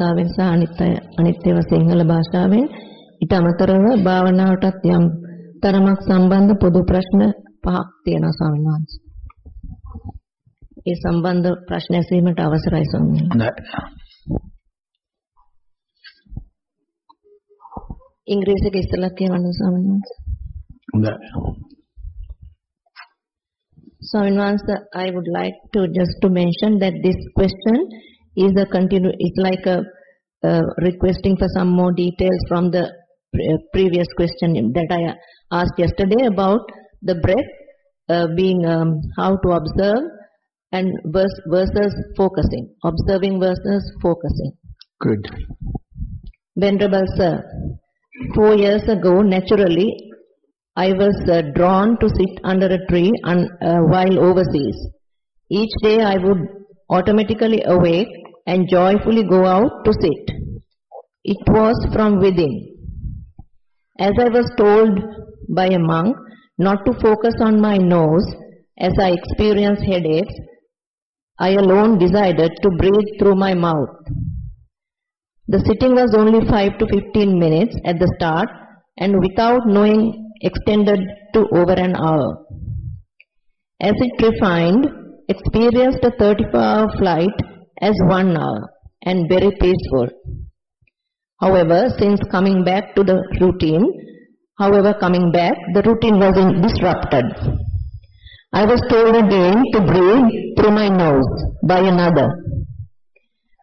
භාෂාවෙන් සහ අනිත් අය අනිත් ඒවා සිංහල භාෂාවෙන් ඊට අමතරව භාවනාවටත් යම් තරමක් සම්බන්ධ පොදු ප්‍රශ්න පහක් තියෙනවා ස්වාමීන් වහන්සේ. ඒ සම්බන්ධ ප්‍රශ්න ඇසීමට අවසරයි ස්වාමීන් වහන්සේ. ඉංග්‍රීසියක ඉස්සෙල්ලා කියවන්න ස්වාමීන් වහන්සේ. හොඳයි. Swami Vansha, I would like to just to mention that this question is a continue, it's like a uh, requesting for some more details from the pre previous question that I asked yesterday about the breath uh, being um, how to observe and vers versus focusing, observing versus focusing. Good. Venerable Sir, four years ago, naturally, I was uh, drawn to sit under a tree un, uh, while overseas. Each day I would automatically awake and joyfully go out to sit. It was from within. As I was told by a monk not to focus on my nose as I experienced headaches, I alone decided to breathe through my mouth. The sitting was only 5 to 15 minutes at the start and without knowing extended to over an hour. As it refined, experienced a 34-hour flight as one hour and very peaceful. However, since coming back to the routine, however coming back, the routine was disrupted. I was told again to breathe through my nose by another.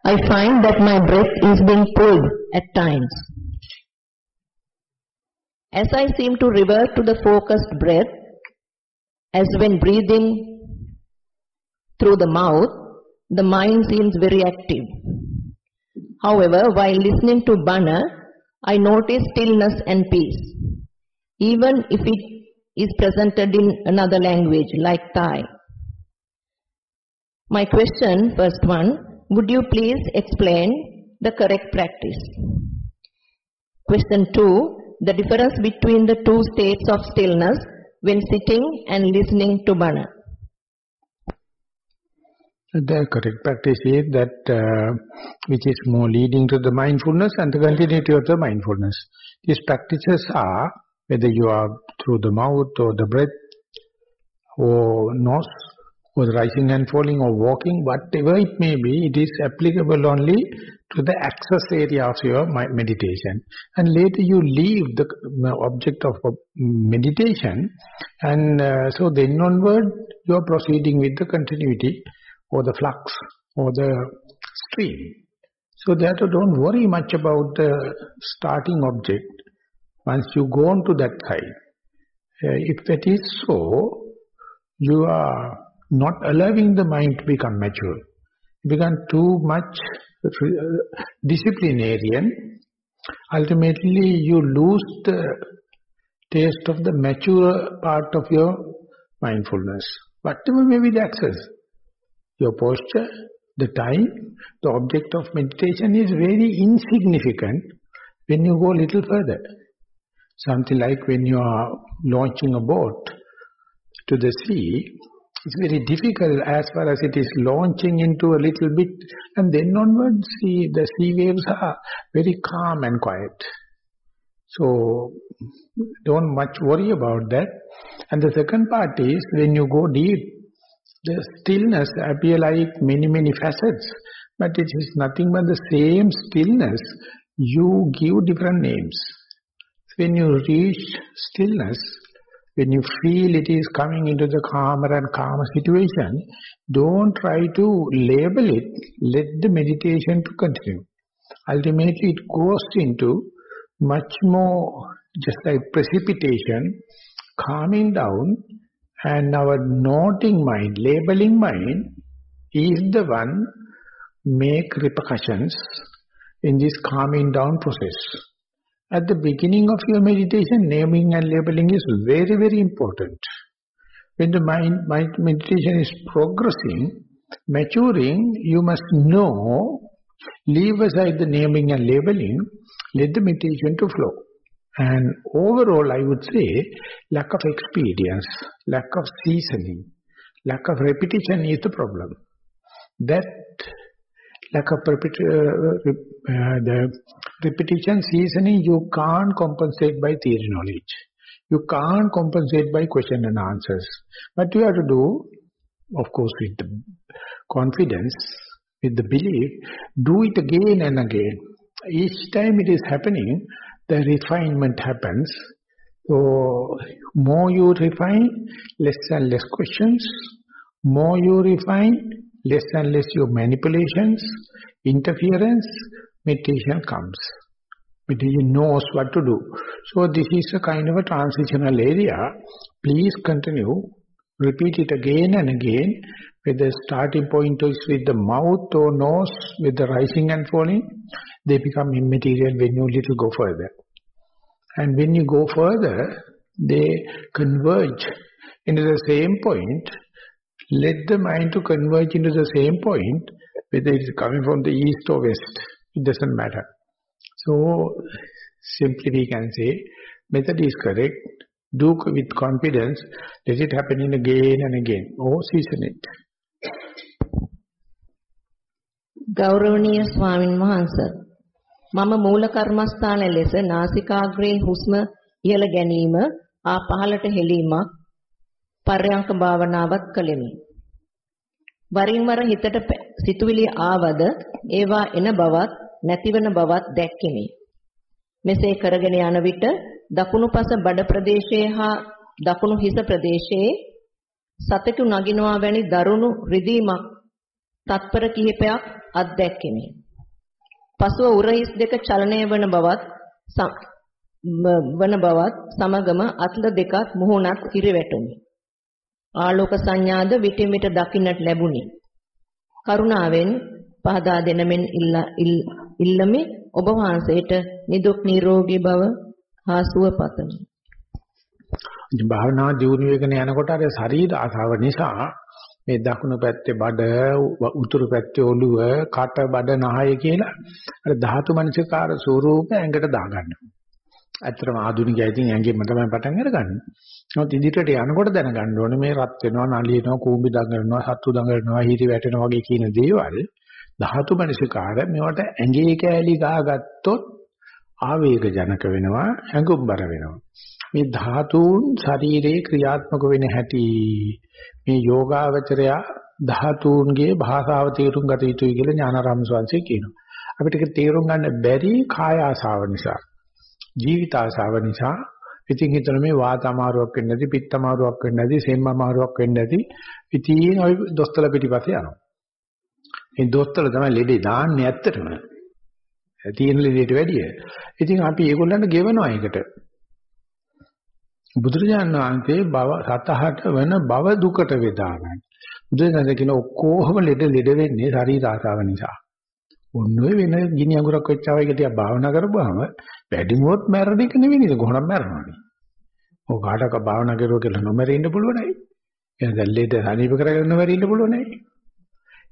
I find that my breath is being pulled at times. As I seem to revert to the focused breath, as when breathing through the mouth, the mind seems very active. However, while listening to Bana, I notice stillness and peace, even if it is presented in another language like Thai. My question, first one, would you please explain the correct practice? Question two, the difference between the two states of stillness when sitting and listening to Bana. The correct practice is that uh, which is more leading to the mindfulness and the continuity of the mindfulness. These practices are, whether you are through the mouth or the breath or nose or rising and falling or walking, whatever it may be, it is applicable only to the access area of your meditation. And later you leave the object of meditation and uh, so then onward you are proceeding with the continuity or the flux or the stream. So therefore don't worry much about the starting object once you go on to that side. Uh, if that is so, you are not allowing the mind to become mature. Become too much disciplinarian. Ultimately, you lose the taste of the mature part of your mindfulness. Whatever may be the access, your posture, the time, the object of meditation is very insignificant when you go a little further. Something like when you are launching a boat to the sea, it's very difficult as far as it is launching into a little bit and then onwards see the sea waves are very calm and quiet. So don't much worry about that. And the second part is when you go deep, the stillness appear like many, many facets, but it is nothing but the same stillness. You give different names. When you reach stillness, when you feel it is coming into the calmer and calmer situation, don't try to label it. Let the meditation to continue. Ultimately, it goes into much more just like precipitation, calming down, and our noting mind, labeling mind is the one make repercussions in this calming down process. At the beginning of your meditation, naming and labeling is very, very important. When the mind, mind meditation is progressing, maturing, you must know, leave aside the naming and labeling, let the meditation to flow. And overall, I would say, lack of experience, lack of seasoning, lack of repetition is the problem. That lack of repet- uh, uh, the repetition, seasoning, you can't compensate by theory knowledge. You can't compensate by question and answers. What you have to do, of course, with the confidence, with the belief, do it again and again. Each time it is happening, the refinement happens. So, more you refine, less and less questions. More you refine, less and less your manipulations, interference, meditation comes. Meditation knows what to do. So this is a kind of a transitional area. Please continue. Repeat it again and again. Whether starting point is with the mouth or nose, with the rising and falling, they become immaterial when you little go further. And when you go further, they converge into the same point. Let the mind to converge into the same point, whether it is coming from the east or west, it doesn't matter. So, simply we can say, method is correct, do with confidence, let it happen in again and again, or season it. ගෞරවනීය ස්වාමින් වහන්සේ මම මූල කර්මස්ථාන ලෙස නාසිකාග්‍රේ හුස්ම ඉහළ ගැනීම ආ පහළට හෙලීමක් පර්යංක භාවනාවක් කළෙමි. වරින් වර හිතට ප- සිතුවිලි ආවද ඒවා එන බවත් නැතිවන බවත් දැක්කෙමි. මෙසේ කරගෙන යන විට දකුණු පස බඩ ප්‍රදේශයේ හා දකුණු හිස ප්‍රදේශයේ සතෙකු නගිනවා වැනි දරුණු රිදීමක් තත්පර කිහිපයක් අත්දැක්කෙමි. පසුව උරහිස් දෙක චලනය වන බවත් සම්- ව- වන බවත් සමගම අත්ල දෙකත් මුහුණත් හිරිවැටුනි. ආලෝක සංඥාද විටින් විට දකින්නට ලැබුණි. කරුණාවෙන් පහදා දෙන මෙන් ඉල්ලා- ඉල්- ඉල්ලමි ඔබ වහන්සේට නිදුක් නිරෝගී භව හා සුව පතමි. ඉතින් භාවනා දියුණු වෙගෙන යනකොට අර ශරීර ආසාව නිසා මේ දකුණු පැත්තේ බඩ උ- උතුරු පැත්තේ ඔළුව කට බඩ නහය කියලා අර ධාතු මනසිකාර ස්වરૂප ඇඟට දාගන්නවා. ඇත්තටම ආධුනිකයා ඉතින් ඇඟෙම තමයි පටන් අරගන්නේ. නමුත් ඉදිරියට යනකොට දැනගන්න ඕනේ මේ රත් වෙනවා, නලියනවා, කූඹි දඟලනවා, සත්තු දඟලනවා, හිරි වැටෙනවා වගේ කියන දේවල් ධාතු මනසිකාර මේවට ඇඟේ කෑලි ගාගත්තොත් ආවේග ජනක වෙනවා, ඇඟුම්බර වෙනවා. මේ ධාතුන් ශරීරේ ක්‍රියාත්මක වෙන හැටි මේ යෝගාවචරය ධාතුන්ගේ භාෂාව තේරුම් ගත යුතුයි කියලා ඥානාරාම ස්වාමීන් කියනවා. අපිට ඒක තේරුම් ගන්න බැරි කාය ආසාව නිසා, ජීවිත ආසාව නිසා ඉතින් හිතන මේ වාත අමාරුවක් වෙන්නේ නැති, පිත්ත අමාරුවක් වෙන්නේ නැති, සෙම්ම අමාරුවක් වෙන්නේ නැති. ඉතින් ওই දොස්තර පිටිපස්සේ යනවා. මේ දොස්තර තමයි ලෙඩේ දාන්නේ ඇත්තටම. තියෙන ලෙඩේට වැඩිය. ඉතින් අපි ඒගොල්ලන්ට ගෙවනවා ඒකට. බුදුරජාණන් වහන්සේ භව සතහට වෙන භව දුකට වේදාගන්න. බුදුරජාණන් කියන ඔක්කොම ලෙඩ ලෙඩ වෙන්නේ ශරීර ආසාව නිසා. ඔන්න ඔය වෙන ගිනි අඟුරක් වෙච්චා වගේ ටිකක් භාවනා කරපුවාම වැඩිමුවොත් මැරෙන එක නෙවෙයි නේද කොහොමද මැරෙනවනේ. ඔය කාටක භාවනා කරුවා කියලා නොමැරෙ ඉන්න පුළුවන් නෑ. එහෙනම් දැන් ලෙඩ සනීප කරගෙන නොමැරෙ ඉන්න පුළුවන් නෑ.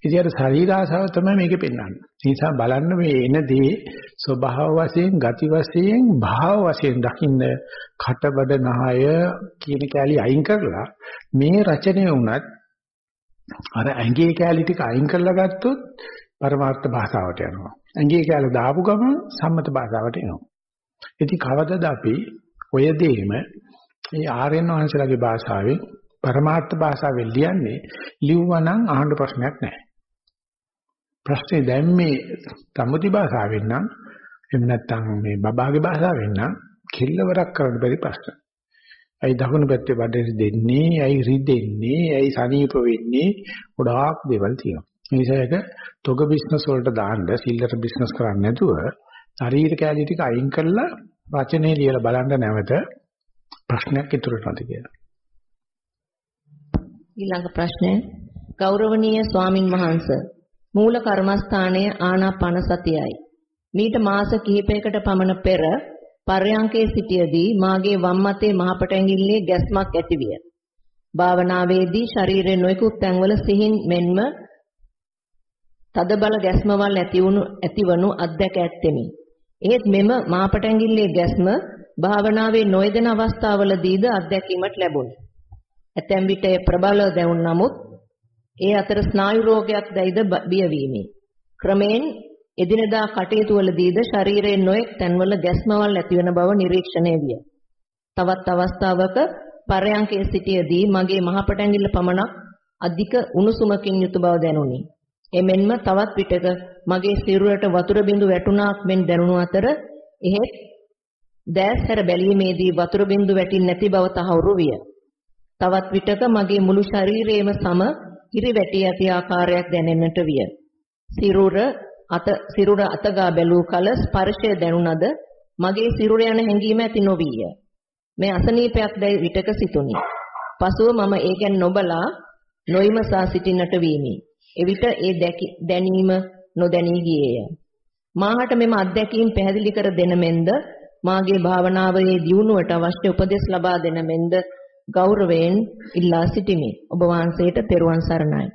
ඉතින් අර ශරීර ආසාව තමයි මේකේ පෙන්වන්නේ. ඒ නිසා බලන්න මේ එන දේ ස්වභාව වශයෙන්, ගති වශයෙන්, භාව වශයෙන් දකින්න කටබඩ නහය කියන කැලි අයින් කරලා මේ රචනය වුණත් අර ඇඟේ කැලි ටික අයින් කරලා ගත්තොත් පරමාර්ථ භාෂාවට යනවා. ඇඟේ කැලි දාපු ගමන් සම්මත භාෂාවට එනවා. ඉතින් කවදද අපි ඔය දෙයම මේ ආර්යයන් වහන්සේලාගේ භාෂාවෙන් පරමාර්ථ භාෂාවෙන් ලියන්නේ ලිව්වනම් අහන්න ප්‍රශ්නයක් නැහැ. ප්‍රශ්නේ දැන් මේ සම්මුති භාෂාවෙන් නම් එහෙම නැත්නම් මේ බබාගේ භාෂාවෙන් නම් කෙල්ලවරක් කරන්න බැරි ප්‍රශ්න. ඇයි දකුණු පැත්තේ බඩේ දෙන්නේ, ඇයි රිදෙන්නේ, ඇයි සනීප වෙන්නේ ගොඩාක් දේවල් තියෙනවා. ඒ නිසා ඒක තොග බිස්නස් වලට දාන්න සිල්ලර බිස්නස් කරන්නේ නැතුව ශරීර කැලී ටික අයින් කරලා වචනේ ලියලා බලන්න නැවත ප්‍රශ්නයක් ඉතුරු නැති කියලා. ඊළඟ ප්‍රශ්නය ගෞරවනීය ස්වාමින් වහන්සේ මූල කර්මස්ථානයේ ආනාපාන සතියයි. මීට මාස කිහිපයකට පමණ පෙර පර්යංකයේ සිටියේදී මාගේ වම් අතේ මහපට ඇඟිල්ලේ ගැස්මක් ඇතිවිය. භාවනාවේදී ශරීරයේ නොයෙකුත් තැන්වල සිහින් මෙන්ම තදබල ගැස්මවල් ඇතිවුණු ඇතිවනු අත්දැක ඇත්තෙමි. එහෙත් මෙම මාපට ඇඟිල්ලේ ගැස්ම භාවනාවේ නොයදෙන අවස්ථාවලදීද අත්දැකීමට ලැබුණි. ඇතැම් විට එය ප්‍රබලව දැනුන් නමුත් ඒ අතර ස්නායු රෝගයක් දැයිද බියවීමි. ක්‍රමෙන් එදිනදා කටයුතු වලදීද ශරීරයේ නොයෙක් තැන්වල ගැස්මවල් ඇතිවන බව නිරීක්ෂණය විය. තවත් අවස්ථාවක පරයන්කේ සිටියේදී මගේ මහපටැඟිල්ල පමණක් අධික උණුසුමකින් යුතු බව දැනුනි. එමෙන්ම තවත් විටක මගේ සිරුරට වතුර බිඳු වැටුණාක් මෙන් දැනුණු අතර එහෙත් දැස් හැර බැලීමේදී වතුර බිඳු වැටින් නැති බව තහවුරු විය. තවත් විටක මගේ මුළු ශරීරයේම සම හිරි වැටි ඇති ආකාරයක් දැනෙන්නට විය. සිරුර අත සිරුර අතගා බැලූ කල ස්පර්ශය දැනුණද මගේ සිරුර යන හැඟීම ඇති නොවිය. මේ අසනීපයක් දැයි විටක සිතුනි. පසුව මම ඒ ගැන නොබලා නොයිමසා සිටින්නට වීමි. එවිට ඒ දැනීම නොදැනී ගියේය. මාහට මෙම අත්දැකීම් පැහැදිලි කර දෙන මෙන්ද මාගේ භාවනාවේ දියුණුවට අවශ්‍ය උපදෙස් ලබා දෙන මෙන්ද ගෞරවයෙන් ඉල්ලා සිටිමි. ඔබ වහන්සේට තෙරුවන් සරණයි.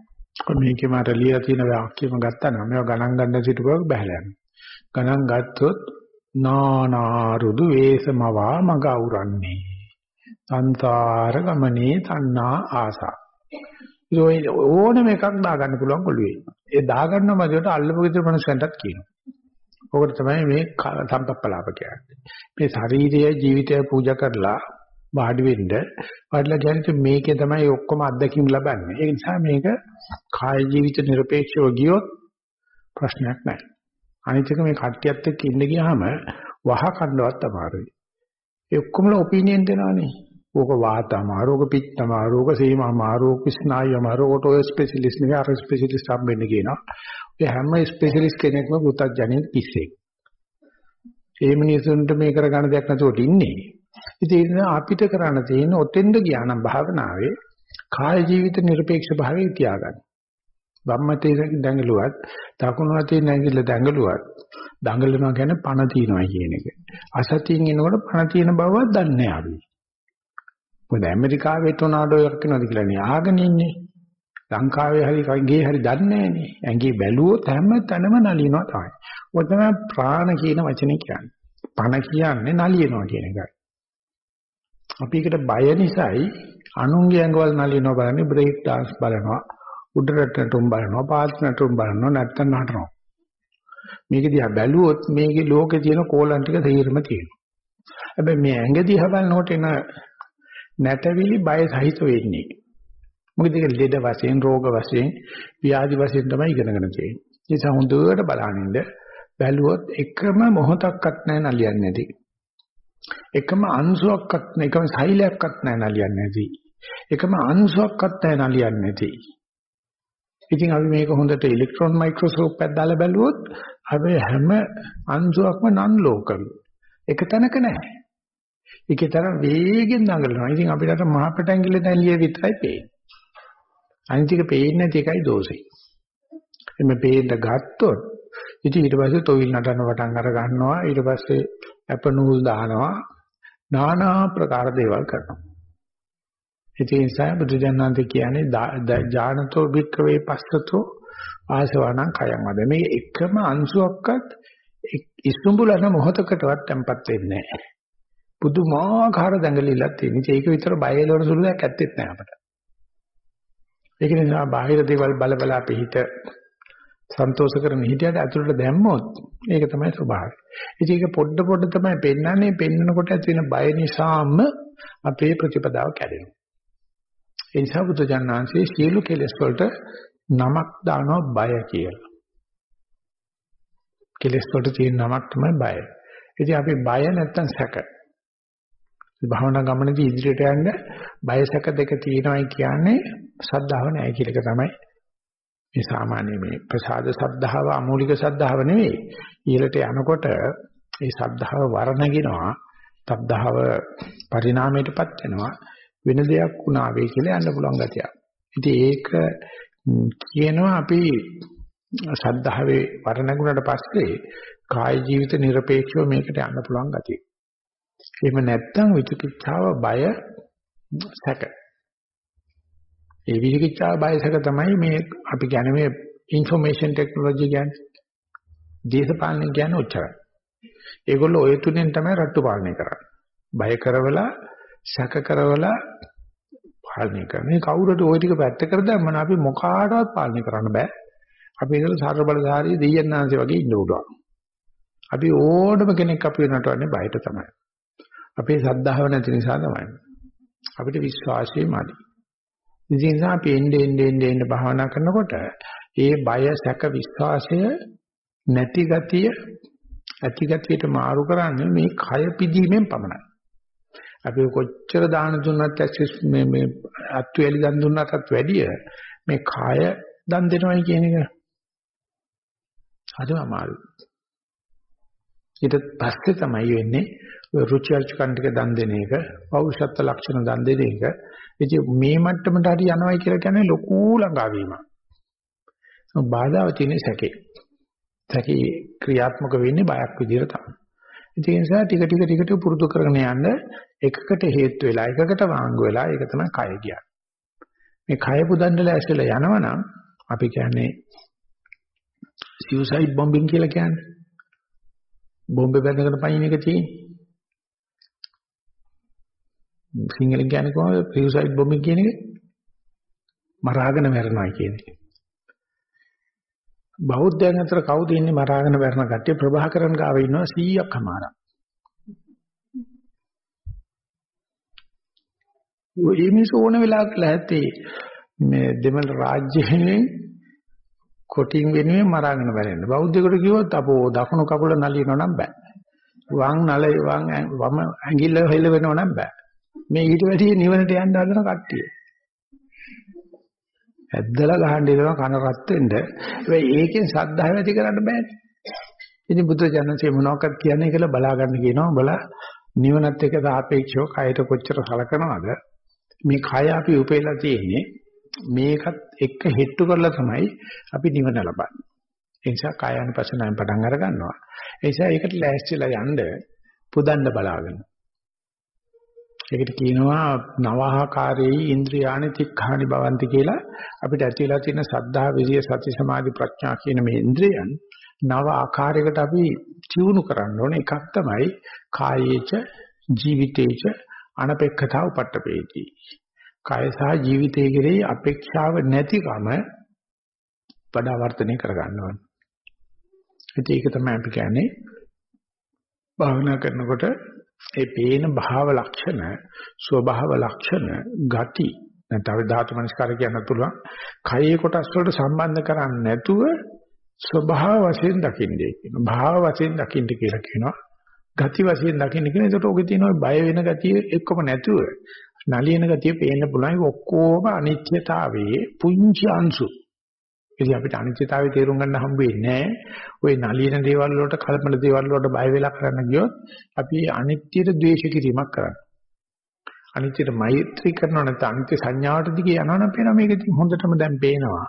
මේකේ මට ලියලා තියෙන වාක්‍යෙම ගත්තා නම් මේවා ගණන් ගන්න සිටුවක් බහැලා යනවා. ගණන් ගත්තොත් නානාරුදු වේසමවා මග අවරන්නේ. සංසාර ගමනේ තණ්හා ආසා. ඒක ඕනම එකක් දාගන්න පුළුවන් කොළුවේ. ඒ දාගන්න මැදට අල්ලපු විතර මනුස්සයන්ටත් කියනවා. ඕකට තමයි මේ සම්පප්පලාප කියන්නේ. මේ ශාරීරිය ජීවිතය පූජා කරලා වාඩි වෙන්න වාඩිලා කියන්නේ මේකේ තමයි ඔක්කොම අත්දැකීම් ලබන්නේ. ඒ නිසා මේක කාය ජීවිත নিরপেক্ষව ගියොත් ප්‍රශ්නයක් නැහැ. අනිත් එක මේ කට්ටියත් එක්ක ඉන්න ගියාම වහ කන්නවත් අමාරුයි. ඒ ඔක්කොම ඔපිනියන් දෙනවනේ. ඕක වාත අමාරුක පිත් අමාරුක සීම අමාරුක ස්නායු අමාරුකට ඔය ස්පෙෂලිස්ට් නේ අර ස්පෙෂලිස්ට් හම්බෙන්න කියනවා. ඒ හැම ස්පෙෂලිස්ට් කෙනෙක්ම පුතත් ජනින් කිස්සේ. ඒ මිනිසුන්ට මේ කරගන්න දෙයක් නැතුවට ඉන්නේ. ඉතින් අපිට කරන්න තියෙන ඔතෙන්ද ගියා නම් භාවනාවේ කාය ජීවිත নিরপেক্ষ භාවය තියාගන්න. වම්මතේ දඟලුවත් දකුණු අතේ නැගිල්ල දඟලුවත් දඟලනවා කියන්නේ පණ තියනවා කියන එක. අසතියින් එනකොට පණ තියෙන බවවත් දන්නේ නැහැ අපි. මොකද ඇමරිකාවේ ටොනාඩෝ එකක් වෙනවද කියලා නේ ආගෙන ඉන්නේ. ලංකාවේ හරි කගේ හරි දන්නේ නැහනේ. ඇඟේ බැලුවොත් හැම තැනම නලියනවා තමයි. ඔය තමයි ප්‍රාණ කියන වචනේ කියන්නේ. පණ කියන්නේ නලියනවා කියන එකයි. අපි එකට බය නිසායි අනුන්ගේ ඇඟවල නලියනවා බලන්නේ බ්‍රේක් dance බලනවා. උඩරට නටුම් බලනවා, පාත් නටුම් බලනවා, නැත්තම් නටනවා. මේක දිහා බැලුවොත් මේකේ ලෝකේ තියෙන කෝලම් ටික තීරම තියෙනවා. හැබැයි මේ ඇඟ දිහා බලනකොට එන නැටවිලි බය සහිත වෙන්නේ. මොකද ඒක ලෙඩ වශයෙන්, රෝග වශයෙන්, ව්‍යාධි වශයෙන් තමයි ඉගෙනගෙන තියෙන්නේ. ඒ නිසා හොඳට බලනින්න බැලුවොත් එකම මොහොතක්වත් නැහැ නලියන්නේ නැති. එකම අංශුවක්වත් නැහැ, එකම සෛලයක්වත් නැහැ නලියන්නේ නැති. එකම අංශුවක්වත් නැහැ නලියන්නේ නැති. ඉතින් අපි මේක හොඳට ඉලෙක්ට්‍රෝන මයික්‍රොස්කෝප් එකක් දාලා බැලුවොත් අපි හැම අංශුවක්ම නන් ලෝකල්. එක තැනක නැහැ. ඒකේ තරම් වේගෙන් දඟලනවා. ඉතින් අපිට අර මහ පැටැංගිල්ල දැලිය විතරයි පේන්නේ. අනිත් එක පේන්නේ නැති එකයි දෝෂේ. එමෙ පේන්න ගත්තොත් ඉතින් ඊට පස්සේ තොවිල් නටන පටන් අර ගන්නවා. ඊට පස්සේ අප නූල් දානවා. নানা ප්‍රකාර දේවල් කරනවා. ඉතින් ඒ නිසා බුදුජානනාන්ත කියන්නේ ඥානතෝ භික්කවේ පස්සතෝ ආසවණං කයං වද මේ එකම අංශුවක්වත් ඉස්තුඹුලන මොහතකටවත් tempat වෙන්නේ නැහැ. පුදුමාකාර දඟලිලක් තියෙන. ඒක විතර බය වෙලවන සුළු දෙයක් ඇත්තෙත් නැහැ අපට. ඒක නිසා බාහිර දේවල් බල බල අපේ හිත සන්තෝෂ කරන හිතයට ඇතුළට දැම්මොත් ඒක තමයි ස්වභාවය. ඉතින් ඒක පොඩ පොඩ තමයි පෙන්වන්නේ පෙන්නකොට ඇති වෙන බය නිසාම අපේ ප්‍රතිපදාව කැඩෙනවා. ඒ නිසා බුදුජානනාංශයේ සියලු කෙලෙස් වලට නමක් දානවා බය කියලා. කෙලෙස් වලට තියෙන නමක් තමයි බය. ඉතින් අපි බය නැත්තම් සැක. භාවනා ගමනේදී ඉදිරියට යන්න බය සැක දෙක තියෙනවායි කියන්නේ සද්ධාව නැහැ කියලා එක තමයි මේ සාමාන්‍ය මේ ප්‍රසාද සද්ධාව අමූලික සද්ධාව නෙවෙයි. ඊළට යනකොට මේ සද්ධාව වර්ණගෙනවා. සද්ධාව පරිණාමයටපත් වෙනවා. වෙන දෙයක් වුණා වේ කියලා යන්න පුළුවන් ගතියක්. ඉතින් ඒක කියනවා අපි සද්ධාවේ වර්ණගුණට පස්සේ කාය ජීවිත নিরপেক্ষව මේකට යන්න පුළුවන් ගතිය. එහෙම නැත්නම් විචිකිච්ඡාව බය සැක ඒ විචිකිච්ඡා බයසක තමයි මේ අපි කියන්නේ මේ ইনফরমේෂන් ටෙක්නොලොජි කියන්නේ. දේශපාලනය කියන්නේ ඔච්චරයි. ඒගොල්ලෝ ඔය තුනෙන් තමයි රට්ටු පාලනය කරන්නේ. බය කරවලා, සැක කරවලා පාලනය කරන්නේ. කවුරුට ওই ටික පැත්ත කර දැම්මම අපි මොකාටවත් පාලනය කරන්න බෑ. අපි ඒකල සර්ව බලධාරී දෙයයන්ාන්සේ වගේ ඉන්න පුළුවන්. අපි ඕනම කෙනෙක් අපි වෙනට වන්නේ බයට තමයි. අපේ සද්ධාව නැති නිසා තමයි. අපිට විශ්වාසය මාදී. ඉතින් නිසා අපි එන්නේ එන්නේ එන්නේ භාවනා කරනකොට ඒ බය සැක විශ්වාසය නැති ගතිය ඇති ගතියට මාරු කරන්නේ මේ කය පිදීමෙන් පමණයි. අපි කොච්චර දාන දුන්නත් ඇක්සස් මේ මේ අත්තු එලි දන් දුන්නටත් වැඩිය මේ කය දන් දෙනවයි කියන එක අදම අමාරු. ඊට පස්සේ තමයි වෙන්නේ ඔය රුචි අරුචිකන් ටික දන් දෙන එක, පෞරුෂත්ව ලක්ෂණ දන් දෙන එක. ඉතින් මේ මට්ටමට හරි යනවයි කියලා කියන්නේ ලොකු ළඟාවීමක්. බාධාව තියෙන සැකේ. සැකේ ක්‍රියාත්මක වෙන්නේ බයක් විදිහට තමයි. ඒ නිසා ටික ටික ටික ටික පුරුදු කරගෙන යන්න එකකට හේතු වෙලා එකකට වාංගු වෙලා ඒක තමයි කය කියන්නේ. මේ කය පුදන්නලා ඇසලා යනවනම් අපි කියන්නේ සියුසයිඩ් බොම්බින් කියලා කියන්නේ. බෝම්බේ බැඳගෙන පයින් එක තියෙන්නේ. සිංහලෙන් කියන්නේ කොහොමද සියුසයිඩ් බොම්බින් කියන එක? මරාගෙන මැරෙනවා කියන්නේ. බෞද්ධයන් අතර කවුද ඉන්නේ මරාගෙන මැරෙන කට්ටිය ප්‍රභාකරන් ගාව ඉන්නවා 100ක් අමාරක්. ඒ මිනිස්සු ඕන වෙලාවක ලැහැත්තේ මේ දෙමළ රාජ්‍යයෙන් කොටින් වෙනුවෙන් මරාගෙන බැලෙන්න. බෞද්ධයෙකුට කිව්වොත් අපෝ දකුණු කකුල නලියනව නම් බෑ. වම් නල වම් වම ඇඟිල්ල හෙල වෙනව නම් බෑ. මේ ඊට වැඩිය නිවනට යන්න හදන කට්ටිය. ඇද්දලා ගහන්න ඉතන කන රත් වෙන්න. හැබැයි ඒකෙන් ශ්‍රද්ධාව ඇති කරන්න බෑනේ. ඉතින් බුදු ජනසේ මොනවක්වත් කියන්නේ කියලා බලා ගන්න කියනවා. බලා නිවනත් එක්ක සාපේක්ෂව කයට කොච්චර සලකනවද? මේ කය අපි උපේලා තියෙන්නේ මේකත් එක්ක හෙට්ටු කරලා තමයි අපි නිවන ලබන්නේ. ඒ නිසා කායानुපසනාවෙන් පටන් අර ගන්නවා. ඒ නිසා ඒකට ලෑස්තිලා යන්න පුදන්න බලාගෙන. ඒකට කියනවා නවහකාරී ඉන්ද්‍රියානි තික්ඛානි භවಂತಿ කියලා අපිට ඇතිලා තියෙන සද්ධා විරිය සති සමාධි ප්‍රඥා කියන මේ ඉන්ද්‍රියන් නව ආකාරයකට අපි තියුණු කරන්න ඕනේ. එකක් තමයි කායේච ජීවිතේච අනපේක්ෂතාව උපට්ඨපේති. කය සහ ජීවිතය කෙරෙහි අපේක්ෂාව නැතිකම වඩා වර්ධනය කරගන්න ඕනේ. ඒක තමයි අපි කියන්නේ භාවනා කරනකොට ඒ පේන භාව ලක්ෂණ, ස්වභාව ලක්ෂණ, ගති නැත්නම් ධාතු මනස්කාර කියන්න පුළුවන්. කයේ කොටස් වලට සම්බන්ධ කරන්නේ නැතුව ස්වභාව වශයෙන් දකින්නේ කියනවා. භාව වශයෙන් දකින්න කියලා කියනවා. ගති වශයෙන් දකින්න කියන. ඒකට ඔගේ තියෙන බය වෙන ගතිය එක්කම නැතුව නලියන ගතිය පේන්න පුළුවන්. ඔක්කොම අනිත්‍යතාවයේ පුංචි අංශු. ඉතින් අපිට අනිත්‍යතාවය තේරුම් ගන්න හම්බ වෙන්නේ ওই නලියන දේවල් වලට කල්පන දේවල් වලට බය වෙලා කරන්න ගියොත් අපි අනිත්‍යයට ද්වේෂ කිරීමක් කරනවා. අනිත්‍යයට මෛත්‍රී කරනවා නැත්නම් අනිත්‍ය සංඥාවට දිගේ යනවනම් පේනවා මේක ඉතින් හොඳටම දැන් පේනවා.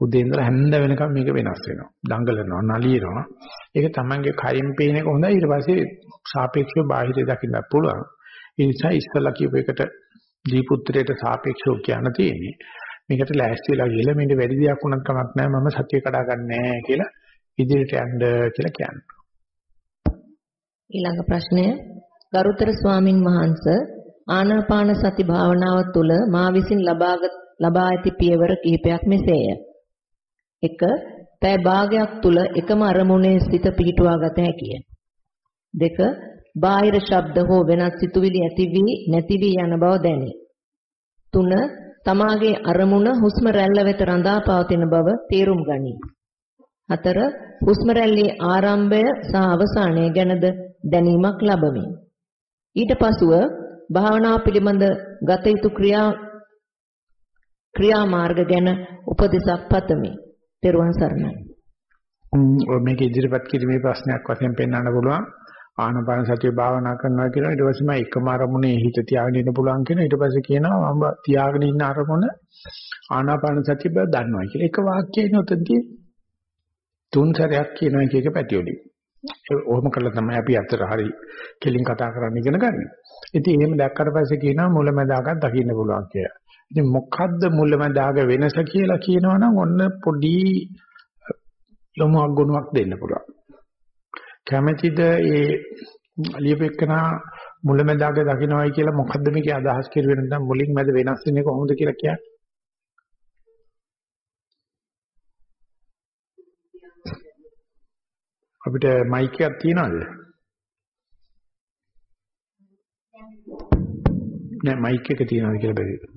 උදේ ඉඳලා හැන්ද වෙනකම් මේක වෙනස් වෙනවා. දඟලනවා, නලියනවා. ඒක තමන්ගේ කයින් පේන එක හොඳයි. ඊට පස්සේ සාපේක්ෂව බාහිර දකින්න පුළුවන්. ඒ නිසා ඉස්සලා කියපු එකට දීපුත්‍රයට සාපේක්ෂව කියන්න තියෙන්නේ. මේකට ලෑස්ති වෙලා ගිහලා මේක වැඩි දෙයක් වුණත් කමක් නැහැ මම සතිය කඩා ගන්නෑ කියලා ඉදිරියට යන්න කියලා කියනවා. ඊළඟ ප්‍රශ්නය ගරුතර ස්වාමින් වහන්සේ ආනාපාන සති භාවනාව තුළ මා විසින් ලබාගත් ලබා ඇති පියවර කිහිපයක් මෙසේය. 1. පෑ භාගයක් තුල එකම අරමුණේ සිත පිහිටුවා ගත හැකිය. 2. බාහිර ශබ්ද හෝ වෙනත් සිතුවිලි ඇති වී නැති වී යන බව දැනේ. 3. තමාගේ අරමුණ හුස්ම රැල්ල වෙත රඳා පවතින බව තේරුම් ගනී. 4. හුස්ම රැල්ලේ ආරම්භය සහ අවසානය ගැනද දැනීමක් ලබමි. ඊට පසුව භාවනාව පිළිබඳ ගත යුතු ක්‍රියා ක්‍රියාමාර්ග ගැන උපදෙසක් පතමි. තෙරුවන් සරණයි. මේක ඉදිරිපත් කිරීමේ ප්‍රශ්නයක් වශයෙන් පෙන්වන්න පුළුවන්. ආනපාන සතිය භාවනා කරනවා කියලා ඊට පස්සේ මම එකම අරමුණේ හිත තියාගෙන ඉන්න පුළුවන් කියන ඊට පස්සේ කියනවා මම තියාගෙන ඉන්න අරමුණ ආනාපාන සතිය බව දන්නවා කියලා. එක වාක්‍යයෙන් උතන්දී තුන් සැරයක් කියන එක එක පැතිවලින්. ඔහොම කළා තමයි අපි අතර හරි කෙලින් කතා කරන්න ඉගෙන ගන්න. ඉතින් එහෙම දැක්කට පස්සේ කියනවා මුලැමැදාගත් දකින්න පුළුවන් කියලා. ඉතින් මොකද්ද මුලැමැදාග වෙනස කියලා කියනවනම් ඔන්න පොඩි යොමුක් ගුණයක් දෙන්න පුළුවන්. කැමැතිද ඒ ලියපෙකනා මුලැමැදාග දකින්නවයි කියලා මොකද්ද මේකේ අදහස් කෙරුවේ නැත්නම් මුලින් මැද වෙනස් වෙන්නේ කොහොමද කියලා කියන්නේ? අපිට මයික් එකක් තියනවද? නෑ මයික් එක තියනවද කියලා බැරි.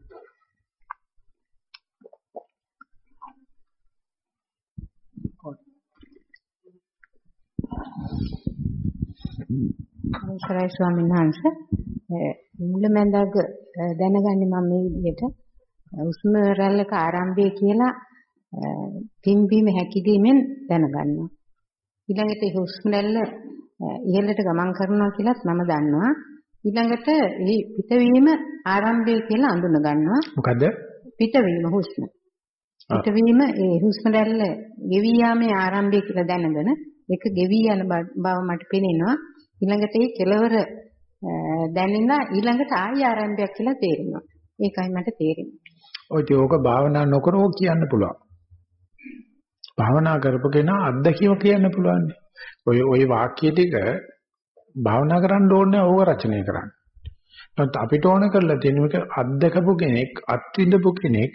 අවසරයි ස්වාමීන් වහන්සේ. මුලමඳාග දැනගන්නේ මම මේ විදිහට. උස්ම රැල්ලක ආරම්භය කියලා පිම්බීම හැකිදීමෙන් දැනගන්නවා. ඊළඟට ඒ හුස්ම රැල්ල ඉහළට ගමන් කරනවා කියලත් මම දන්නවා. ඊළඟට මේ පිටවීම ආරම්භය කියලා අඳුන ගන්නවා මොකද පිටවීම හුස්ම. පිටවීම ඒ හුස්ම රැල්ල ගෙවි යාමේ ආරම්භය කියලා දැනගෙන ඒක ගෙවි යන බව මට පේනවා ඊළඟට ඒ කෙලවර දැනෙනා ඊළඟට ආය ආරම්භයක් කියලා තේරෙනවා. ඒකයි මට තේරෙන්නේ. ඔය ඒක භාවනා නොකර ඕක කියන්න පුළුවන්. භාවනා කරපු කෙනා අත්දැකීම කියන්න පුළුවන්. ඔය ඔය වාක්‍ය ටික භාවනා කරන්න ඕනේ ඕක රචනය කරන්න. නමුත් අපිට ඕන කරලා තියෙන එක අත්දකපු කෙනෙක්, අත්විඳපු කෙනෙක්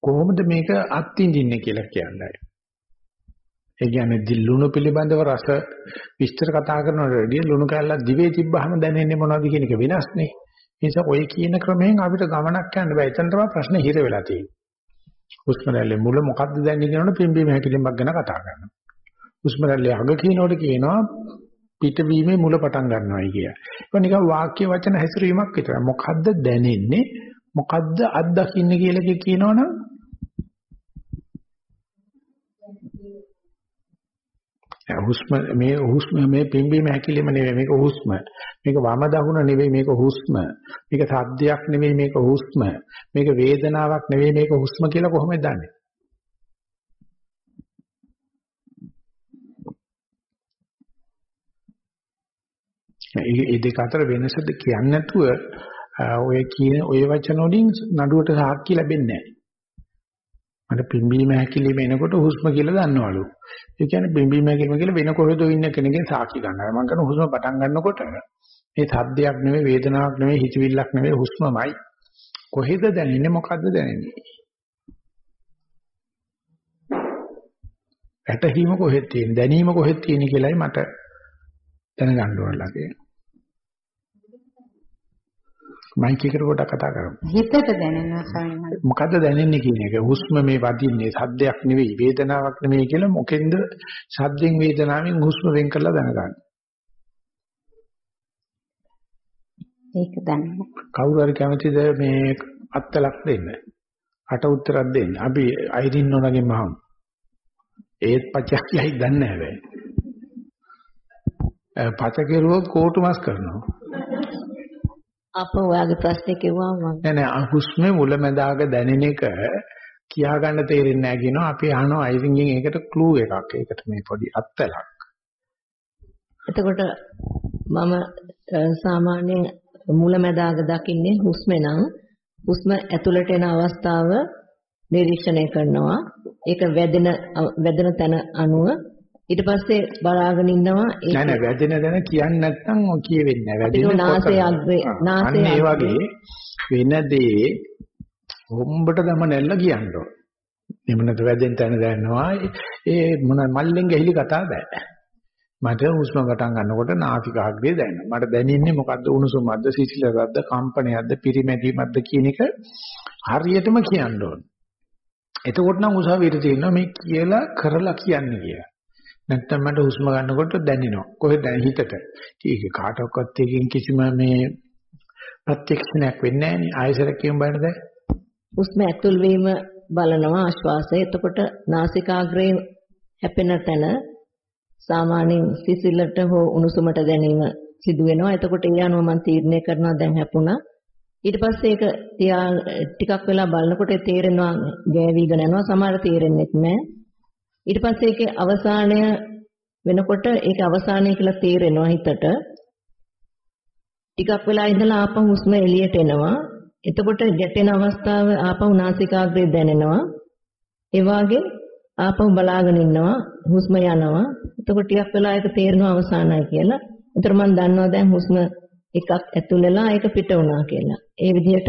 කොහොමද මේක අත්විඳින්නේ කියලා කියන්නේ. ඒ කියන්නේ දිල්ලුණු පිළිබඳව රස විස්තර කතා කරනවට වැඩිය ලුණු කැල්ලක් දිවේ තිබ්බහම දැනෙන්නේ මොනවද කියන එක වෙනස්නේ. ඒ නිසා ඔය කියන ක්‍රමයෙන් අපිට ගමනක් යන්න බෑ. එතන තමයි ප්‍රශ්නේ හිර වෙලා තියෙන්නේ. හුස්ම රැල්ලේ මුල මොකද්ද දැනෙන්නේ කියනවනේ පිම්බීම හැකිලිමක් ගැන කතා කරනවා. හුස්ම රැල්ලේ අග කියනකොට කියනවා පිටවීමේ මුල පටන් ගන්නවායි කිය. ඒක නිකන් වාක්‍ය වචන හැසිරීමක් විතරයි. මොකද්ද දැනෙන්නේ? මොකද්ද අත්දකින්නේ කියලා කියනවනම් හුස්ම මේ හුස්ම මේ පිම්බීම හැකිලිම නෙවෙයි මේක හුස්ම. මේක වම දකුණ නෙවෙයි මේක හුස්ම. මේක සද්දයක් නෙවෙයි මේක හුස්ම. මේක වේදනාවක් නෙවෙයි මේක හුස්ම කියලා කොහොමද දන්නේ? ඒ දෙක අතර වෙනසද කියන්නේ නැතුව ඔය කියන ඔය වචන වලින් නඩුවට සාක්ෂි ලැබෙන්නේ නැහැ මට පිම්බීම හැකිලිම එනකොට හුස්ම කියලා දන්නවලු. ඒ කියන්නේ පිම්බීම හැකිලිම කියලා වෙන කොහෙද ඉන්න කෙනකින් සාක්ෂි ගන්නවා. මම කරන හුස්ම පටන් ගන්නකොට මේ සද්දයක් නෙවෙයි වේදනාවක් නෙවෙයි හිතවිල්ලක් නෙවෙයි හුස්මමයි. කොහෙද දැනෙන්නේ මොකද්ද දැනෙන්නේ? ඇටහීම කොහෙද තියෙන්නේ? දැනීම කොහෙද තියෙන්නේ කියලායි මට දැනගන්න ඕනලා තියෙන්නේ. මයික් එකට පොඩක් කතා කරමු. හිතට දැනෙනවා ස්වාමීනි. මොකද්ද දැනෙන්නේ කියන එක. හුස්ම මේ වදින්නේ සද්දයක් නෙවෙයි වේදනාවක් නෙවෙයි කියලා මොකෙන්ද සද්දෙන් වේදනාවෙන් හුස්ම වෙන් කරලා දැනගන්නේ. ඒක දන්න. කවුරු හරි කැමතිද මේ අත්තලක් දෙන්න? අට උත්තරයක් දෙන්න. අපි අයිරින් නෝනගෙන් මහම්. ඒත් පචක් කියයි දන්නේ නැහැ පච කෙරුවොත් කෝටු මස් කරනවා. අප ඔයාගේ ප්‍රශ්නේ කිව්වා මම. නෑ නෑ හුස්මේ මුලැමැදාග දැනෙන එක කියා ගන්න තේරෙන්නේ නැහැ කියනවා. අපි අහනවා අයිරින්ගෙන් ඒකට ක්ලූ එකක්. ඒකට මේ පොඩි අත්තලක්. එතකොට මම සාමාන්‍යයෙන් මුලැමැදාග දකින්නේ හුස්මේ නම් හුස්ම ඇතුළට එන අවස්ථාව නිරීක්ෂණය කරනවා. ඒක වැදෙන වැදෙන තැන අනුව ඊට පස්සේ බලාගෙන ඉන්නවා ඒක. නෑ නෑ වැදෙන දැන කියන්නේ නැත්නම් කියවෙන්නේ නෑ. වැදෙන නාසයේ අග්‍රේ නාසයේ ඒ වගේ වෙන දේ හොම්බට දම නැල්ල කියනවා එහෙම නැත්නම් වැදෙන තැන දැනනවා. ඒ මොන මල්ලෙන් ගහිලි කතා බෑ. මට හුස්ම පටන් ගන්නකොට නාසික අග්‍රේ දැනෙනවා. මට දැනෙන්නේ මොකද්ද? උණුසුමක්ද සිසිලසක්ද කම්පනයක්ද පිරිමැදීමක්ද කියන එක හරියටම කියන්න ඕන. එතකොට නම් උසාවියට තියෙනවා මේ කියලා කරලා කියන්නේ කියලා නැත්තම් මට හුස්ම ගන්නකොට දැනෙනවා. කොහෙද දැන හිතට. ඒක කාටවත් එකකින් කිසිම මේ ප්‍රත්‍යක්ෂණයක් වෙන්නේ නැහැ නේ. ආයසර කියමු බලන්න දැන්. හුස්ම ඇතුල් වීම බලනවා ආශ්වාසය. එතකොට නාසිකාග්‍රේ හැපෙන තැන සාමාන්‍යයෙන් සිසිලට හෝ උණුසුමට දැනීම සිදු වෙනවා. එතකොට ඒ අනුව මම තීරණය කරනවා දැන් හැපුණා. ඊට පස්සේ ඒක තියා ටිකක් වෙලා බලනකොට තේරෙනවා ගෑවිගෙන යනවා. සමහර තේරෙන්නේ නැහැ. ඊට පස්සේ ඒකේ අවසානය වෙනකොට ඒක අවසානය කියලා තේරෙනවා හිතට. ටිකක් වෙලා ඉඳලා ආපහු හුස්ම එළියට එනවා. එතකොට ගැටෙන අවස්ථාව ආපහු නාසිකාග්‍රේ දැනෙනවා. ඒ වාගේ ආපහු බලාගෙන ඉන්නවා හුස්ම යනවා. එතකොට ටිකක් වෙලා ඒක තේරෙනවා අවසానයි කියලා. එතකොට මම දන්නවා දැන් හුස්ම එකක් ඇතුල් වෙලා ඒක පිට වුණා කියලා. ඒ විදිහට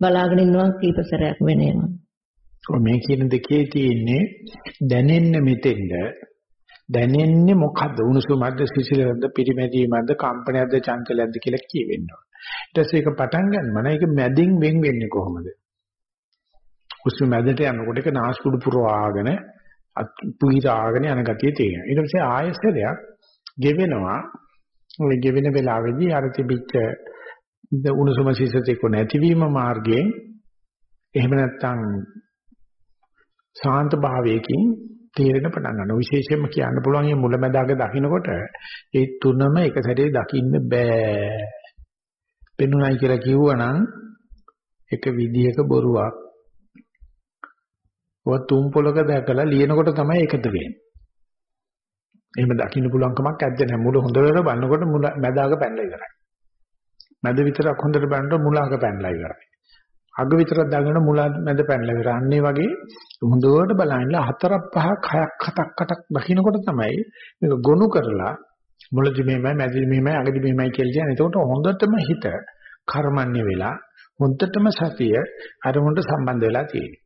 බලාගෙන ඉන්නවා කීප සැරයක් වෙනවා. මේ කියන දෙකේ තියෙන්නේ දැනෙන්න මෙතෙන්ද දැනෙන්නේ මොකද්ද උණුසුමක්ද සිසිලක්ද පිරිමැදීමක්ද කම්පනයක්ද චංචලයක්ද කියලා කියවෙන්න ඕන. ඊට පස්සේ ඒක පටන් ගන්නම නම් ඒක මැදින් වෙන් වෙන්නේ කොහොමද? හුස්ම මැදට යනකොට ඒක නාස්පුඩු පුරවාගෙන පුහිරාගෙන යන ගතිය තියෙනවා. ඊට පස්සේ ආයසරයක් ගෙවෙනවා. ඔය ගෙවෙන වෙලාවේදී අර තිබිච්ච උණුසුම සිසිලක නැතිවීම මාර්ගයෙන් එහෙම නැත්නම් ශාන්ත භාවයකින් තේරෙන පටන් ගන්නවා. විශේෂයෙන්ම කියන්න පුළුවන් මේ මුලැමැදාක දකින්නකොට ඒ තුනම එක සැරේ දකින්න බෑ. පෙනුනයි කියලා කිව්වනම් එක විදියක බොරුවක්. ඔය තුන් පොලක දැකලා ලියනකොට තමයි එකද වෙන්නේ. එහෙම දකින්න පුළුවන් කමක් නැද්ද නෑ. මුල හොඳට බලනකොට මුල මැදාක පැනලා ඉවරයි. මැද විතරක් හොඳට බලනකොට මුලාක පැනලා ඉවරයි. අග විතරක් දාගෙන මුල මැද පැනලා ඉවරයි. අන්නේ වගේ හොඳට බලන්න හතරක් පහක් හයක් හතක් අටක් දකින්නකොට තමයි මේක ගොනු කරලා මුලදි මෙහෙමයි මැදි මෙහෙමයි අගදි මෙහෙමයි කියලා කියන්නේ. එතකොට හොඳටම හිත කර්මන්නේ වෙලා හොඳටම සතිය අරමුණට සම්බන්ධ වෙලා තියෙනවා.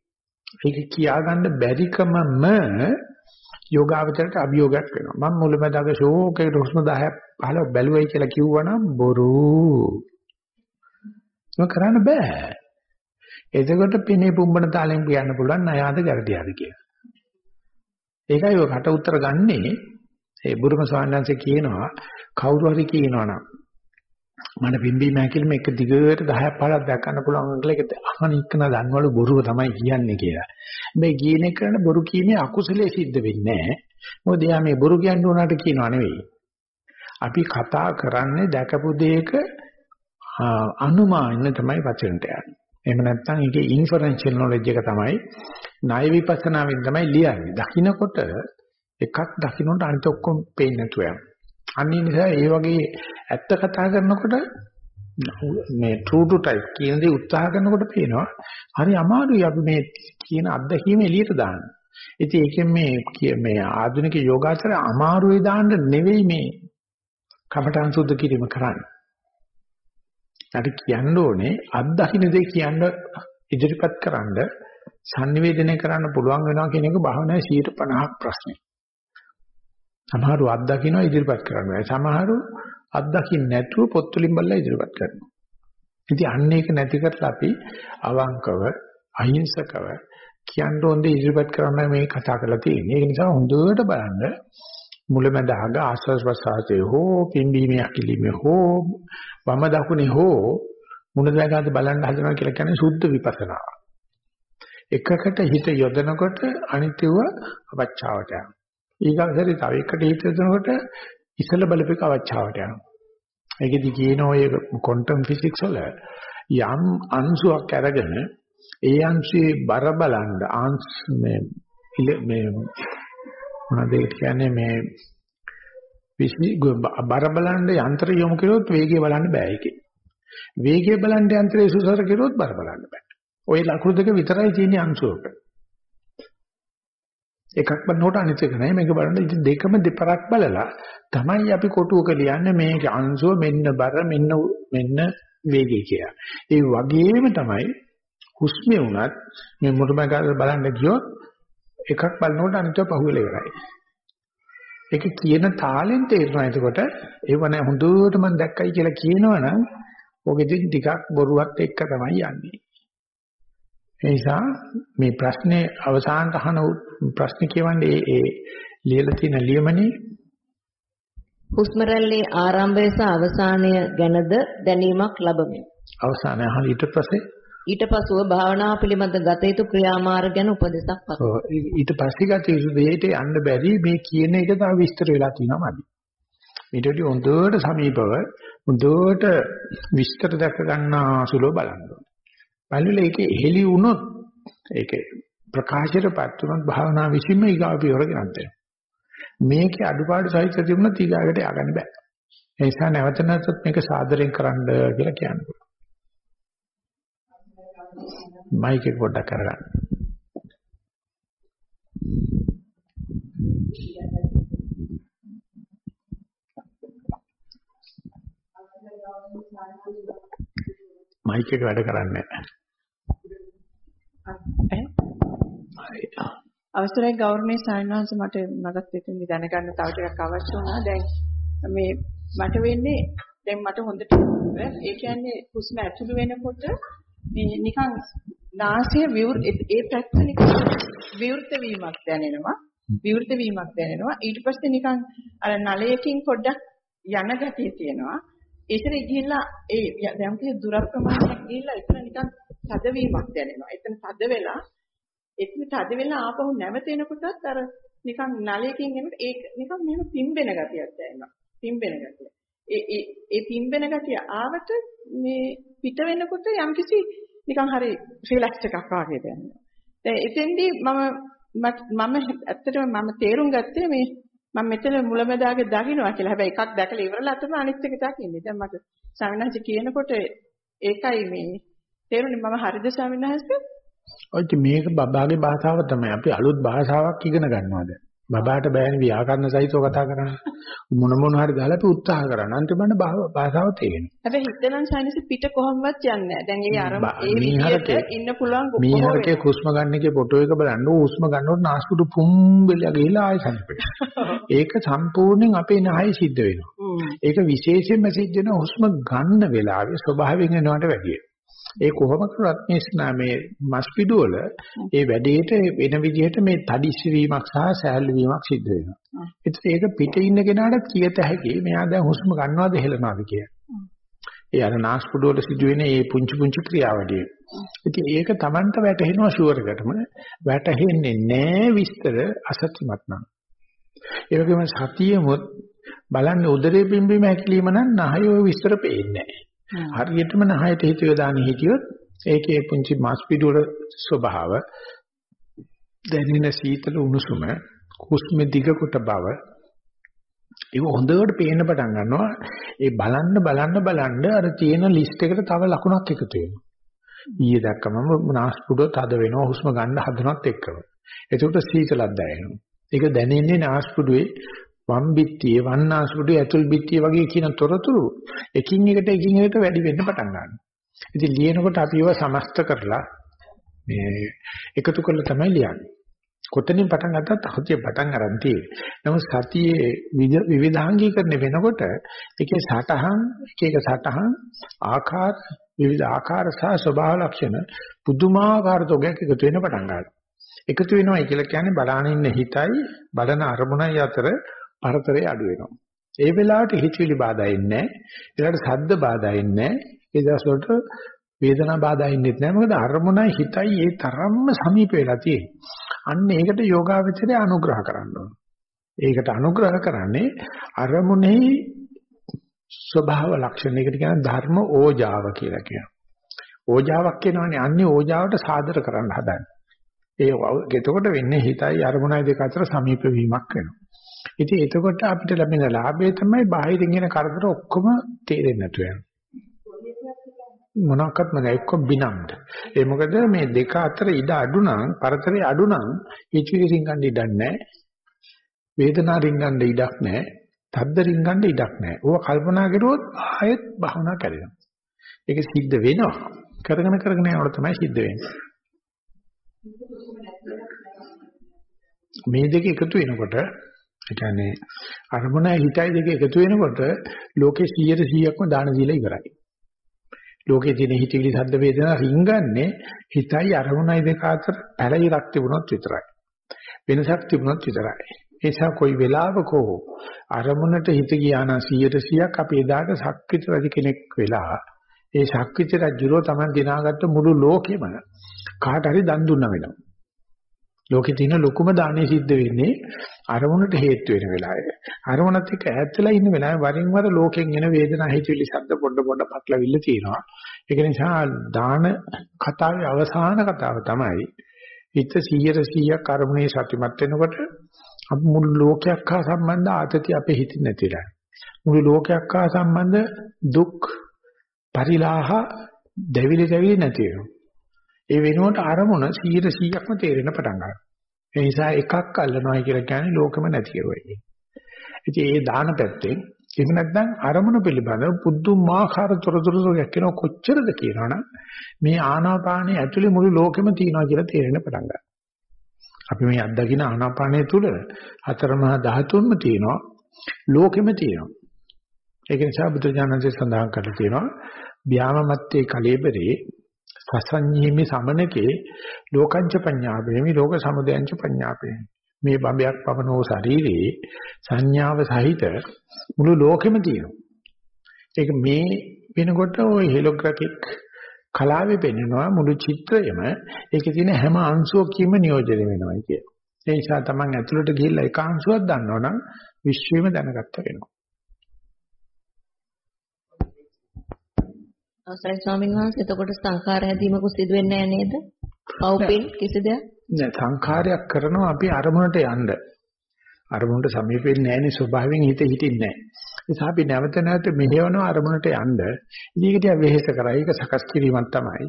ඒක කියාගන්න බැරිකමම යෝගාවචරයට අභියෝගයක් වෙනවා. මම මුලමදාග ෂෝකේට හුස්ම 10ක් 15 බැලුවයි කියලා කිව්වනම් බොරු. ඒක කරන්න බෑ. එතකොට පිනේ පුම්බන තාලෙන් කියන්න පුළුවන් නයාද ගැරදියාද කියලා. ඒකයි ඔය කට උත්තර ගන්නේ ඒ බුදුම ස්වාමීන් කියනවා කවුරු හරි කියනවනම් මට පිම්බීම හැකිලිම එක දිගට 10ක් 15ක් දක්වන්න පුළුවන් කියලා ඒක අහන ඉක්කන දන්වලු බොරුව තමයි කියන්නේ කියලා. මේ කියන එක කරන බොරු කීමේ අකුසලයේ සිද්ධ වෙන්නේ නැහැ. මොකද එයා මේ බොරු කියන්න උනාට කියනවා නෙවෙයි. අපි කතා කරන්නේ දැකපු දෙයක අනුමාන තමයි වචනට යන්නේ. එහෙම නැත්නම් ඒකේ ඉන්ෆරෙන්ෂල් නොලෙජ් එක තමයි ණය විපස්සනාවෙන් තමයි ලියන්නේ. දකින්නකොට එකක් දකින්නට අනිත ඔක්කොම පේන්නේ නැතුව යනවා. අනිත් නිසා ඒ වගේ ඇත්ත කතා කරනකොට මේ true to type කියන දේ උත්සාහ කරනකොට පේනවා හරි අමාරුයි අපි මේ කියන අත්දැකීම එළියට දාන්න. ඉතින් ඒකෙන් මේ මේ ආධුනික යෝගාචරය අමාරුයි දාන්න නෙවෙයි මේ කමඨං සුද්ධ කිරීම කරන්නේ. අර කියන්න ඕනේ අත්දකින්න දේ කියන්න ඉදිරිපත් කරන්න sannivedanaya කරන්න පුළුවන් වෙනවා කියන එක භාවනාවේ 150ක් ප්‍රශ්නේ. සමහරව අත්දකින්න ඉදිරිපත් කරනවා. සමහරව අත්දකින්න නැතුව පොත් වලින් බලලා ඉදිරිපත් කරනවා. ඉතින් අන්න ඒක නැති කරලා අපි අවංකව අහිංසකව කියන්න ඕනේ ඉදිරිපත් කරන්න මේ කතා කරලා තියෙන්නේ. ඒක නිසා හොඳට බලන්න මුලමඳ අග ආස්වාස් ප්‍රසආසයේ හෝ පිම්බීමේ අකිලිමේ හෝ වම දකුණේ හෝ මුල දැගාද බලන්න හදනවා කියලා කියන්නේ සුද්ධ විපස්සනා. එකකට හිත යොදනකොට අනිත්‍යව අවචාවට යනවා. ඊගාසරේ තව එකට හිත යොදනකොට ඉසල බලපෑක අවචාවට යනවා. ඒකෙදි කියන ඔය ක්වොන්ටම් ෆිසික්ස් වල යම් අංශුවක් අරගෙන ඒ අංශයේ බර බලන්න ආංශ මේ මේ මොනවද කියන්නේ මේ විශ්නි බර බලන්න යන්ත්‍ර යොමු කළොත් වේගය බලන්න බෑ ඒකේ. වේගය බලන්න යන්ත්‍රය සුසර කළොත් බර බලන්න බෑ. ওই ලකුණු දෙක විතරයි තියෙන අංශුවක. එකක් බලනකොට අනිත් එක නෑ මේක බලන්න ඉතින් දෙකම දෙපරක් බලලා තමයි අපි කොටුවක ලියන්නේ මේක අංශුව මෙන්න බර මෙන්න මෙන්න වේගය කියලා. ඒ වගේම තමයි හුස්මේ උනත් මේ මුරුමගාල බලන්න ගියොත් එකක් බලනකොට අනිත්ව පහුවෙලා ඉවරයි. ඒක කියන තාලෙන් තේරෙනවා එතකොට ඒව නෑ හොඳට මම දැක්කයි කියලා කියනවනම් ඔකෙදි ටිකක් බොරුවත් එක්ක තමයි යන්නේ. ඒ නිසා මේ ප්‍රශ්නේ අවසානට අහන ප්‍රශ්නේ කියවන්නේ ඒ ලියලා තියෙන ලියමනේ හුස්ම රැල්ලේ ආරම්භය සහ අවසානය ගැනද දැනීමක් ලැබෙමි. අවසානය අහන ඊට පස්සේ ඊට පසුව භාවනාව පිළිබඳ ගත යුතු ක්‍රියාමාර්ග ගැන උපදෙසක් පතමි. ඔව් ඊට පස්සේ ගත යුතු දෙයට යන්න බැරි මේ කියන එක තව විස්තර වෙලා තියෙනවා මදි. ඊට වඩා හොඳට සමීපව හොඳට විස්තර දැක ගන්න සුලෝ බලන්න ඕනේ. බලලා ඒකේ එහෙලි වුණොත් ඒකේ ප්‍රකාශයටපත් වුණොත් භාවනා විසින්ම ඊගාව පියවර ගෙනත් දෙනවා. මේකේ අඩුපාඩු සහිත තිබුණොත් ඊගාවට ය아가න්න බෑ. ඒ නිසා නැවත නැවතත් මේක සාදරයෙන් කරන්න කියලා කියනවා. මයික් එක පොඩ්ඩක් කරගන්න. මයික් එක වැඩ කරන්නේ නැහැ. අවසරයි ගෞරවනීය සායනවාංශ මට මගත් එතෙන්දි දැනගන්න තව ටිකක් අවශ්‍ය වුණා. දැන් මේ මට වෙන්නේ දැන් මට හොඳට ඒ කියන්නේ හුස්ම ඇතුළු වෙනකොට මේ නිකන් නාසය විවෘත ඒ පැත්ත නිකන් විවෘත වීමක් දැනෙනවා. විවෘත වීමක් දැනෙනවා. ඊට පස්සේ නිකන් අර නලයකින් පොඩ්ඩක් යන ගතිය තියෙනවා. ඒතර ගිහිල්ලා ඒ දැන් කිය දුර ප්‍රමාණයක් ගිහිල්ලා එතන නිකන් තදවීමක් දැනෙනවා. එතන තද වෙලා එතන තද වෙලා ආපහු නැවතෙනකොටත් අර නිකන් නලයකින් එනකොට ඒක නිකන් මෙහෙම පිම්බෙන ගතියක් දැනෙනවා. පිම්බෙන ගතිය. ඒ ඒ ඒ පිම්බෙන ගතිය ආවට මේ පිට වෙනකොට යම්කිසි නිකන් හරි රිලැක්ස් එකක් වගේ දැනෙනවා. දැන් එතෙන්දී මම මම ඇත්තටම මම තේරුම් ගත්තේ මේ මම මෙතන මුලමදාගේ දකින්නවා කියලා. හැබැයි එකක් දැකලා ඉවරලා තමයි අනිත් එක දකින්නේ. දැන් මට ස්වාමීන් කියනකොට ඒකයි මේ තේරුනේ මම හරිද ස්වාමීන් වහන්සේ? ඔය මේක බබාගේ භාෂාව තමයි. අපි අලුත් භාෂාවක් ඉගෙන ගන්නවාද? බබාට බෑනේ ව්‍යාකරණ සහිතව කතා කරන්න. මොන මොන හරි දාලා අපි උත්සාහ කරනවා. අන්තිමට භාෂාව තේරෙනවා. හැබැයි හිතනම් සයින්ස් පිට කොහොමවත් යන්නේ නැහැ. දැන් ඒ අර ඒ විදිහට ඉන්න පුළුවන් මීහරකේ හුස්ම ගන්න එකේ ෆොටෝ එක බලන්න හුස්ම ගන්නකොට නාස්පුඩු පුම්බෙලා ගිහලා ආයෙ සංපෙට. ඒක සම්පූර්ණයෙන් අපේ නහය සිද්ධ වෙනවා. ඒක විශේෂයෙන්ම සිද්ධ වෙන හුස්ම ගන්න වෙලාවේ ස්වභාවයෙන් එනවට වැඩියි. ඒ කොහොම කරත් මේ මේ මස්පිඩු වල ඒ වැඩේට වෙන විදිහට මේ තදිස්සි වීමක් සහ සෑහළු වීමක් සිද්ධ වෙනවා. ඒත් ඒක පිටේ ඉන්න කෙනාට කියත හැකි මෙයා දැන් හුස්ම ගන්නවද හෙලනවද කියලා. ඒ අර නාස්පුඩු වල සිදුවෙන මේ පුංචි පුංචි ක්‍රියාවලිය. ඉතින් ඒක Tamanට වැටහෙනවා ෂුවර් එකටම වැටහෙන්නේ නෑ විස්තර අසත්‍යමත් නම්. ඒ වගේම සතියෙමුත් බලන්න උදරේ පිම්බීම හැකිලිම නම් නහය ඔය විස්තර පේන්නේ නෑ. හරියටම නහයට හිත යොදාගෙන හිටියොත් ඒකේ පුංචි මාස් පිඩු වල ස්වභාව දැනෙන සීතල උණුසුම හුස්ම දිග කොට බව ඒක හොඳට පේන්න පටන් ගන්නවා. ඒ බලන්න බලන්න බලන්න අර තියෙන ලිස්ට් එකට තව ලකුණක් එකතු වෙනවා. ඊයේ දැක්කම නාස් පුඩු තද වෙනවා හුස්ම ගන්න හදනවත් එක්කම. එතකොට සීතලක් දැනෙනවා. ඒක දැනෙන්නේ නාස් පුඩුවේ වම් බිත්තියේ වන්නාසුඩු ඇතුල් බිත්තිය වගේ කියන තොරතුරු එකින් එකට එකින් එකට වැඩි වෙන්න පටන් ගන්නවා. ඉතින් ලියනකොට අපි ඒවා සමස්ත කරලා මේ එකතු කරලා තමයි ලියන්නේ. කොතනින් පටන් ගත්තත් හොතිය පටන් ගන්න තියෙන්නේ. නමුත් සතියේ විවිධාංගීකරණය වෙනකොට ඒකේ සටහන් එක එක සටහන් ආකාර විවිධ ආකාර සහ ස්වභාව ලක්ෂණ පුදුමාකාර තොගයක් එකතු වෙන්න පටන් ගන්නවා. එකතු වෙනවයි කියලා කියන්නේ බලාන ඉන්න හිතයි බලන අරමුණයි අතර පරතරය අඩු වෙනවා. ඒ වෙලාවට හිතවිලි බාධා එන්නේ නැහැ. ඒකට ශබ්ද බාධා එන්නේ නැහැ. ඒ දවස් වලට වේදනා බාධා එන්නේ නැහැ. මොකද අරමුණයි හිතයි ඒ තරම්ම සමීප වෙලා තියෙන්නේ. අන්න ඒකට යෝගාවචරය අනුග්‍රහ කරන්න ඕන. ඒකට අනුග්‍රහ කරන්නේ අරමුණෙහි ස්වභාව ලක්ෂණයකට කියන ධර්ම ඕජාව කියලා කියනවා. ඕජාවක් කියනවනේ අන්නේ ඕජාවට සාදර කරන්න හදන්නේ. ඒ එතකොට වෙන්නේ හිතයි අරමුණයි දෙක අතර සමීප වීමක් වෙනවා. ඉතින් එතකොට අපිට ලැබෙන ලාභය තමයි බාහිරින් එන කරදර ඔක්කොම තේරෙන්නේ නැතු වෙනවා. මොනක්වත්ම නැහැ එක්ක බිනන්ද. ඒ මොකද මේ දෙක අතර ඉඩ අඩු නම් පරතරේ අඩු නම් හිතවිලි රින්ගන්න ඉඩක් නැහැ. වේදනා රින්ගන්න ඉඩක් නැහැ. තද්ද රින්ගන්න ඉඩක් නැහැ. ඕවා කල්පනා කරුවොත් ආයෙත් භවනා කරනවා. ඒක සිද්ධ වෙනවා. කරගෙන කරගෙන යනකොට තමයි සිද්ධ වෙන්නේ. මේ දෙක එකතු වෙනකොට ඒ කියන්නේ අරමුණයි හිතයි දෙක එකතු වෙනකොට ලෝකේ 100%ක්ම දාන දීලා ඉවරයි. ලෝකේ තියෙන හිතවිලි සද්ද වේදනා රින්ගන්නේ හිතයි අරමුණයි දෙක අතර පැලිරක් තිබුණොත් විතරයි. වෙනසක් තිබුණොත් විතරයි. ඒ නිසා කොයි වෙලාවක හෝ අරමුණට හිත ගියා නම් 100%ක් අපි එදාට සක්විත රජ කෙනෙක් වෙලා ඒ සක්විත රජුරෝ Taman දිනාගත්ත මුළු ලෝකෙම කාට හරි දන් දුන්නා වෙනවා. ලෝකේ තියෙන ලොකුම දානේ සිද්ධ වෙන්නේ අරමුණට හේතු වෙන වෙලාවේ. අරමුණත් එක්ක ඈත්ලා ඉන්න වෙලාවේ වරින් වර ලෝකෙන් එන වේදනා හිතවිලි ශබ්ද පොඩ පොඩ පටලවිල්ල තියෙනවා. ඒක නිසා දාන කතාවේ අවසාන කතාව තමයි හිත 100%ක් අරමුණේ සතිමත් වෙනකොට අපි මුළු ලෝකයක් හා සම්බන්ධ ආතති අපේ හිතින් නැතිලා. මුළු ලෝකයක් හා සම්බන්ධ දුක් පරිලාහ දෙවිලි දෙවිලි නැති වෙනවා. ඒ වෙනුවට අරමුණ 100%ක්ම තේරෙන පටන් ගන්නවා. ඒ නිසා එකක් අල්ලනවායි කියලා කියන්නේ ලෝකෙම නැති කරුවයි. ඉතින් ඒ දාන පැත්තෙන් එහෙම නැත්නම් අරමුණ පිළිබඳව පුදුමාකාර තොරතුරු ගැක්කෙන කොච්චරද කියනවනම් මේ ආනාපානයේ ඇතුලේ මුළු ලෝකෙම තියෙනවා කියලා තේරෙන පටන් ගන්නවා. අපි මේ අත්දකින ආනාපානය තුල හතරමහා ධාතුන්ම තියෙනවා ලෝකෙම තියෙනවා. ඒක නිසා බුදුජානකසේ සඳහන් කරලා තියෙනවා ව්‍යාමමත්තේ කලේබරේ සසඤ්ඤීමේ සමනකේ ලෝකංච පඤ්ඤාපේමි ලෝක සමුදයංච පඤ්ඤාපේමි මේ බඹයක් පවනෝ ශරීරේ සංඥාව සහිත මුළු ලෝකෙම තියෙනවා. ඒක මේ වෙනකොට ওই හෙලෝග්‍රැෆික් කලාවේ පෙන්වනවා මුළු චිත්‍රයම ඒකේ තියෙන හැම අංශුවකින්ම නියෝජනය වෙනවා කිය. ඒ නිසා Taman ඇතුළට ගිහිල්ලා එක අංශුවක් දන්නවනම් විශ්වයම දැනගත්ත වෙනවා. අවසරයි ස්වාමීන් වහන්සේ එතකොට සංඛාර හැදීමක සිදු වෙන්නේ නැහැ නේද? පව්පින් කිසි දෙයක්? නෑ සංඛාරයක් කරනවා අපි අරමුණට යන්න. අරමුණට සමීප වෙන්නේ නැහැනේ ස්වභාවයෙන් හිත හිටින්නේ නැහැ. ඒ නිසා අපි නැවත නැවත මෙහෙවන අරමුණට යන්න. ඊකට වෙහෙස කරා. ඒක සකස් කිරීමක් තමයි.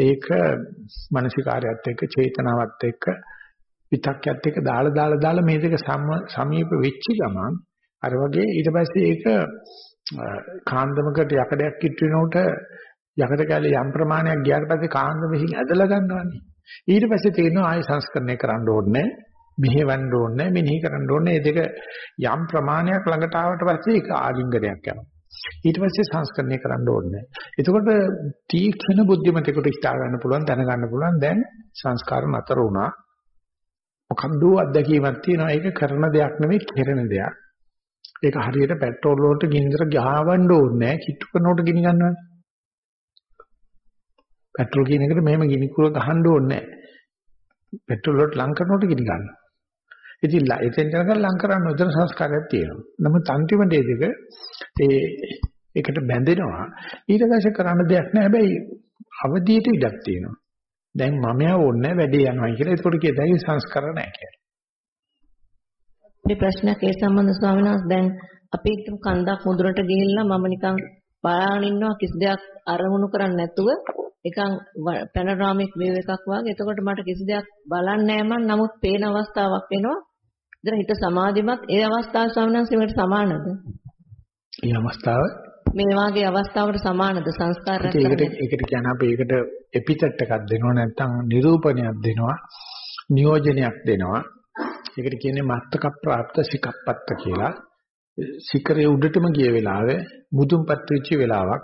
ඒක මානසිකාරයත් එක්ක චේතනාවත් එක්ක විතක්යත් එක්ක දාලා දාලා දාලා මේ දෙක සමීප වෙච්ච ගමන් අර වගේ ඊට පස්සේ ඒක කාන්දමකට යකඩයක් කිට් වෙනකොට යකඩ කැලේ යම් ප්‍රමාණයක් ගියාට පස්සේ කාන්දම විසින් ඇදලා ගන්නවානේ. ඊට පස්සේ තේරෙනවා ආය සංස්කරණය කරන්න ඕනේ මෙහෙවන්න ඕනේ මෙනෙහි කරන්න ඕනේ මේ දෙක යම් ප්‍රමාණයක් ළඟට ආවට පස්සේ ඒක ආලිංගනයක් යනවා. ඊට පස්සේ සංස්කරණය කරන්න ඕනේ එතකොට තීක්ෂණ බුද්ධිමතෙකුට හිතා ගන්න පුළුවන් දැනගන්න පුළුවන්. දැන් සංස්කාර නතර වුණා. මොකක්ද අත්දැකීමක් තියෙනවා? ඒක කරන දෙයක් නෙවෙයි කෙරෙන දෙයක්. ඒක හරියට පෙට්‍රෝල් වලට ගින්දර ගහවන්න ඕනේ නැහැ කිට්ටු කරනකොට ගිනි ගන්නවානේ පෙට්‍රල් කියන එකට මෙහෙම ගිනි කුර ගහන්න ඕනේ නැහැ. පෙට්‍රල් වලට ලං කරනකොට ගිනි ගන්නවා. ඉතින් එතෙන් යනකම් ලං කරන්න උදේන සංස්කාරයක් තියෙනවා. නමුත් අන්තිම දේ දෙක ඒ ඒකට බැඳෙනවා. ඊට පස්සේ කරන්න දෙයක් නැහැ. හැබැයි අවදියට ඉඩක් තියෙනවා. දැන් මමයා ඕනේ වැඩේ යනවා කියලා. ඒකට කියදයි සංස්කාර නැහැ කියලා. මේ ප්‍රශ්නයක් ඒ සම්බන්ධ ස්වාමීන් වහන්සේ දැන් අපි කන්දක් මුදුනට ගිහිල්ලා මම නිකන් බලාගෙන ඉන්නවා කිසි දෙයක් අරමුණු කරන්නේ නැතුව නිකන් පැනරාමික් වේව් එකක් වගේ. එතකොට මට කිසි දෙයක් බලන්නේ නැහැ. නමුත් පේන අවස්ථාවක් වෙනවා. ඉතින් හිත සමාධිමත් ඒ අවස්ථාව සමනන්සෙකට සමානද? ඒ අවස්ථාව මේ වාගේ අවස්ථාවකට සමානද සංස්කාර රැස් ඒකට ඒකට කියන අපි ඒකට එපිටට් එකක් දෙනවා නැත්නම් නිරූපණයක් දෙනවා නියෝජනයක් දෙනවා ඒකට කියන්නේ මත්තක ප්‍රාප්ත සිකප්පත්ත කියලා සිකරේ උඩටම ගිය වෙලාවේ මුදුන්පත් වෙච්ච වෙලාවක්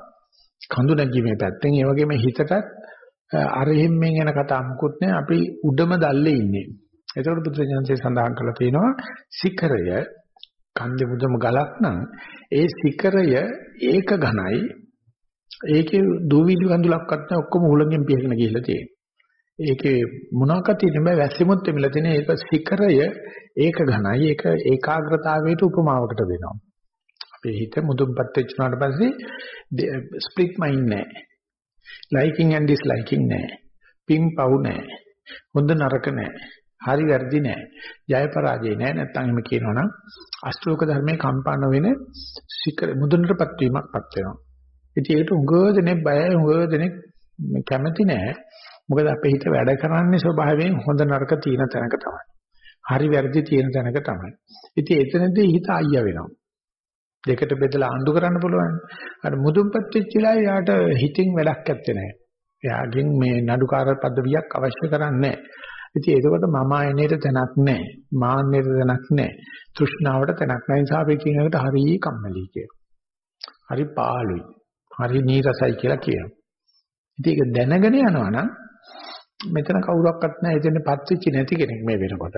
කඳු නැගීමේ පැත්තෙන් ඒ වගේම හිතටත් අරහෙම්මෙන් යන කතා මුකුත් නැහැ අපි උඩම දැල්ලේ ඉන්නේ. ඒතකොට බුදුසසුනේ සඳහන් කරලා තියෙනවා සිකරය කන්දේ මුදම ගලක් නම් ඒ සිකරය ඒක ඝනයි ඒකේ දූවිලි කඳුලක්වත් නැහැ ඔක්කොම උලඟෙන් පිහගෙන ගිහිල්ලා තියෙනවා. ඒකේ මොනවාකට තියෙන බෑ වැස්සෙමුත් එමිලා තියෙන ඒක සිකරය ඒක ඝනයි ඒක ඒකාග්‍රතාවයට උපමාවකට වෙනවා. අපේ හිත මුදුන්පත් වෙච්ච උනාට පස්සේ ස්ප්ලිට් මයින්ඩ් නැහැ. ලයිකින් ඇන්ඩ් ඩිස්ලයිකින් නැහැ. පින් පව් නැහැ. හොඳ නරක නැහැ. හරි වැරදි නැහැ. ජය පරාජය නැහැ. නැත්තම් එහෙම කියනවනම් අෂ්ටෝක ධර්මයේ කම්පාන වෙන සිකර මුදුනටපත් වීමක්පත් වෙනවා. ඉතින් ඒකට උඟ දෙනෙක් බයයි උඟ දෙනෙක් කැමති නැහැ. මොකද අපේ හිත වැඩ කරන්නේ ස්වභාවයෙන් හොඳ නරක තියෙන තැනක තමයි. හරි වැරදි තියෙන තැනක තමයි. ඉතින් එතනදී හිත අයියා වෙනවා. දෙකට බෙදලා අඳු කරන්න පුළුවන්. අර මුදුන්පත් වෙච්ච වෙලාවේ යාට හිතින් වැඩක් නැත්තේ නෑ. එයාගෙන් මේ නඩුකාර පදවියක් අවශ්‍ය කරන්නේ නෑ. ඉතින් ඒකකොට මම ආයනේට තැනක් නෑ. මාන්නේට තැනක් නෑ. තෘෂ්ණාවට තැනක් නෑ. නිසා අපි කියන එකට හරි කම්මැලි කියනවා. හරි පාළුයි. හරි නීරසයි කියලා කියනවා. ඉතින් ඒක දැනගෙන යනවා නම් මෙතන කවුරක්වත් නැහැ. එතනපත් වෙච්ච නැති කෙනෙක් මේ වෙනකොට.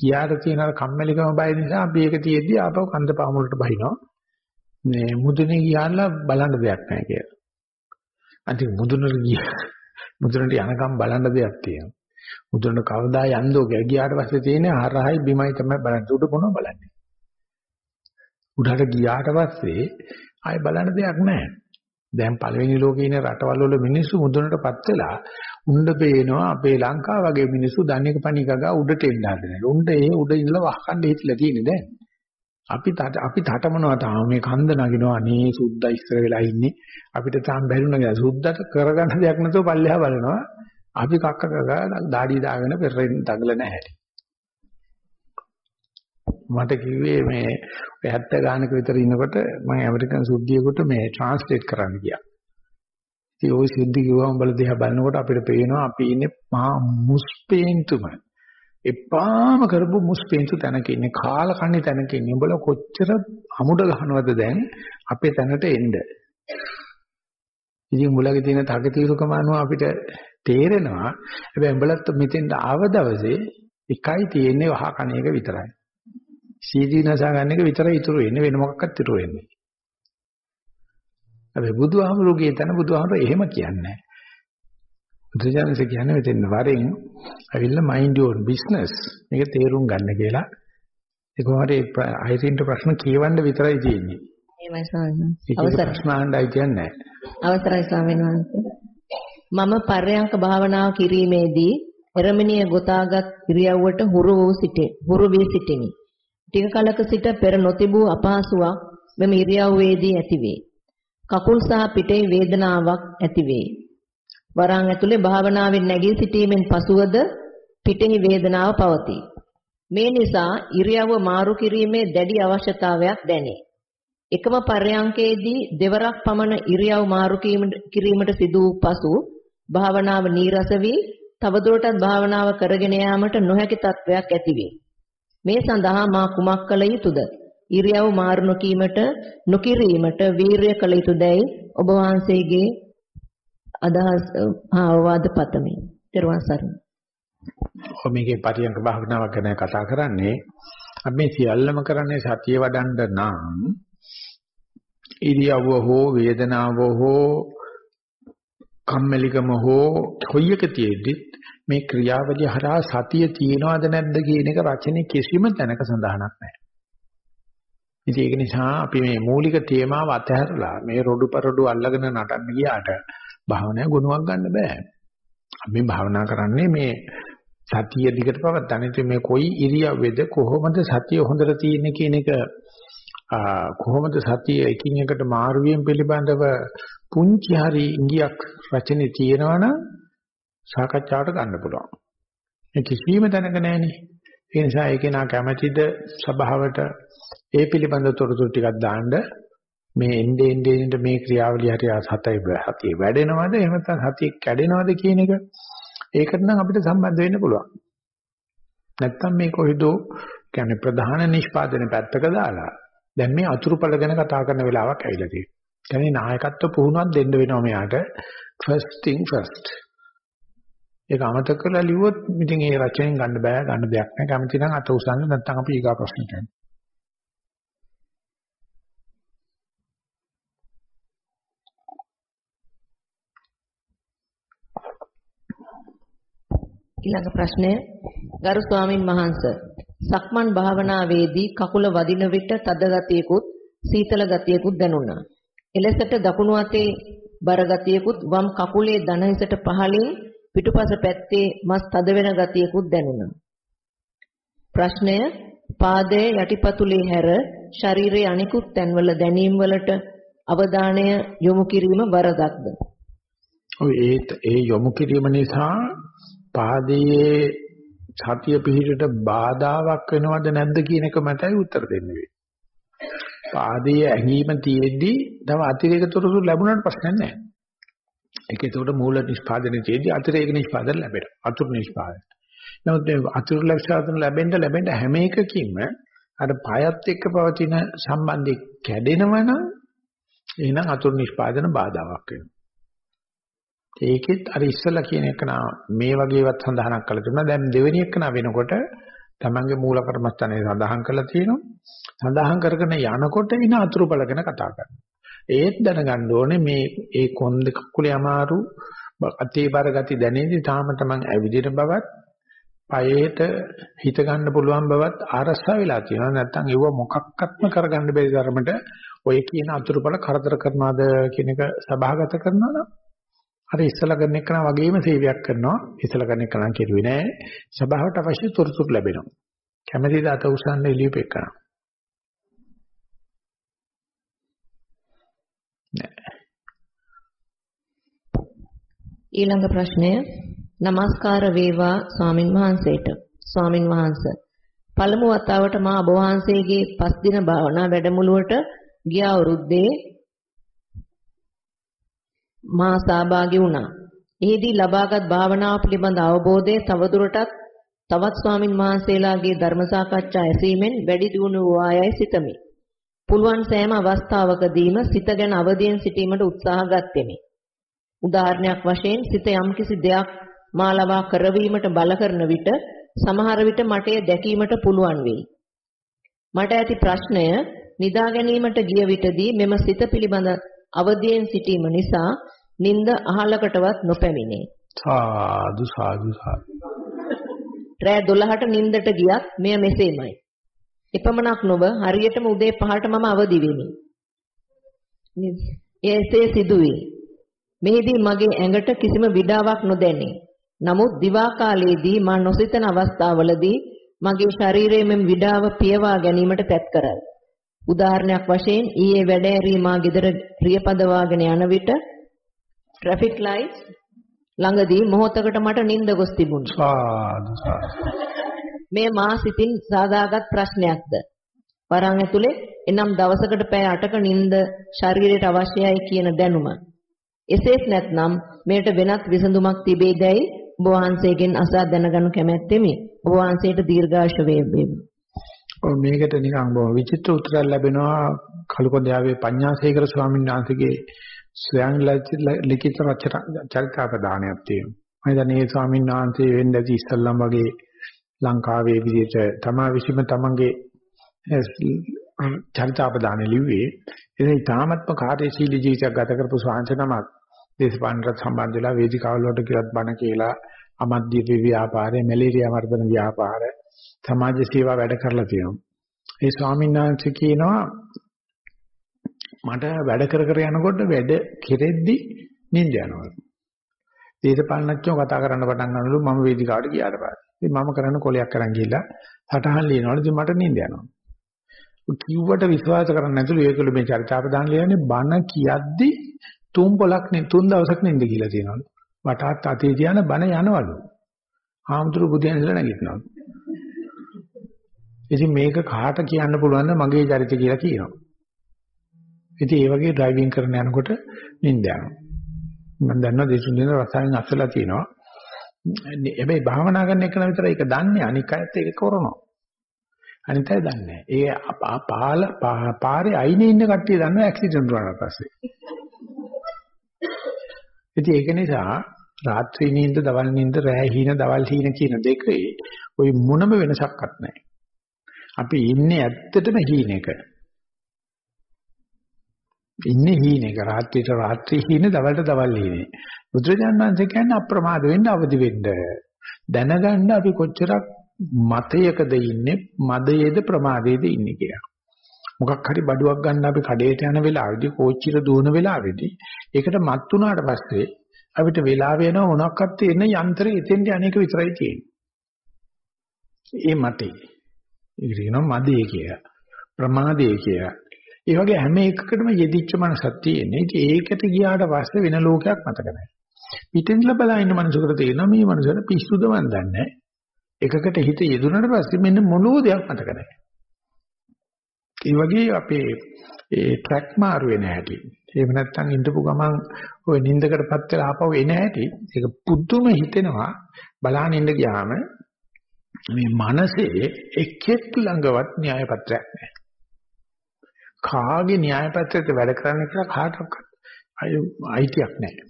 කියාට තියෙන අර කම්මැලිකම බය නිසා අපි ඒක තියෙද්දි ආපහු කන්ද පාමුලට බහිනවා. මේ මුදුනේ ගියාලා බලන්න දෙයක් නැහැ කියලා. අන්තිම මුදුනට ගියා. මුදුනට යනකම් බලන්න දෙයක් තියෙනවා. මුදුනට කවදා යන්දෝ ගියාට පස්සේ තියෙන හරහයි බිමයි තමයි බලන්නේ. උඩ මොනව බලන්නේ? උඩට ගියාට පස්සේ ආයෙ බලන්න දෙයක් නැහැ. දැන් පළවෙනි ලෝකේ ඉන්න රටවල් වල මිනිස්සු මුදුනටපත් වෙලා උණ්ඩ පේනවා අපේ ලංකාව වගේ මිනිස්සු දන්නේක පණිකගා උඩට එන්න හදනවා. උණ්ඩ ඒ උඩ ඉඳලා වහකණ්ඩ හිටලා තියෙන්නේ දැන්. අපි අපි තටමනවා තාම මේ කන්ද නගිනවා අනේ සුද්දා ඉස්සර වෙලා ඉන්නේ අපිට තාම බැරිුණා කියලා සුද්දට කරගන්න දෙයක් නැතුව පල්ලෙහා බලනවා අපි කක්ක කකා දාඩිය දාගෙන පෙරෙන් දඟල නැහැ මට කිව්වේ මේ 70 ගානක විතර ඉන්නකොට මම ඇමරිකන් සුද්ධියෙකුට මේ ට්‍රාන්ස්ලේට් කරන්න ගියා. ඉතින් ওই සුද්ධි කිව්වා උඹලා දිහා බලනකොට අපිට පේනවා අපි ඉන්නේ මහා මුස්පේන්තුම. එපාම කරපු මුස්පෙන්තු තැනක ඉන්නේ කාල කන්නේ තැනක ඉන්නේ. උඹලා කොච්චර අමුඩ ගහනවද දැන් අපේ තැනට එන්න. ඉතින් උඹලගේ තියෙන තකතිරුකම අනුව අපිට තේරෙනවා. හැබැයි උඹලත් මෙතෙන්ට ආව දවසේ එකයි තියෙන්නේ වහ කණ එක විතරයි. සීදී නසා ගන්න එක විතරයි ඉතුරු වෙන්නේ වෙන මොකක්වත් ඉතුරු වෙන්නේ. හැබැයි බුදුහාමුදුරුගේ තන බුදුහාමුදුරු එහෙම කියන්නේ නැහැ බුදුජානක කියන්නේ මෙතෙන් වරෙන් ඇවිල්ලා mind your business මේක තේරුම් ගන්න කියලා ඒ කොහොමද අයිරින්ට ප්‍රශ්න කියවන්න විතරයි තියෙන්නේ එහෙමයි ස්වාමීන් වහන්සේ. ප්‍රශ්න අහන්නයි කියන්නේ අවසරයි ස්වාමීන් වහන්සේ. මම පර්යංක භාවනාව කිරීමේදී එරමිනිය ගොතාගත් ඉරියව්වට හුරු වූ සිටේ. හුරු වී සිටිමි. ටික කලක සිට පෙර නොතිබූ අපහසුාවක් මෙම ඉරියව්වේදී ඇතිවේ. කකුල් සහ පිටේ වේදනාවක් ඇතිවේ. වරන් ඇතුලේ භාවනාවෙන් නැගී සිටීමෙන් පසුවද පිටෙහි වේදනාව පවතී. මේ නිසා ඉරියව්ව මාරු කිරීමේ දැඩි අවශ්‍යතාවයක් දැනේ. එකම පර්යංකයේදී දෙවරක් පමණ ඉරියව් මාරු කිරීමට සිදු වූ පසු භාවනාව නීරස වී තවදුරටත් භාවනාව කරගෙන යාමට නොහැකි තත්වයක් ඇතිවේ. මේ සඳහා මා කුමක් කළ යුතුද? ඉරියව් මාරු නොකීමට නොකිරීමට වීරිය කළ යුතුයදයි ඔබ වහන්සේගේ අදහස් අවවාද පතමි. ත්වන් සරණයි. ඔය මේකේ පරියන්ක භාවනාවක් ගැන කතා කරන්නේ අපි මේ සියල්ලම කරන්නේ සතිය වඩන්න නම් ඉරියව්ව හෝ වේදනාව හෝ කම්මැලිකම හෝ කොයි එක තියෙද්දිත් මේ ක්‍රියාවලිය හරහා සතිය තියෙනවද නැද්ද කියන එක රචනයේ කිසිම තැනක සඳහනක් නැහැ. ඉතින් ඒක නිසා අපි මේ මූලික තේමාව අතහැරලා මේ රොඩු පරොඩු අල්ලගෙන නටන්න ගියාට භාවනාවේ ගුණයක් ගන්න බෑ. අපි භාවනා කරන්නේ මේ සතිය දිගට පවත්වන්න. ඉතින් මේ කොයි ඉරියව්වේද කොහොමද සතිය හොඳට තියෙන්නේ කියන එක කොහොමද සතිය එකින් එකට මාරු වීම පිළිබඳව පුංචි හරි ඉංගියක් රචනයේ තියෙනවනම් සාකච්ඡාවට ගන්න පුළුවන්. ඒ කිසිම තැනක නැහෙනේ. ඒ නිසා ඒකේ නා කැමැතිද සභාවට ඒ පිළිබඳ තොරතුරු ටිකක් දාන්න මේ එnde ende ende මේ ක්‍රියාවලිය හරි සතයි හතිය වැඩෙනවද එහෙම නැත්නම් හතිය කැඩෙනවද කියන එක ඒකට නම් අපිට සම්බන්ධ වෙන්න පුළුවන්. නැත්තම් මේ කොහෙදෝ කියන්නේ ප්‍රධාන නිෂ්පාදන පැත්තක දාලා දැන් මේ අතුරුපළ ගැන කතා කරන වෙලාවක් ඇවිල්ලා තියෙනවා. කියන්නේ නායකත්ව පුහුණුවක් දෙන්න වෙනවා මෙයාට first thing first. ඒක අමතක කරලා ලිව්වොත් ඉතින් ඒ රචනෙන් ගන්න බෑ ගන්න දෙයක් නෑ. කැමති නම් අත උසන්න නැත්නම් අපි ඊගා ප්‍රශ්නට යන්න. ඊළඟ ප්‍රශ්නය ගරු ස්වාමින් වහන්සේ සක්මන් භාවනාවේදී කකුල වදින විට තද ගතියකුත් සීතල ගතියකුත් දැනුණා. එලෙසට දකුණු අතේ බර ගතියකුත් වම් කකුලේ දන හිසට පහළින් පිටුපස පැත්තේ මස් තද වෙන ගතියකුත් දැනුණා. ප්‍රශ්නය පාදයේ යටිපතුලේ හැර ශරීරයේ අනිකුත් තැන්වල දැනීම් වලට අවධානය යොමු කිරීම වරදක්ද? ඔය ඒ ඒ යොමු කිරීම නිසා පාදයේ සතිය පිහිටට බාධාවක් වෙනවද නැද්ද කියන එක මතයි උත්තර දෙන්න වෙන්නේ. පාදයේ ඇඟීම තියෙද්දි තව අතිරේක තොරතුරු ලැබුණාට ප්‍රශ්නයක් නැහැ. ඒක ඒකට මූල නිෂ්පාදනයේ තියෙද්දි අතිරේක නිෂ්පාදන ලැබෙනවා. අතුරු නිෂ්පාදන. නමුත් මේ අතුරු නිෂ්පාදන ලැබෙන්න ලැබෙන්න හැම එකකින්ම අර පායත් එක්ක පවතින සම්බන්ධය කැඩෙනවනම් එහෙනම් අතුරු නිෂ්පාදන බාධාවක් වෙනවා. ඒකෙත් අර ඉස්සලා කියන එක නා මේ වගේවත් සඳහනක් කරලා තිබුණා. දැන් දෙවෙනි එක නා වෙනකොට තමන්ගේ මූල කර්මස්ථානයේ සඳහන් කරලා තියෙනවා. සඳහන් කරගෙන යනකොට ඉන අතුරු බල ගැන කතා කරනවා. ඒත් දැනගන්න ඕනේ මේ ඒ කොන් දෙක කුලේ අමාරු අතේ බර ගති දැනෙද්දි තාම තමන් ඇවිදින බවත් පයේට හිත ගන්න පුළුවන් බවත් ආරස්සා වෙලා තියෙනවා. නැත්තම් ඒව මොකක්වත්ම කරගන්න බැරි ධර්මයට ඔය කියන අතුරු බල කරදර කරනවාද කියන එක සභාගත කරනවා නම් අර ඉස්සලා කරන එක වගේම සේවයක් කරනවා. ඉස්සලා කරන එක නම් කෙරුවේ නෑ. සභාවට අවශ්‍ය තොරතුරු ලැබෙනවා. කැමැතිද අත උසන්න එළියපෙකන නෑ ඊළඟ ප්‍රශ්නය নমස්කාර වේවා ස්වාමින් වහන්සේට ස්වාමින් වහන්සේ පළමු වතාවට මා ඔබ වහන්සේගේ පස් දින භාවනා වැඩමුළුවට ගිය අවුරුද්දේ මා සහභාගී වුණා. එෙහිදී ලබාගත් භාවනාව පිළිබඳ අවබෝධය තවදුරටත් තවත් ස්වාමින් වහන්සේලාගේ ධර්ම සාකච්ඡා ඇසීමෙන් වැඩි දියුණු වූ ආයයි සිතමි. පුළුවන් සෑම අවස්ථාවකදීම සිත ගැන අවදියෙන් සිටීමට උත්සාහ ගත්ෙමි. උදාහරණයක් වශයෙන් සිත යම්කිසි දෙයක් මා ලබා කරවීමට බල කරන විට සමහර විට මට එය දැකීමට පුළුවන් වෙයි. මට ඇති ප්‍රශ්නය නිදා ගැනීමට ගිය විටදී මෙම සිත පිළිබඳ අවදියෙන් සිටීම නිසා නිନ୍ଦ අහලකටවත් නොපැමිණේ. සාදු සාදු සාදු. රෑ 12ට නින්දට ගියත් මෙය මෙසේමයි. එපමණක් නොව හරියටම උදේ 5ට මම අවදි වෙමි. එසේ සිදුවේ. මෙහිදී මගේ ඇඟට කිසිම විඩාවක් නොදැනේ. නමුත් දිවා කාලයේදී මා නොසිතන අවස්ථාවලදී මගේ ශරීරයේ මෙම විඩාව පියවා ගැනීමට තැත් කරයි. උදාහරණයක් වශයෙන් ඊයේ වැඩ ඇරීමා ගෙදර රියපදවාගෙන යන විට ට්‍රැෆික් ලයිට් ළඟදී මොහොතකට මට නිින්ද ගොස් තිබුණා. මේ මා සිතින් සාදාගත් ප්‍රශ්නයක්ද? වරන් ඇතුලේ එනම් දවසකට පැය 8ක නිින්ද ශරීරයට අවශ්‍යයි කියන දැනුම. එසේත් නැත්නම් මේට වෙනත් විසඳුමක් තිබේදැයි ඔබ වහන්සේගෙන් අසා දැනගනු කැමැත්තෙමි. ඔබ වහන්සේට දීර්ඝාෂ වේවා. ඔව් මේකට නිකන් බොහොම විචිත්‍ර උත්තරයක් ලැබෙනවා කලුකොන්දයාවේ පඤ්ඤාසේකර ස්වාමීන් වහන්සේගේ ස්වයං ලිඛිත චරිතාපදානයක් තියෙනවා. මම හිතන්නේ මේ ස්වාමීන් වහන්සේ වෙන්න ඇති ඉස්සල්ලාම වගේ ලංකාවේ විදිහට තමා විසින්ම තමන්ගේ චරිතාපදානෙ ලිව්වේ. ඒ ඉතාමත්ම කාර්යශීලී ජීවිතයක් ගත කරපු ස්වාමීන් නමක් දේශපාලනට සම්බන්ධ වෙලා වේදිකාවල වලට කියලාත් බණ කියලා අමද්දීප ව්‍යාපාරය, මැලේරියා වර්ධන ව්‍යාපාර, සමාජ සේවා වැඩ කරලා තියෙනවා. ඒ ස්වාමීන් වහන්සේ කියනවා මට වැඩ කර කර යනකොට වැඩ කෙරෙද්දි නිින්ද යනවා. දේශපාලනඥයෝ කතා කරන්න පටන් ගන්නලු මම වේදිකාවට ගියාට පස්සේ. ඉතින් මම කරන කොලයක් අරන් ගිහිල්ලා සටහන් ලියනවලු ඉතින් මට නිින්ද යනවා. කිව්වට විශ්වාස කරන්නේ නැතුළු ඒකළු මේ චරිතාපදාන ලියන්නේ බණ කියද්දි තුන් පොලක් නේ තුන් දවසක් නිින්ද කියලා තියෙනවලු. වටාත් අතේ තියන බණ යනවලු. ආම්තුරු බුදියන් ඉඳලා නැගිටිනවලු. ඉතින් මේක කාට කියන්න පුළුවන්ද මගේ චරිතය කියලා කියනවා. ඉතින් ඒ වගේ ඩ්‍රයිවිං කරන යනකොට නිින්ද යනවා. මම දන්නවා දේශුන් දින රසයන් අසලා තියෙනවා. හැබැයි භාවනා කරන එක විතර ඒක දන්නේ අනික අයත් ඒක කරනවා. අනිත් අය දන්නේ ඒ පාල පාරේ අයිනේ ඉන්න කට්ටිය දන්නවා ඇක්සිඩන්ට් වුණාට පස්සේ. ඉතින් ඒක නිසා රාත්‍රී නිින්ද, දවල් නිින්ද, රෑ හීන, දවල් හීන කියන දෙකේ ওই මොනම වෙනසක්වත් නැහැ. අපි ඉන්නේ ඇත්තටම හීනෙක. ඉන්නේ හීනෙක. රාත්‍රියට රාත්‍රී හීන, දවල්ට දවල් හීනේ. බුදුරජාණන් වහන්සේ කියන්නේ අප්‍රමාද වෙන්න අවදි වෙන්න. දැනගන්න අපි කොච්චරක් මතයකද ඉන්නේ, මදයේද ප්‍රමාදයේද ඉන්නේ කියලා. මොකක් හරි බඩුවක් ගන්න අපි කඩේට යන වෙලාවේදී කෝච්චියට දුවන වෙලාවේදී ඒකට මත් වුණාට පස්සේ අපිට වෙලාව වෙනව මොනක්වත් එන යන්ත්‍රය එතෙන්ට අනේක විතරයි තියෙන්නේ. ඒ මතේ. ඒක කියනවා මදේ කියලා. ප්‍රමාදේ කියලා. ඒ වගේ හැම එකකටම යෙදිච්ච මනසක් තියෙන්නේ. ඉතින් ඒකට ගියාට පස්සේ වෙන ලෝකයක් මතක නැහැ. පිටින්ලා බලා ඉන්න මනුස්සකට තේරෙනවා මේ මනුස්සයාට පිස්සුද මන් දන්නේ එකකට හිත යෙදුනට පස්සේ මෙන්න මොනෝ දෙයක් මතක නැහැ. ඒ වගේ අපේ ඒ ට්‍රැක් මාරු වෙන හැටි. එහෙම නැත්නම් ඉඳපු ගමන් ওই නිින්දකටපත් වෙලා ආපහු එන හැටි ඒක පුදුම හිතෙනවා බලහන් ඉන්න ගියාම මේ මනසේ එක්ෙක් ළඟවත් න්‍යාය පත්‍රයක් නැහැ. කාගේ න්‍යාය පත්‍රයක වැඩ කරන්න කියලා කාටවත් අයිතියක් නැහැ.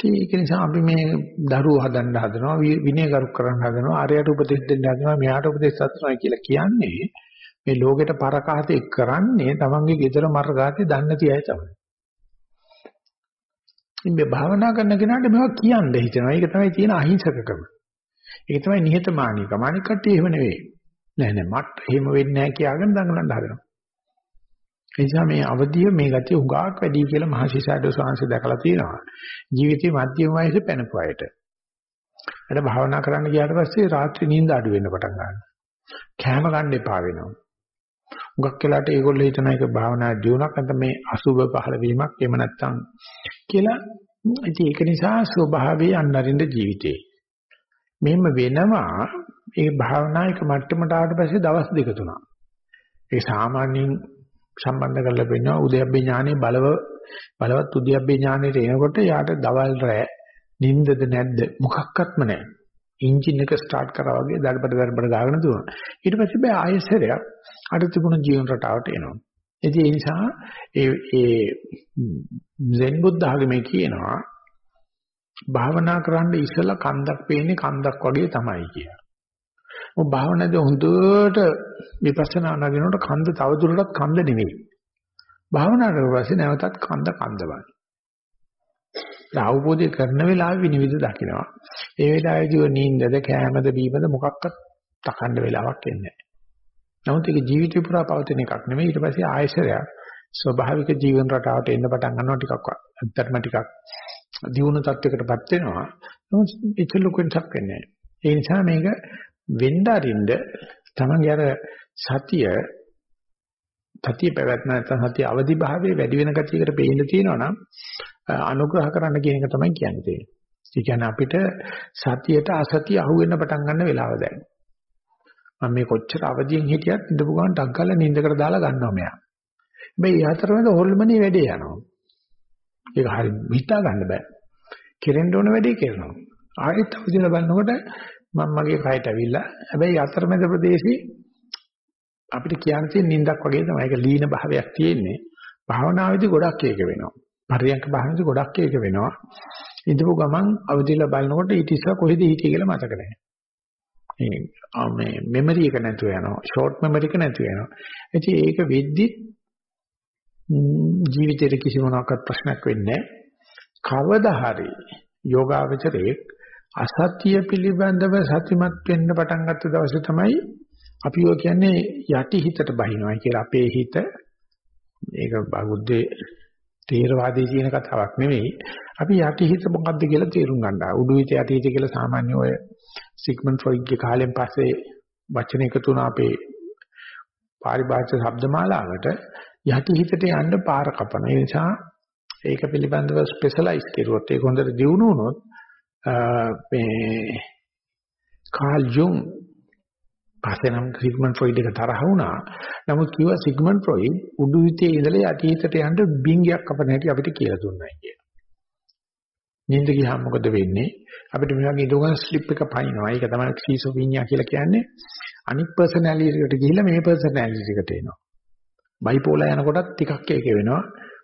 ඒක නිසා අපි මේ දරුවෝ හදන්න හදනවා විනයගරුක කරන්න හදනවා ආරයට උපදෙස් දෙන්න හදනවා මෙයාට උපදෙස් හදනවා කියලා කියන්නේ මේ ලෝකෙට පරකාතේ කරන්නේ තමන්ගේ ගෙදර මරගාතේ දන්නේ නැති අය තමයි. ඉතින් මේ භාවනා කරන කෙනාට මේවා කියන්න හිතෙනවා. ඒක තමයි තියෙන අහිංසකකම. ඒක තමයි නිහතමානීකම. අනික කට්ටිය එහෙම නෙවෙයි. නෑ නෑ මට එහෙම වෙන්නේ නැහැ කියාගෙන දඟලන්න හදනවා. ඒ නිසා මේ අවදිය මේ ගතිය උගාක් වැඩි කියලා මහසිසාරද සාංශ දැකලා තියෙනවා. ජීවිතේ මධ්‍යම වයසේ පැනපු අයට. අර භාවනා කරන්න ගියාට පස්සේ රාත්‍රී නිින්ද අඩු වෙන්න පටන් ගන්නවා. කැම ගන්න එපා වෙනවා. හුඟක් වෙලාට ඒගොල්ලෝ හිතන එක භාවනා ජීවණක් නැත්නම් මේ අසුබ පහළ වීමක් එහෙම නැත්නම් කියලා. ඉතින් ඒක නිසා ස්වභාවයේ අන්නරින්ද ජීවිතේ. මෙහෙම වෙනවා ඒ භාවනා එක මට්ටමට ආවට පස්සේ දවස් දෙක තුනක්. ඒ සාමාන්‍යයෙන් සම්බන්ධ කරලා පෙන්නනවා උද්‍යප්පේ ඥානෙ බලව බලවත් උද්‍යප්පේ ඥානෙට එනකොට යාට දවල් රැ නිින්දද නැද්ද මොකක්වත්ම නැහැ. එන්ජින් එක ස්ටාර්ට් කරා වගේ දඩබඩ දඩබඩ ගාගෙන දුවනවා. ඊට පස්සේ බෑ ආයෙසරයක් අර තිබුණ ජීවන රටාවට එනවා. ඉතින් ඒ නිසා ඒ ඒ සෙන් බුද්ධ ආගමේ කියනවා භාවනා කරන්න ඉස්සලා කන්දක් පේන්නේ කන්දක් වගේ තමයි කියලා. ඔය භාවනාවේ හොඳට විපස්සනා නගිනකොට කන්ද තවදුරටත් කන්ද නෙවෙයි. භාවනා කරලා පස්සේ නැවතත් කන්ද කන්ද වගේ. අවබෝධය කරන වෙලාවෙ විනිවිද දකිනවා. ඒ වෙලාවේදී ඔය නිින්දද කෑමද බීමද මොකක්වත් තකන්න වෙලාවක් එන්නේ නැහැ. නමුත් ඒක ජීවිතේ පුරා පවතින එකක් නෙමෙයි ඊට පස්සේ ආයශරයක් ස්වභාවික ජීවන රටාවට එන්න පටන් ගන්නවා ටිකක් අත්‍තරම ටිකක් දියුණු තත්යකටපත් වෙනවා. නමුත් ඒක ලොකු වෙනසක් වෙන්නේ නැහැ. ඒ නිසා මේක වෙන්න අරින්න තමන්ගේ අර සතිය සතිය පැවැත්ම නැත්නම් සතිය අවදි භාවයේ වැඩි වෙන ගතියකට පේන්න තියෙනවා නම් අනුග්‍රහ කරන්න කියන එක තමයි කියන්නේ. ඒ කියන්නේ අපිට සතියට අසතිය අහු වෙන්න පටන් ගන්න වෙලාව දැන්. මම මේ කොච්චර අවදියෙන් හිටියත් ඉඳපු ගමන් ටක් ගාලා නිින්දකට දාලා ගන්නවා මෙයා. හැබැයි යතරමැද හොල්මනේ වැඩේ යනවා. ඒක හරි හිතා ගන්න බෑ. කෙරෙන්න ඕන වැඩේ කරනවා. ආයෙත් අවදිලා බලනකොට මම මගේ කයට ඇවිල්ලා හැබැයි අතරමැද ප්‍රදේශේ අපිට කියන්න තියෙන නිින්දක් වගේ තමයි. ඒක ලීන භාවයක් තියෙන්නේ. භාවනාවේදී ගොඩක් ඒක වෙනවා. පරියන්ක භාවනාවේදී ගොඩක් ඒක වෙනවා. ඉඳපු ගමන් අවදිලා බලනකොට ඊට ඉස්සර කොහෙද හිටියේ කියලා මතක නැහැ. මේ මෙමරි එක නැතුව යනවා. ෂෝට් මෙමරි එක නැතුව යනවා. ඉතින් ඒක වෙද්දි ජීවිතේට කිසි මොනවාක්වත් ප්‍රශ්නයක් වෙන්නේ කවදා හරි යෝගාවචරයේ අසත්‍ය පිළිබඳව සතිමත් වෙන්න පටන් ගත්ත දවසේ තමයි අපි ඔය කියන්නේ යටි හිතට බහිනවා කියලා අපේ හිත ඒක බෞද්ධ තේරවාදී කියන කතාවක් නෙවෙයි. අපි යටි හිත මොකද්ද කියලා තේරුම් ගන්නවා උඩු හිත යටි හිත කියලා සාමාන්‍ය ඔය සිග්මන්ඩ් ෆ්‍රොයිඩ්ගේ කාලෙන් පස්සේ වචන එකතු වුණ අපේ පාරිභාෂික શબ્දමාලාවට යටි හිතට යන්න පාර කපන. ඒ නිසා ඒක පිළිබඳව ස්පෙෂලායිස් කරුවොත් ඒක හොඳට දියුණු වුණොත් මේ කාල් ජුන් පස්සේ නම් සිග්මන්ඩ් ෆ්‍රොයිඩ් එක තරහ වුණා. නමුත් කිව්වා සිග්මන්ඩ් ෆ්‍රොයිඩ් උඩු හිතේ ඉඳලා යටි හිතට යන්න බින්ගයක් කපන හැටි අපිට කියලා දුන්නා කියලා. නින්ද ගියාම මොකද වෙන්නේ? අපිට මේ වගේ ඉදෝගන් ස්ලිප් එක පනිනවා. ඒක තමයි ක්සීසෝපීනියා කියලා කියන්නේ. අනික් පර්සනැලිටි එකට ගිහිල්ලා මේ පර්සනැලිටි එකට එනවා. බයිපෝලා යනකොටත් ටිකක් ඒක වෙනවා.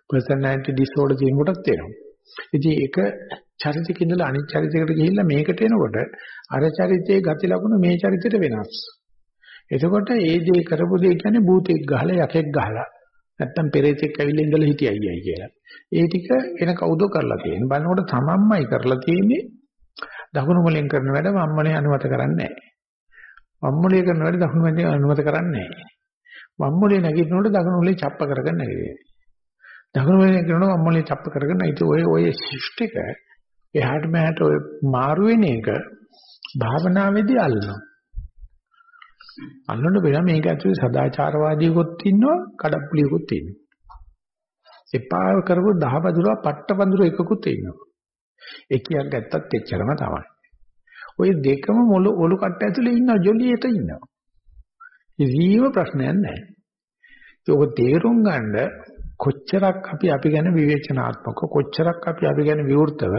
පර්සනැලිටි ඩිසෝඩර් තියෙන කොටත් එනවා. ඉතින් ඒක චරිතයක ඉඳලා අනිත් චරිතයකට ගිහිල්ලා මේකට එනකොට අර චරිතයේ ගති ලක්ෂණ මේ චරිතයට වෙනස්. එතකොට ඒ දේ කරපු දේ කියන්නේ භූතෙක් ගහලා යකෙක් ගහලා නැත්තම් පෙරේතෙක් ඇවිල්ලා ඉඳලා හිටියයි කියලා. ඒ ටික එන කවුද කරලා තියෙන්නේ. බලනකොට තමන්මයි කරලා තියෙන්නේ. දකුණු මොලෙන් කරන වැඩ වම් මොලේ අනුමත කරන්නේ නැහැ. වම් මොලේ කරන වැඩ දකුණු මොලේ අනුමත කරන්නේ නැහැ. වම් මොලේ නැගිටිනකොට දකුණු මොලේ ڇප්ප කරගෙන නැගෙන්නේ. දකුණු මොලේ කරනවා වම් මොලේ ڇප්ප කරගෙන ඒක ඔය ඔය ෂිෆ්ට් එක එහාට මෙහාට ඔය මාරු වෙන එක භාවනාවේදී අල්ලනවා. අල්ලන්න බෑ මේක ඇතුලේ සදාචාරවාදීකුත් ඉන්නවා කඩප්පුලියකුත් ඉන්නවා. එපා කරපු දහවදුරා පට්ටපඳුර එකකුත් ඉන්නවා. එකියක් ගත්තත් එච්චරම තමයි. ওই දෙකම මොළු ඔලු කට්ට ඇතුලේ ඉන්න ජොලියට ඉන්නවා. කිසිම ප්‍රශ්නයක් නැහැ. ඒක තේරුම් ගන්න කොච්චරක් අපි අපි ගැන විවේචනාත්මක කොච්චරක් අපි අපි ගැන විවෘතව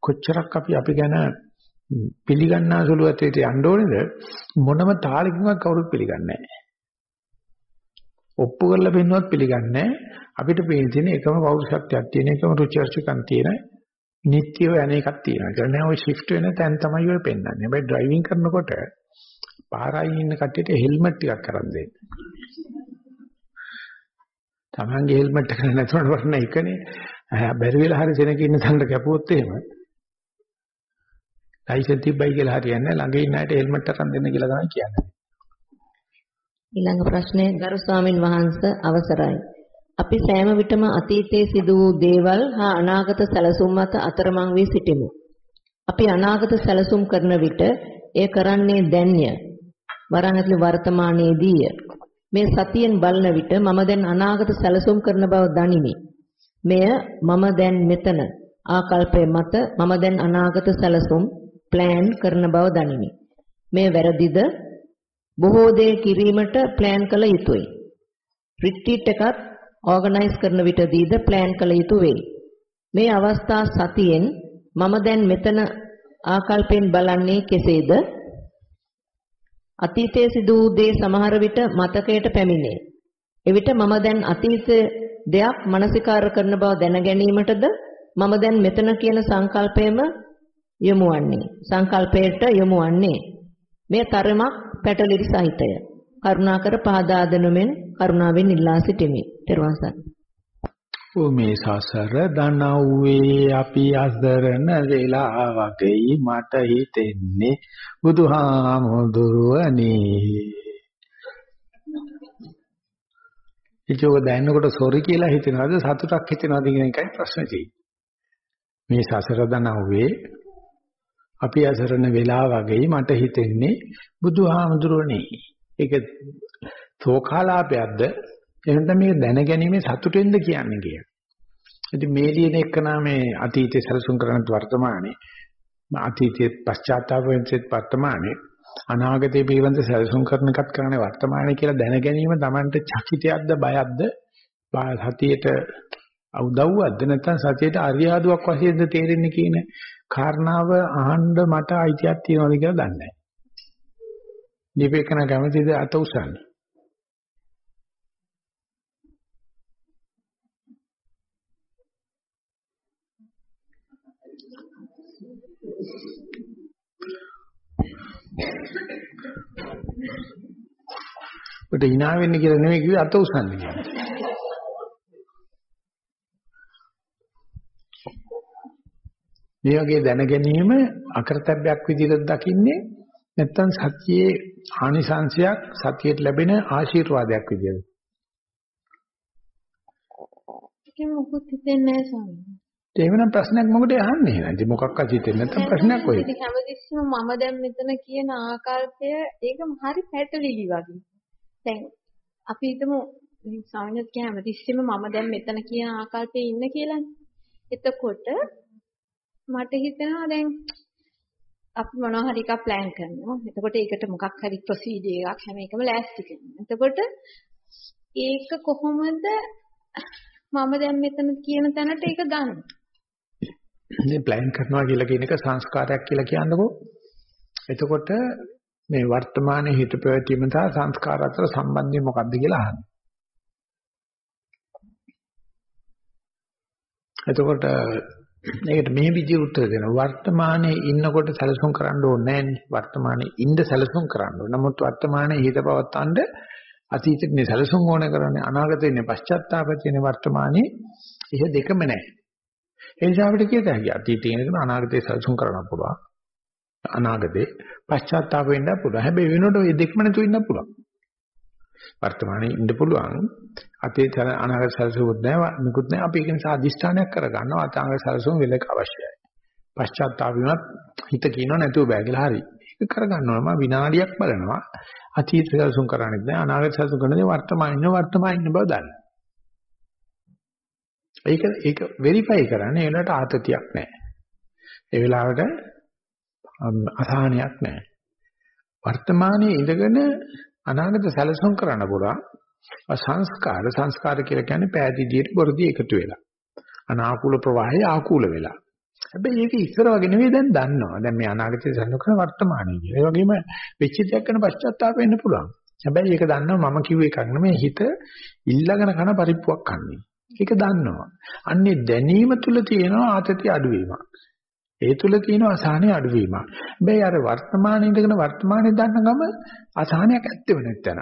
කොච්චරක් අපි අපි ගැන පිළිගන්නා සුළු ඇතේට යන්න ඕනේද මොනම තාලකින්වත් කවුරුත් පිළිගන්නේ නැහැ. ඔප්පු කරලා පෙන්නුවත් පිළිගන්නේ අපිට පේන තියෙන එකම පෞරුෂත්වයක් තියෙන එකම රුචර්චකම් තියෙන නිත්‍යව යන එකක් තියෙනවා. ඒ කියන්නේ ඔය shift වෙන තැන් තමයි ඔය පෙන්වන්නේ. හැබැයි ඩ්‍රයිවිං කරනකොට පාරයි ඉන්න කට්ටියට හෙල්මට් ටිකක් කරන් දෙන්න. Tamange හෙල්මට් එක නැතුවට වරන එකනේ. බැරි වෙලා හරි සෙනක ඉන්න තැනට කැපුවොත් එහෙම ලයිසන්ස් තිබ්බයි කියලා හරියන්නේ ළඟ ඉන්න අයට හෙල්මට් එකක් දෙන්න කියලා තමයි කියන්නේ. ඊළඟ ප්‍රශ්නය ගරු ස්වාමින් වහන්සේ අවසරයි. අපි සෑම විටම අතීතයේ සිදු වූ දේවල් හා අනාගත සැලසුම් මත අතරමං වී සිටිමු. අපි අනාගත සැලසුම් කරන විට එය කරන්නේ දැන්ය. වරන් ඇතුළේ වර්තමානයේදීය. මේ සතියෙන් බලන විට මම දැන් අනාගත සැලසුම් කරන බව දනිමි. මෙය මම දැන් මෙතන ආකල්පය මත මම දැන් අනාගත සැලසුම් ප්ලෑන් කරන බව දනිමි. මේ වැරදිද? බොහෝ දේ කිරීමට ප්ලෑන් කළ යුතුයි. රිට්‍රීට් එකත් ඕගනයිස් කරන විටදීද ප්ලෑන් කළ යුතු වෙයි. මේ අවස්ථා සතියෙන් මම දැන් මෙතන ආකල්පෙන් බලන්නේ කෙසේද? අතීතයේ සිදු වූ දේ සමහර විට මතකයට පැමිණේ. එවිට මම දැන් අතීත දෙයක් මනසිකාර කරන බව දැන ගැනීමටද මම දැන් මෙතන කියන සංකල්පයම යොමු වන්නේ. සංකල්පයට යොමු වන්නේ. මේ තරමක් පැටලිලි සහිතය. කරුණාකර පහදා දෙනුමෙන් කරුණාවෙන් ඉල්ලා සිටිමි. ත්වන් සරණයි. ඕ මේ සසර දනව්වේ අපි අසරණ වෙලා වගේ මට හිතෙන්නේ බුදුහාමුදුරුවනේ ඉතින් දැනනකොට සොරි කියලා හිතනවාද සතුටක් හිතනවාද කියන එකයි ප්‍රශ්නේ තියෙන්නේ මේ සසර දනව්වේ අපි අසරණ වෙලා වගේ මට හිතෙන්නේ බුදුහාමුදුරුවනේ. ඒක තෝකාලාපයක්ද එහෙනම් මේ දැනගැනීමේ සතුටෙන්ද කියන්නේ කිය. ඉතින් මේ ලියන එකනා මේ අතීතේ සැලසුම් කරන වර්තමානයේ. අතීතයේ පශ්චාත්තාප වෙන්සෙත් වර්තමානයේ. අනාගතයේ පිළිබඳ සැලසුම් කරන එකත් කරන්නේ වර්තමානයේ කියලා දැනගැනීම Tamanට චකිතයක්ද බයක්ද? සතියේට උදව්වක්ද නැත්නම් සතියේට අරියාදුවක් වශයෙන්ද තේරෙන්නේ කියන කාරණාව අහන්න මට අයිතියක් තියනවාද කියලා දන්නේ නැහැ. දීපේකන කැමතිද අත උසන්නේ? ඔට hina වෙන්න කියලා නෙමෙයි කිව්වේ අත උස්සන්න කියලා. මේ වගේ දැන ගැනීම අකරතැබ්බයක් විදිහට දකින්නේ නැත්තම් සතියේ ආනිසංශයක් සතියට ලැබෙන ආශිර්වාදයක් විදිහට. ඒකෙන් මොකුත් හිතෙන්නේ නැහැ ස්වාමීනි. එහෙනම් ප්‍රශ්නයක් මොකටද අහන්නේ? ඉතින් මොකක්වත් හිතෙන්නේ නැත්නම් ප්‍රශ්නයක් ඔය. ඉතින් හැමතිස්සෙම මම දැන් මෙතන කියන ආකල්පය ඒක හරි පැටලිලි වගේ. දැන් අපි හිතමු ස්වාමීනත් කිය හැමතිස්සෙම මම දැන් මෙතන කියන ආකල්පයේ ඉන්න කියලානේ. එතකොට මට හිතෙනවා දැන් අපි මොනවා හරි එකක් ප්ලෑන් කරනවා. එතකොට ඒකට මොකක් හරි ප්‍රොසීජර් එකක් හැම එකම ලෑස්ති කරනවා. එතකොට ඒක කොහොමද මම දැන් මෙතන කියන තැනට ඒක ගන්න. මේ ප්ලෑන් කරනවා කියලා කියන එක සංස්කාරයක් කියලා කියන්නකෝ. එතකොට මේ වර්තමානයේ හිත පැවතීම සහ සංස්කාර අතර සම්බන්ධය මොකක්ද කියලා අහන්න. එතකොට මේකට මේ විදිහට උත්තර දෙනවා වර්තමානයේ ඉන්නකොට සැලසුම් කරන්න ඕනේ නැහැ වර්තමානයේ ඉන්න සැලසුම් කරන්න ඕනේ. නමුත් වර්තමානයේ හිත පවත්තන්න අතීතේ සැලසුම් ඕන කරන්නේ අනාගතේ පශ්චාත්තාපයේ වර්තමානයේ එහෙ දෙකම නැහැ. ඒ නිසා අපිට කියත හැකි අතීතයේ ඉඳන් අනාගතේ සැලසුම් කරන්න පුළුවන්. අනාගතේ පශ්චාත්තාප වෙන්න පුළුවන්. හැබැයි වෙනකොට ওই දෙකම නැතුව ඉන්න පුළුවන්. වර්තමානයේ ඉන්න පුළුවන්. අතීත අනාගත සැලසුමුත් නැහැ. නිකුත් නැහැ. අපි ඒක නිසා අදිෂ්ඨානයක් කරගන්නවා. අනාගත සැලසුම් වෙලක අවශ්‍යයි. පශ්චාත්තාප වුණත් හිත කියනවා නැතුව බෑ කියලා හරි. ඒක කරගන්නවා. මම විනාඩියක් බලනවා. අතීත සැලසුම් කරන්නේ නැහැ. අනාගත සැලසුම් කරන්නේ වර්තමාන ඉන්න වර්තමාන ඉන්න බව දන්න. ඒක ඒක වෙරිෆයි කරන්නේ ඒ වෙලාවට ආතතියක් නැහැ. ඒ වෙලාවට අසහනයක් නැහැ. වර්තමානයේ ඉඳගෙන අනාගත සැලසුම් කරන්න පුළුවන්. සංස්කාර සංස්කාර කියලා කියන්නේ පෑදීදියට බොරදී එකතු වෙලා. අනාකූල ප්‍රවාහය ආකූල වෙලා. හැබැයි ඒක ඉස්සර වගේ නෙවෙයි දැන් දන්නවා. දැන් මේ අනාගතයේ සැලසුම් කරන වර්තමානයේ කියලා. ඒ වගේම වෙච්ච දෙයක් ගැන පශ්චාත්තාප වෙන්න පුළුවන්. හැබැයි ඒක දන්නවා මම කිව්ව එකක් නෙමෙයි හිත ඉල්ලගෙන කන පරිප්පුවක් කන්නේ. ඒක දන්නවා. අන්නේ දැනීම තුල තියෙනවා ආතතිය අඩුවීමක්. ඒ තුල තියෙන අසහනය අඩුවීමක්. හැබැයි අර වර්තමානයේ ඉඳගෙන වර්තමානයේ දන්න ගම අසහනයක් ඇත්තෙව නැත්තන.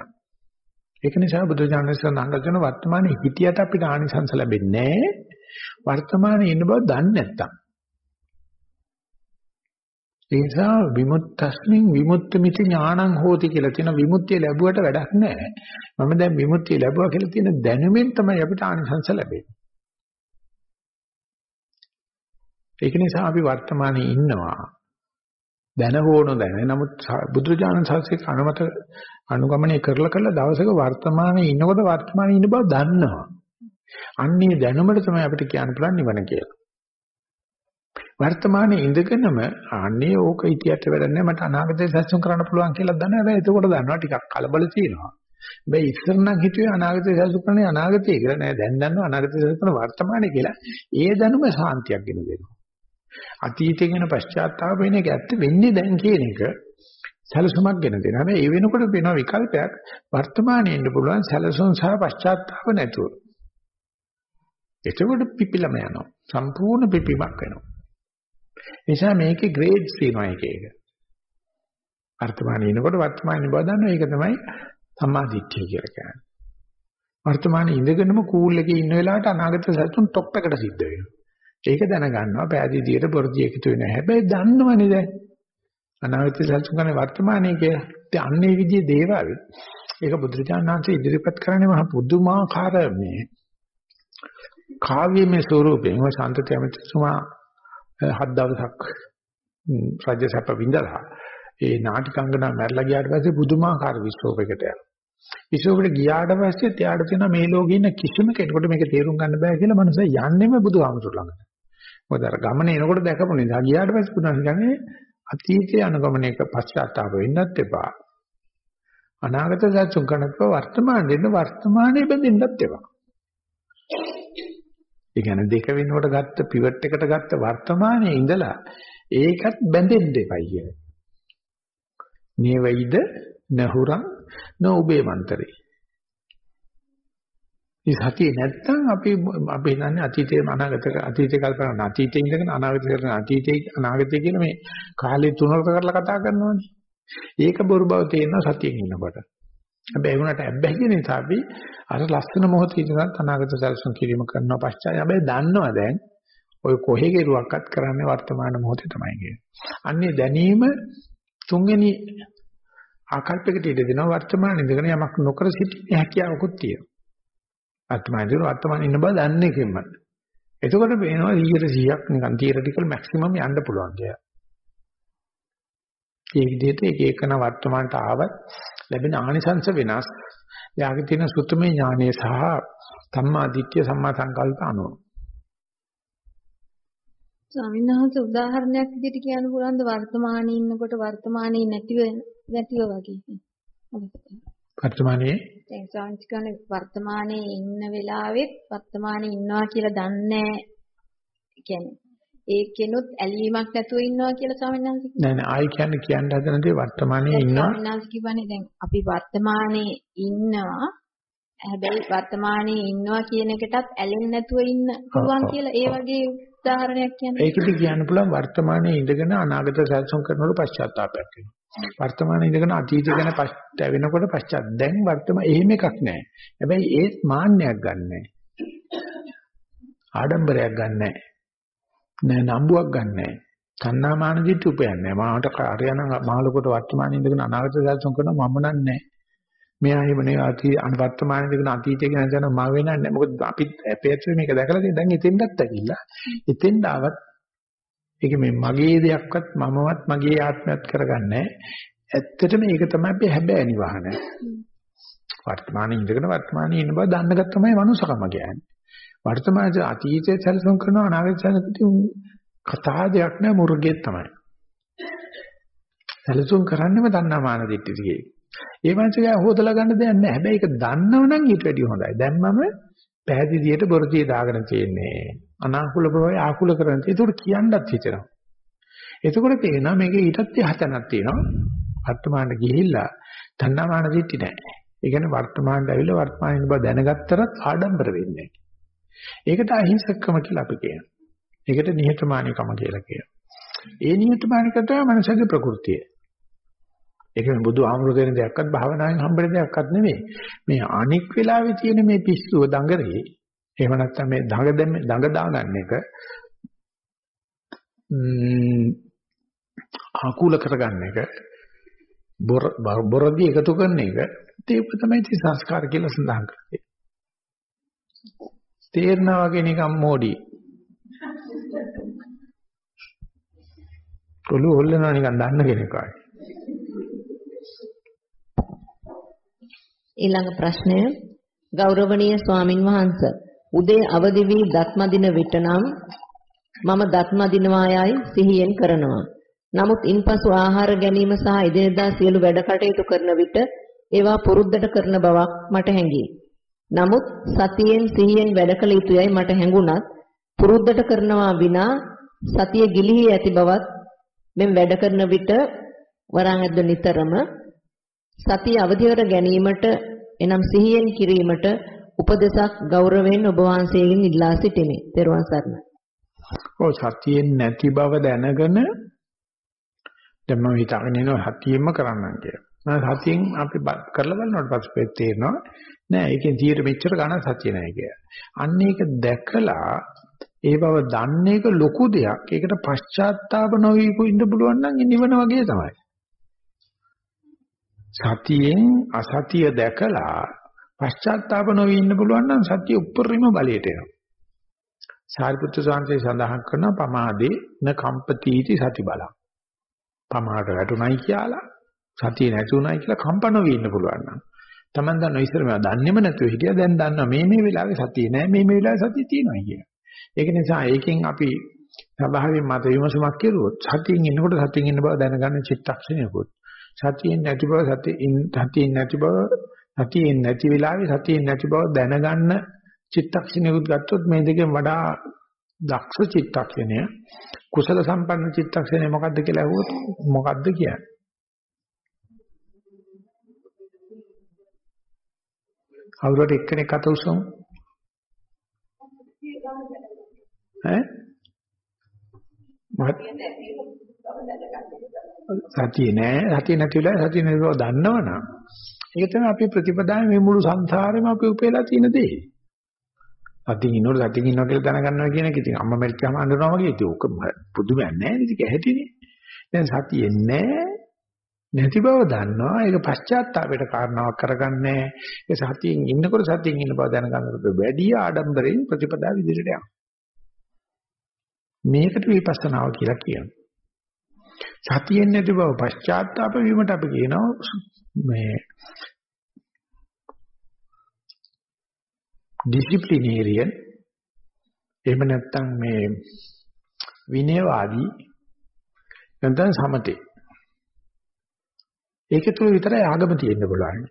ඒක නිසා බුදුජානක සඳහන් කරන වර්තමානයේ හිතියට අපිට ආනිසංස ලැබෙන්නේ නැහැ. වර්තමානයේ ඉන්න බව දන්නේ නැත්තම්. ඒ නිසා විමුක්තස්මින් විමුක්තമിതി ඥානං හෝති කියලා තියෙන විමුක්තිය ලැබුවට වැඩක් නැහැ. මම දැන් විමුක්තිය ලැබුවා කියලා තියෙන දැනුමින් තමයි අපිට ආනිසංස ලැබෙන්නේ. ඒක නිසා අපි වර්තමානයේ ඉන්නවා. දැන හෝන දැන. නමුත් බුදුරජාණන් සාස්ත්‍රික අනුමත අනුගමනය කරලා කරලා දවසක වර්තමානයේ ඉන්නකොට වර්තමානයේ ඉන්න බව දන්නවා. අන්නේ දැනුමට තමයි අපිට කියන්න පුළුවන් නිවන කියලා. වර්තමානයේ ඉඳගෙනම අනේ ඕක ඉතියට වැඩන්නේ මට අනාගතේ සැලසුම් කරන්න පුළුවන් කියලා දන්නවා. හැබැයි එතකොට දන්නවා ටිකක් කලබල තියෙනවා. හැබැයි ඉස්සර නම් හිතුවේ අනාගතේ සැලසුම් කරන්නේ අනාගතේ කියලා නෑ. දැන් දන්නවා අනාගතේ සැලසුම් කරන වර්තමානයේ කියලා. ඒ දැනුම සාන්තියක් ගෙන දෙනවා. අතීතේ ගැන පශ්චාත්තාප වෙන එක ඇත්ත වෙන්නේ දැන් කියන එක සැලසුමක් ගෙන දෙන. හැබැයි ඒ වෙනකොට වෙන විකල්පයක් වර්තමානයේ ඉන්න පුළුවන් සැලසුම් සහ පශ්චාත්තාප නැතුව. එතකොට පිපිලම යනවා. සම්පූර්ණ පිපීමක් වෙනවා. නිසා මේකේ ග්‍රේඩ්ස් තියෙනවා එක එක. වර්තමානයේ ඉනකොට වර්තමානයේ බව දන්නවා ඒක තමයි සම්මාදිට්ඨිය කියලා කියන්නේ. වර්තමානයේ ඉඳගෙනම කූල් එකේ ඉන්න වෙලාවට අනාගත සතුන් টොප් එකට සිද්ධ වෙනවා. ඒක දැනගන්නවා පෑදීදියට බොරදී එකතු වෙන හැබැයි දන්නවනේ දැන්. අනාගත සතුන් කරන වර්තමානයේ කියලා. ඉතින් අන්නේ විදිහේ දේවල් ඒක බුදුරජාණන් වහන්සේ ඉදිරිපත් කරන්නේ මහ පුදුමාකාර මේ කාව්‍යමය ස්වරූපයෙන් ඔය ශාන්තති අමිතුමා හත් දවසක් රාජ්‍ය සැප විඳලා ඒ නාටිකංගනා මැරලා ගියාට පස්සේ පුදුමාකාර විශ්වෝපයකට යනවා. විශ්වෝපයට ගියාට පස්සේ එයාට තියෙන මේ ලෝකේ ඉන්න කිසිම කෙනෙකුට මේක තේරුම් ගන්න බෑ කියලා මනුස්සය යන්නෙම බුදුහාමුදුරු ළඟට. මොකද අර ගමනේ එනකොට දැකපු නිසා ගියාට පස්සේ බුදුන් කියන්නේ අතීතයේ අනුගමනයක පශ්චාත්තාප වෙන්නත් එපා. අනාගත සත්‍යං කරනක වර්තමානයේ ඉන්න වර්තමානයේ බැඳෙන්නත් එපා. ඒ කියන්නේ දෙක වෙනකොට ගත්ත පිවට් එකට ගත්ත වර්තමානයේ ඉඳලා ඒකත් බැඳෙන්න එපයි කියන්නේ. නේවයිද නහුරං නෝබේ මන්තරේ. මේ සතිය නැත්තම් අපි අපි හිතන්නේ අතීතේ අනාගත අතීතේ කල්පනා කරන අතීතේ ඉඳගෙන අනාගතේ කරන අතීතේ අනාගතේ කියන මේ කාලේ තුනකට කරලා කතා කරනවානේ. ඒක බොරු බව තේරෙන සතියෙන් ඉන්නකොට. හැබැයි වුණාට ඇබ්බැහි කියන නිසා අපි අර ලස්සන මොහොතේ ඉඳන් අනාගත සැලසුම් කිරීම කරනවා පශ්චාය. හැබැයි දන්නවා දැන් ඔය කොහේ කෙරුවක්වත් කරන්නේ වර්තමාන මොහොතේ තමයි කියන්නේ. අන්නේ දැනීම තුන්වෙනි ආකල්පයකට ඉඩ දෙනවා වර්තමාන ඉඳගෙන යමක් නොකර සිටීමේ හැකියාවකුත් තියෙනවා. වර්තමානයේ වර්තමානයේ ඉන්න බව දන්නේ කිම්ම. එතකොට පේනවා 100%ක් නිකන් තියරිටිකල් මැක්සිමම් යන්න පුළුවන් කියලා. ඒ විදිහට එක එකන වර්තමානට ආවත් ලැබෙන ආනිසංස වෙනස්. යාගේ තියෙන සුත්තමේ ඥානය සහ සම්මා දිට්ඨිය සම්මා සංකල්ප අනුව. ස්වාමීන් වහන්සේ උදාහරණයක් විදිහට කියන්න පුළුවන්ද වර්තමානයේ ඉන්නකොට වර්තමානයේ නැතිව නැතිව වගේ. වර්තමානයේ දැන් ස්වාමීන් වර්තමානයේ ඉන්න වෙලාවෙත් වර්තමානයේ ඉන්නවා කියලා දන්නේ කියන්නේ ඒකෙනුත් ඇලීමක් නැතුව ඉන්නවා කියලා ස්වාමීන් වහන්සේ නෑ නෑ ආයි කියන්නේ කියන්න හදන දේ වර්තමානයේ ඉන්නවා ස්වාමීන් වහන්සේ කිව්වනේ දැන් අපි වර්තමානයේ ඉන්නවා හැබැයි වර්තමානයේ ඉන්නවා කියන එකටත් ඇලෙන්නේ නැතුව ඉන්න පුළුවන් කියලා ඒ වගේ උදාහරණයක් කියන්නේ. ඒකද කියන්න පුළුවන් වර්තමානයේ ඉඳගෙන අනාගත සැලසුම් කරනකොට පශ්චාත්තාවයක් වෙනවා. වර්තමානයේ ඉඳගෙන අතීතය ගැන පශ්චාත් වෙනකොට පශ්චාත් දැන් වර්තමාන එහෙම එකක් නැහැ. හැබැයි ඒත් මාන්නයක් ගන්නෑ. ආඩම්බරයක් ගන්නෑ. නෑ නම්බුවක් ගන්නෑ. තණ්හාමාන දිට්ඨි උපයන්නේ. මාකට කාර්යයන් මහලොකට වර්තමානයේ ඉඳගෙන අනාගත සැලසුම් කරනවා මම නන්නේ. මෙයා එහෙම නේ අතී වර්තමානයේ ඉඳගෙන අතීතය ගැන හිතන මම වෙනන්නේ නැහැ. මොකද අපි අපේ ඇත්තට මේක දැකලා තියෙන දැන් එතෙන්ටත් ඇවිල්ලා. එතෙන්ට ආවත් ඒක මේ මගේ දෙයක්වත් මමවත් මගේ ආත්මයක් කරගන්නේ ඇත්තටම ඒක තමයි අපි හැබෑ නිවහන. වර්තමානයේ ඉඳගෙන වර්තමානයේ ඉන්න බව දන්නකත් තමයි මනුස්සකම කියන්නේ. වර්තමානයේ අතීතයේ සැලසුම් කරනවා අනාගතයේ සැලසුම් කතා දෙයක් නෑ මුර්ගෙත් තමයි. සැලසුම් කරන්නේම දන්නාමාන දිට්ඨිතියේ. ඒ මනසගේ හොදලා ගන්න දෙයක් නැහැ. හැබැයි ඒක දන්නවනම් ඊට වැඩිය හොඳයි. දැන් මම පැහැදිලියට බොරදියේ දාගෙන තියෙන්නේ. අනාකූල ප්‍රවය ආකූල කරන තේ. ඒක කියන්නත් හිතෙනවා. එතකොට තේරෙනවා මේකේ ඊටත් යහතනක් තියෙනවා. වර්තමානට ගිහිල්ලා තණ්හාමාන දිට්ටි නැහැ. ඒ කියන්නේ වර්තමානට ඇවිල්ලා වර්තමානයේ බව දැනගත්තරත් ආඩම්බර වෙන්නේ ඒකට අහිංසකකම කියලා අපි කියනවා. ඒකට නිහතමානීකම කියලා කියනවා. ඒ නිහතමානීකම තමයි මනසගේ ප්‍රകൃතිය. ඒක මේ බුදු ආමරු දෙන දෙයක්වත් භාවනාවෙන් හම්බෙන දෙයක්වත් නෙමෙයි. මේ අනික් වෙලාවේ තියෙන මේ පිස්සුව දඟරේ එහෙම නැත්නම් මේ දඟ දැම්ම දඟ දාගන්න එක ආකූල කරගන්න එක බොර බොරදී එකතු කරන එක ඒක තමයි ඉති සංස්කාර කියලා සඳහන් කරන්නේ. තේරනා වගේ නිකම් මෝඩි. කොළු හොල්ලනවා නිකන් දන්න කෙනෙක් වගේ. ඊළඟ ප්‍රශ්නය ගෞරවනීය ස්වාමින් වහන්ස උදේ අවදි වී දත්මදින විට නම් මම දත්මදිනවා යයි සිහියෙන් කරනවා. නමුත් ඉන්පසු ආහාර ගැනීම සහ එදිනෙදා සියලු වැඩ කටයුතු කරන විට ඒවා පුරුද්දට කරන බවක් මට හැඟේ. නමුත් සතියෙන් සිහියෙන් වැඩ කළ යුතුයයි මට හැඟුණත් පුරුද්දට කරනවා විනා සතිය ගිලිහි ඇති බවත් මෙන් වැඩ කරන විට වරන් ඇද්ද නිතරම සතිය අවදි කර ගැනීමට එනම් සිහියෙන් කිරීමට උපදේශක් ගෞරවයෙන් ඔබ වහන්සේගෙන් ඉල්ලා සිටිමි. ත්වන් සරණයි. ඔව් සතියෙන් නැති බව දැනගෙන දැන් මම හිතාගෙන ඉනවා සතියෙම කරන්නම් කියලා. මම සතියෙන් අපි කරලා බලනකොට පස්සේ තේරෙනවා නෑ ඒකෙන් 100ට මෙච්චර ගණන් සතිය නෑ කියලා. අන්න ඒක දැකලා ඒ බව දන්නේ එක ලොකු දෙයක්. ඒකට පශ්චාත්තාප නොවී ඉන්න පුළුවන් නම් නිවන වගේ තමයි. සතියෙන් අසතිය දැකලා පශ්චාත්තාප නොවී ඉන්න පුළුවන් නම් සතිය උප්පරිම බලයට එනවා. සාරිපුත්‍ර සාංශේ සඳහන් කරන පමාදේ න කම්පතිටි සති බලං. පමාට වැටුණයි කියලා සතිය නැති උනායි කියලා කම්ප නොවී ඉන්න පුළුවන් නම් Taman දන්නවා ඉස්සර මේවා දන්නේම නැතුව හිටියා දැන් දන්නවා මේ මේ වෙලාවේ සතිය නෑ මේ මේ වෙලාවේ සතිය තියෙනවා කියලා. ඒක නිසා ඒකෙන් අපි ස්වභාවයෙන් මත විමසුමක් කෙරුවොත් සතියෙන් ඉන්නකොට සතියෙන් ඉන්න බව දැනගන්න චිත්තක්ෂණයකුත් සතියෙන් නැති බව සතියෙන් සතියෙන් නැති බව සතියෙන් නැති වෙලාවේ සතියෙන් නැති බව දැනගන්න චිත්තක්ෂණයකුත් ගත්තොත් මේ දෙකෙන් වඩා දක්ෂ චිත්තක්ෂණය. කුසල සම්පන්න චිත්තක්ෂණය මොකද්ද කියලා අහුවොත් මොකද්ද කියන්නේ? කවුරුහරි එක්කෙනෙක් අත උස්සමු. ඈ? සතිය නෑ සතිය නැති වෙලා සතිය නැතිව දන්නවනම් ඒක තමයි අපි ප්‍රතිපදාවේ මේ මුළු සංසාරෙම අපි උපේලා තියෙන දේ. සතියින් ඉන්නකොට සතියින් ඉන්නවා කියලා දැනගන්නවා කියන එක ඉතින් අම්මා මැරිච්චාම අඬනවා වගේ ඉතින් ඕක පුදුමයක් නෑ නේද ඒක ඇහැටිනේ. දැන් සතිය නෑ නැති බව දන්නවා ඒක පශ්චාත්තාපයට කාරණාවක් කරගන්නේ ඒ සතියෙන් ඉන්නකොට සතියෙන් ඉන්න බව දැනගන්නකොට වැඩි ආඩම්බරෙන් ප්‍රතිපදාව විදිහට යනවා. මේකට විපස්සනාව කියලා කියනවා. සතියෙන් නැති බව පශ්චාත්තාප වීමට අපි කියනවා මේ ඩිසිප්ලිනේරියන් එහෙම නැත්නම් මේ විනයවාදී නැත්නම් සමතේ ඒක තුල විතරයි ආගම තියෙන්න පුළුවන්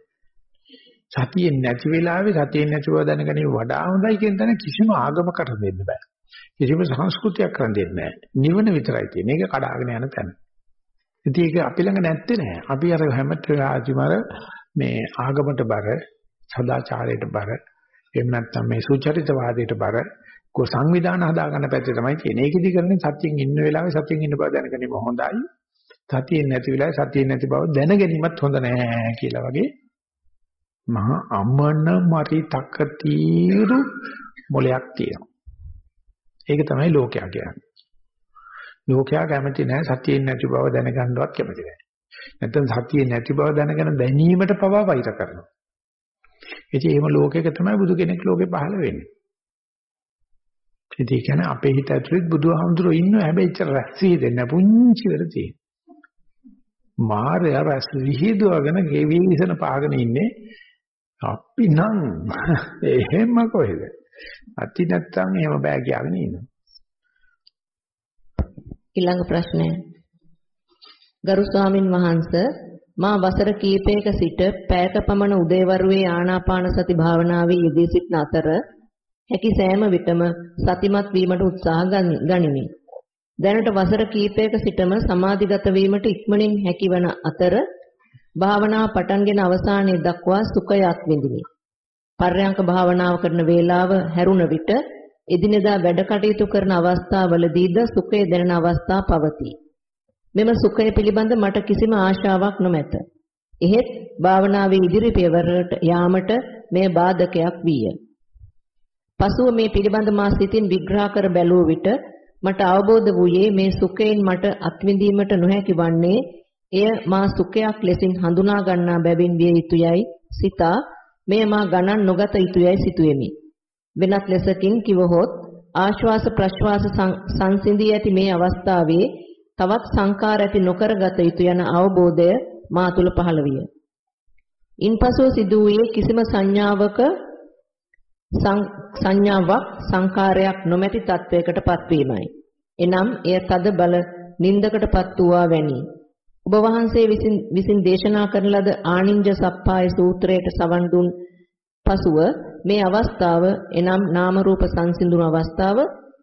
සතියෙන් නැති වෙලාවේ සතියෙන් නැති බව දැනගැනීම වඩා හොඳයි කියන තැන කිසිම ආගමකට දෙන්න බෑ කිසිම සංස්කෘතියක් කරන් දෙන්නේ නැහැ. නිවන විතරයි තියෙන්නේ. ඒක කඩාගෙන යන තැන. ඉතින් ඒක අපි ළඟ නැත්තේ නෑ. අපි අර හැමතෙරාදිමර මේ ආගමට බර, සදාචාරයට බර, එහෙම නැත්නම් මේ සුචරිතවාදයට බර කො සංවිධාන හදාගන්න පැත්තේ තමයි තියෙන්නේ. ඒකෙදි කරන්නේ සත්‍යයෙන් ඉන්න වෙලාවේ සත්‍යයෙන් ඉන්න බව දැනගැනීම හොඳයි. සතියෙන් නැති වෙලාවේ සතියෙන් නැති බව දැනගැනීමත් හොඳ නෑ කියලා වගේ මහා අමන මරි තකතිරු මොලයක් තියෙනවා. ඒක තමයි ලෝකයා කියන්නේ. ලෝකයා කැමති නැහැ සතියෙන් නැති බව දැනගන්නවත් කැමති නැහැ. නැත්නම් සතියේ නැති බව දැනගෙන දැනීමට පවා වෛර කරනවා. ඉතින් එහෙම ලෝකයක තමයි බුදු කෙනෙක් ලෝකේ පහළ වෙන්නේ. ඉතින් ඒ කියන්නේ අපේ හිත ඇතුළේ බුදුහාමුදුරුවෝ ඉන්නවා හැබැයි ඉච්චර රැස්වි දෙන්න පුංචි වෙර තියෙන. මාරය රැස් විහිදුවගෙන ගෙවි විසන පාගෙන ඉන්නේ අපි නම් එහෙම කොහෙද? අති නැත්තම් එහෙම බෑ කියලාගෙන ඉන්නවා. ඊළඟ ප්‍රශ්නය. ගරු ස්වාමින් වහන්සේ මා වසර කීපයක සිට පැයක පමණ උදේවරුේ ආනාපාන සති භාවනාවේ යෙදී සිටන අතර හැකි සෑම විටම සතිමත් වීමට උත්සාහ ගනිමි. දැනට වසර කීපයක සිටම සමාධිගත වීමට ඉක්මනින් හැකිවන අතර භාවනාව පටන්ගෙන අවසානයේ දක්වා සුඛයක් විඳිමි. පර්යංක භාවනාව කරන වේලාව හැරුණ විට එදිනෙදා වැඩ කටයුතු කරන අවස්ථාවලදීද සුඛය දැනෙන අවස්ථා පවතී. මෙම සුඛය පිළිබඳ මට කිසිම ආශාවක් නොමැත. එහෙත් භාවනාවේ ඉදිරි පියවරට යාමට මෙය බාධකයක් විය. පසුව මේ පිළිබඳ මා සිතින් විග්‍රහ කර බැලුව විට මට අවබෝධ වූයේ මේ සුඛයෙන් මට අත්විඳීමට නොහැකි වන්නේ එය මා සුඛයක් ලෙසින් හඳුනා ගන්නා බැවින් විය යුතුයයි සිතා මෙය මා ගණන් නොගත යුතුයයි සිතුවෙමි. වෙනත් ලෙසකින් කිවහොත් ආශ්වාස ප්‍රශ්වාස සංසිඳී ඇති මේ අවස්ථාවේ තවත් සංකාර ඇති නොකර ගත යුතු යන අවබෝධය මා තුල පහළ විය. ඉන්පසු සිදු වූයේ කිසිම සංඥාවක සංඥාවක් සංකාරයක් නොමැති තත්වයකට පත්වීමයි. එනම් එය තද බල නින්දකටපත් වූවා වැනි. ඔබ වහන්සේ විසින් විසින් දේශනා කරන ලද ආනින්ජ සප්පාය සූත්‍රයට සවන් දුන් පසුව මේ අවස්ථාව එනම් නාම රූප සංසිඳුන අවස්ථාව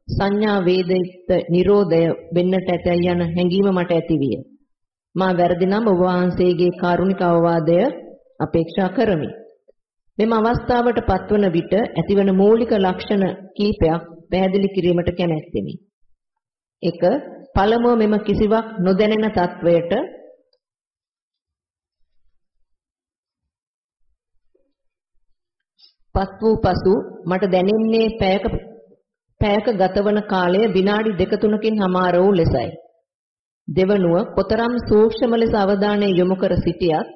සංඥා වේදිත නිරෝධය වෙන්නට ඇතැයි යන හැඟීම මට ඇතිවිය. මා වැරදි නම් ඔබ වහන්සේගේ කාරුණික අවවාදය අපේක්ෂා කරමි. මෙම අවස්ථාවට පත්වන විට ඇතිවන මූලික ලක්ෂණ කීපයක් පැහැදිලි කිරීමට කැමැත්තෙමි. 1. පළමුව මෙම කිසිවක් නොදැනෙන තත්වයට පත් වූ පසු මට දැනෙන්නේ පැයක පැයක ගතවන කාලය විනාඩි දෙක තුනකින් හමාර වූ ලෙසයි. දෙවනුව කොතරම් සූක්ෂම ලෙස අවධානය යොමු කර සිටියත්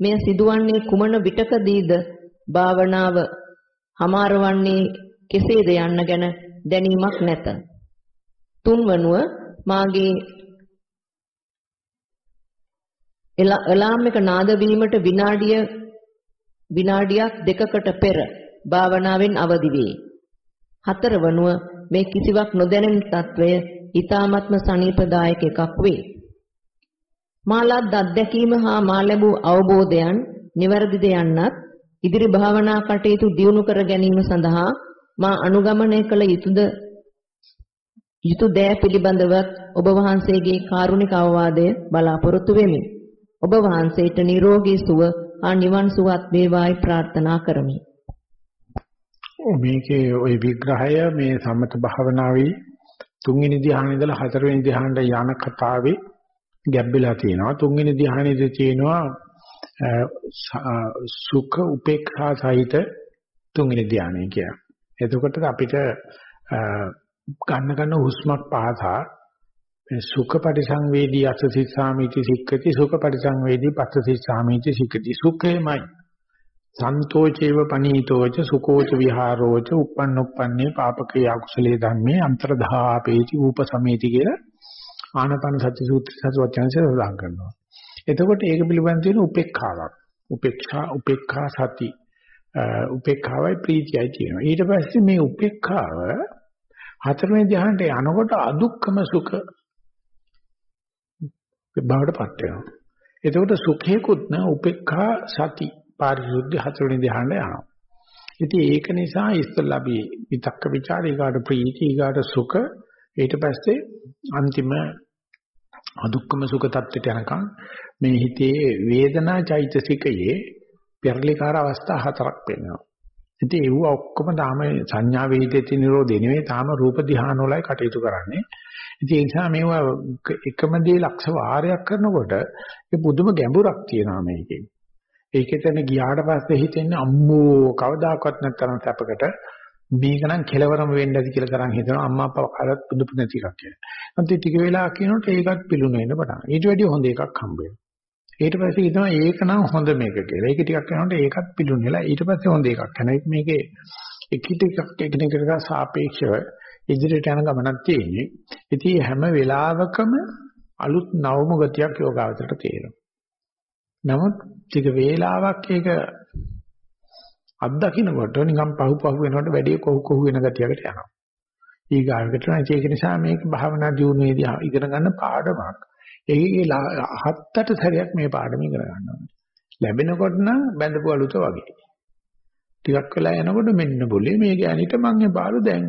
මෙය සිදුවන්නේ කුමන විටකදීද භාවනාව හමාරවන්නේ කෙසේද යන්න ගැන දැනීමක් නැත. තුන්වනුව මාගේ එලාම් එක නාද වීමට විනාඩිය විනාඩියක් දෙකකට පෙර භාවනාවෙන් අවදි වේ. හතරවනුව මේ කිසිවක් නොදැනෙන తත්වය ඊ타ත්ම සනීපදායක එකක් වේ. මාලත් අත්දැකීම හා මා ලැබූ අවබෝධයන් නිවැරදිද යන්නත් ඉදිරි භාවනා කටයුතු දියුණු කර ගැනීම සඳහා මා අනුගමනය කළ යුතුද යුතු දෑ පිළිබඳව ඔබ වහන්සේගේ කාරුණික අවවාදය බලාපොරොත්තු වෙමි. ඔබ වහන්සේට නිරෝගී සුව හා නිවන් සුවත් වේවායි ප්‍රාර්ථනා කරමි. මේකේ ওই විග්‍රහය මේ සමත භාවනාවේ තුන්වෙනි ධ්‍යානෙ ඉඳලා හතරවෙනි ධ්‍යානට යන කතාවේ ගැඹෙලා තියෙනවා. තුන්වෙනි ධ්‍යානෙදී තියෙනවා සුඛ උපේක්ඛා සහිත තුන්වෙනි ධ්‍යානය කියන්නේ. එතකොට අපිට ගන්න ගන්න හුස්මක් පාසා මේ සුඛ පරිසංවේදී අසසිස්සාමිති සික්කති සුඛ පරිසංවේදී පස්සසිස්සාමිති සික්කති සුඛේමයි සන්තෝචේව පනීතෝච සුකෝච විහාරෝච uppannuppanne පාපකේ අකුසලේ ධම්මේ අන්තරධාපේති ූපසමේති කියලා ආනපන සති සූත්‍ර සතුවචනසේ සඳහන් කරනවා. එතකොට ඒක පිළිබඳ තියෙන උපේක්ඛාවක්. උපේක්ෂා උපේක්ඛා සති උපේක්ඛාවයි ප්‍රීතියයි තියෙනවා. ඊට පස්සේ මේ උපේක්ඛාව හතරවෙනි ධ්‍යානට යනකොට අදුක්කම සුඛ බවටපත් වෙනවා. එතකොට සුඛේකුත් න උපේක්ඛා සති පාරිශුද්ධ හතරවෙනි ධ්‍යානට යනවා. ඉතින් ඒක නිසා ඉස්සල්ලා අපි විතක්ක ਵਿਚාර ඊගාට ප්‍රීති ඊගාට සුඛ ඊට පස්සේ අන්තිම අදුක්කම සුඛ tattete යනකම් මේ හිතේ වේදනා චෛතසිකයේ පෙරලිකාර අවස්ථා හතරක් වෙනවා. ඉතින් ඒව ඔක්කොම තාම සංඥා වේදිතේ නිරෝධේ නෙවෙයි තාම රූප ධ්‍යාන වලයි කටයුතු කරන්නේ. ඉතින් ඒ නිසා මේවා එකම දේ ලක්ෂ වාරයක් කරනකොට ඒ පුදුම ගැඹුරක් තියෙනවා මේකේ. ඒකෙතන ගියාට පස්සේ හිතෙන්නේ අම්මෝ කවදාකවත් නැත්නම් සැපකට මේක නම් කෙලවරම වෙන්න ඇති කියලා තරම් හිතනවා අම්මා අප්පා කාලත් බුදු පුණති එකක් කියලා. අන්තිම ටික වෙලා කියනකොට ඒකත් පිළුණු වෙන්න පටන්. ඊට වැඩිය හොඳ එකක් හම්බ වෙනවා. ඊට පස්සේ හිතනවා ඒක නම් හොඳ මේක කියලා. ඒක ටිකක් යනකොට ඒකත් පිළුණු වෙලා ඊට පස්සේ හොඳ එකක් කරනවා. මේකේ එකිට එකක් එකිනෙකට සාපේක්ෂව ඉදිරියට යන ගමනක් තියෙන්නේ. ඉතින් හැම වෙලාවකම අලුත් නවම ගතියක් යෝගාවචරයට තියෙනවා. නමුත් ටික වේලාවක් ඒක අත්දකින්නකොට නිකන් පහු පහු වෙනකොට වැඩි කොහු කොහු වෙන ගතියකට යනවා. ඊගාවකට නම් ඒක නිසා මේක භාවනා දියුණුවේදී ඉගෙන ගන්න පාඩමක්. ඒකේ හත්තට සැරයක් මේ පාඩම ඉගෙන ගන්නවා. ලැබෙනකොට නම් බැඳපු අලුත වගේ. ටිකක් වෙලා යනකොට මෙන්න બોලේ මේ ගෑනිට මං එපාරු දැන්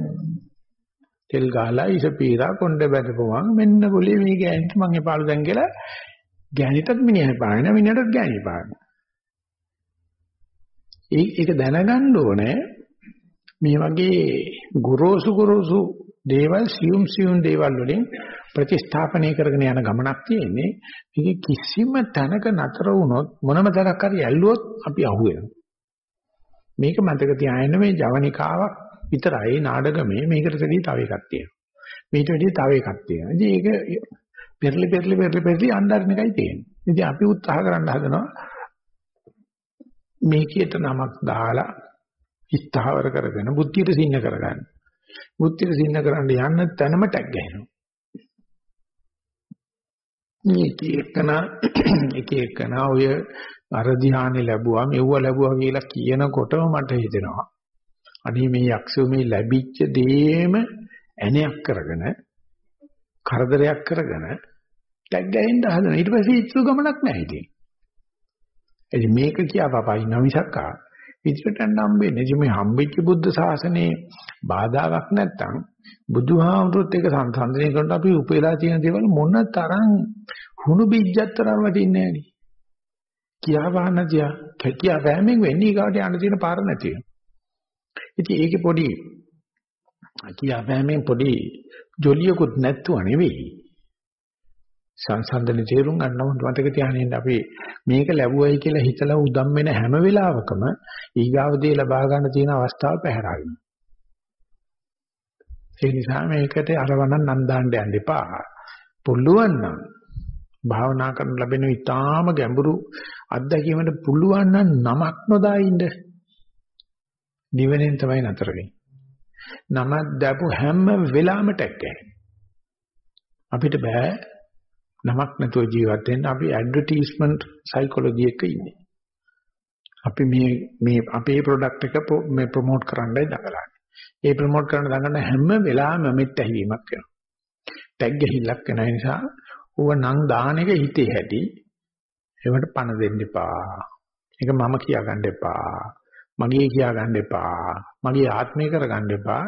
තෙල් ගහලා ඉස පීරා කොණ්ඩ බැඳපුවම මෙන්න બોලේ මේ ගෑනිට මං එපාරු දැන් කියලා ගෑනිටත් මිනිහා පාන මිනිහටත් ගෑණි පාන. ඒක දැනගන්න ඕනේ මේ වගේ ගොරෝසු ගොරෝසු දේවල් සියුම් සියුම් දේවල් වලින් ප්‍රතිස්ථාපනය කරගෙන යන ගමනක් තියෙන්නේ. මේක කිසිම තැනක නතර වුණොත් මොනම තැනක් හරි ඇල්ලුවොත් අපි අහුවෙනවා මේක මතක තියාගන්න මේ ජවනිකාවක් විතරයි නාඩගමේ මේකට වැඩි තව එකක් තියෙනවා. මේට වැඩි තව එකක් තියෙනවා. ඉතින් ඒක පෙරලි පෙරලි පෙරලි පෙරලි අnderන එකයි තියෙන්නේ. ඉතින් අපි උත්සාහ කරන්න හදනවා මේකේට නමක් දාලා ස්ථාවර කරගෙන බුද්ධියට සින්න කරගන්න. බුද්ධියට සින්න කරන්න යන්න තැනම ටැග් ගහනවා. මේක එකන එක එකන ඔය අර ධ්‍යානෙ ලැබුවා මෙව්ව ලැබුවා කියලා කියනකොටම මට හිතෙනවා. අනේ මේ යක්ෂෝ මේ ලැබිච්ච දේම ඇණයක් කරගෙන කරදරයක් කරගෙන ටැග් ගහින්න හදන. ඊට පස්සේ ඉච්චු ගමනක් නැහැ ඉතින්. එනි මේක කියාපපා ඉන්න මිසක් ඉදිරියට යන්න හම්බෙන්නේ. ඉතින් මේ හම්බෙච්ච බුද්ධ ශාසනයේ බාධාවක් නැත්තම් බුදුහාමුදුරුත් එක සංසන්දනය කරනකොට අපි උපේලා තියෙන දේවල් මොන තරම් හුණු බීජ්ජතරම් වටින්නේ නැණි. කියා වහන්න තියා කියා වෑමෙන් වෙන්නේ ඊගාට යන්න තියෙන පාර නැති වෙනවා. ඉතින් ඒකේ පොඩි කියා වෑමෙන් පොඩි ජොලියකුත් නැත්තුව නෙවෙයි. සංසන්දන තේරුම් ගන්නව මතක තියාගෙන අපි මේක ලැබුවයි කියලා හිතලා උදම් වෙන හැම වෙලාවකම ඊගාව දේ ලබා ගන්න තියෙන අවස්ථාව පැහැරගෙන. ඒ නිසා මේකට අරවණන් නන්දාන්න යන්න එපා. පුළුවන් නම් භාවනා කරන ලැබෙන ඊටාම ගැඹුරු අත්දැකීමකට පුළුවන් නම් නමක් නොදා ඉන්න. නිවෙනෙන් තමයි නතර වෙන්නේ. නමක් දැපු හැම වෙලාවෙම ටැක්කේ. අපිට බෑ නමක් නැතුව ජීවත් වෙන්න අපි ඇඩ්වර්ටයිස්මන්ට් සයිකොලොජි එක ඉන්නේ. අපි මේ මේ අපේ ප්‍රොඩක්ට් එක මේ ප්‍රොමෝට් කරන්නයි දඟලන්නේ. ඒ ප්‍රොමෝට් කරන දඟලන හැම වෙලාවෙම මෙත් ඇහිවීමක් වෙනවා. ටැග් ගහිල්ලක් වෙන නිසා ඌව නම් දාන එක හිතේ හැටි ඒවට පණ දෙන්න එපා. ඒක මම කියා ගන්න එපා. මගේ කියා ගන්න එපා. මගේ ආත්මය කර ගන්න එපා.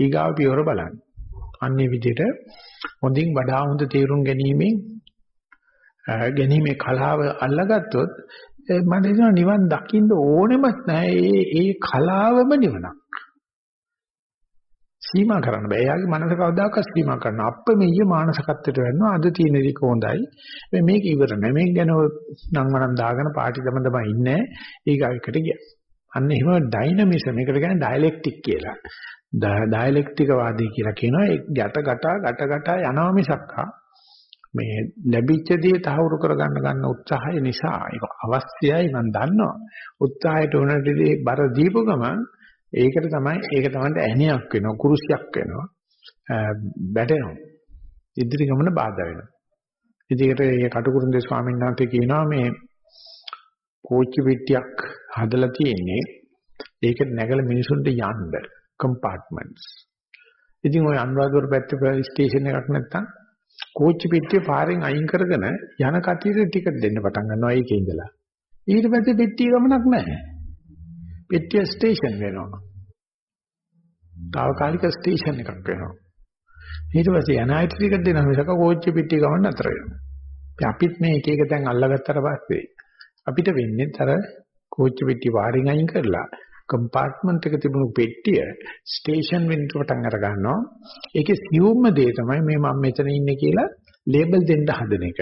ඊගාව පියවර බලන්න. අන්නේ විදිහට හොඳින් වඩා හොඳ තේරුම් ගැනීමෙන් ගැනීමේ කලාව අල්ලගත්තොත් මම හිතනවා නිවන් දකින්න ඕනෙමත් නැහැ. ඒ ඒ කලාවම නිවනක්. සීමා කරන්න බෑ. එයාගේ මනස කවදාකවත් සීමා කරන්න. අප්පමෙය මානසිකත්වයට වෙනවා. අද තියෙන දේ කොහොඳයි. මේ මේක ඉවර නෑ. මේක ගැන නම් මනම් දාගෙන පාටි දම දම ඉන්නේ. ඊගායකට ගියා. අන්න එහෙම ඩයිනමිසම් එකට කියන්නේ ඩයලෙක්ටික් කියලා. ඩයලෙක්ටික වාදී කියලා කියනවා. ඒ ගැට ගටා ගැට ගටා යනවා මිසක්කා මේ ලැබිච්ච දේ තහවුරු කරගන්න ගන්න උත්සාහය නිසා ඒක අවශ්‍යයි මම දන්නවා. උත්සාහයට උනට දේ බර දීපු ගමන් ඒකට තමයි ඒක තමයි ඇණයක් වෙනවා කුරුසියක් වෙනවා බැටෙනවා. ඉදිරි ගමන බාධා වෙනවා. ඉතින් ඒකට ඒ කටුකුරුන්දේ ස්වාමීන් වහන්සේ කියනවා මේ කෝච්චි පිටියක් හදලා තියෙන්නේ ඒකට නැගලා මිනිසුන්ට යන්න කම්පාර්ට්මන්ට්ස්. ඉතින් ওই අනුරාධපුර පැත්තේ ස්ටේෂන් එකක් නැත්තම් කෝච්චි පෙට්ටිය පාරෙන් අයින් කරගෙන යන කටියට ටිකට් දෙන්න පටන් ගන්නවා ඒකේ ඉඳලා. ඊට පස්සේ පෙට්ටිය ගමනක් නැහැ. පෙට්ටිය ස්ටේෂන් වෙනවා. తాවකාලික ස්ටේෂන් එකක් වෙනවා. ඊට පස්සේ යන අයට ටිකට් දෙනවා මිසක කෝච්චි පෙට්ටිය ගමන නතර වෙනවා. අපිත් මේ එක එක තැන් අල්ලගත්තට පස්සේ අපිට වෙන්නේ අර කෝච්චි පෙට්ටිය වාරින් අයින් කරලා කම්පාර්ට්මන්ට් එක තිබුණු පෙට්ටිය ස්ටේෂන් වෙන්න පටන් අර ගන්නවා. ඒකේ සියුම්ම දේ තමයි මේ මම මෙතන ඉන්නේ කියලා ලේබල් දෙන්න හදන එක.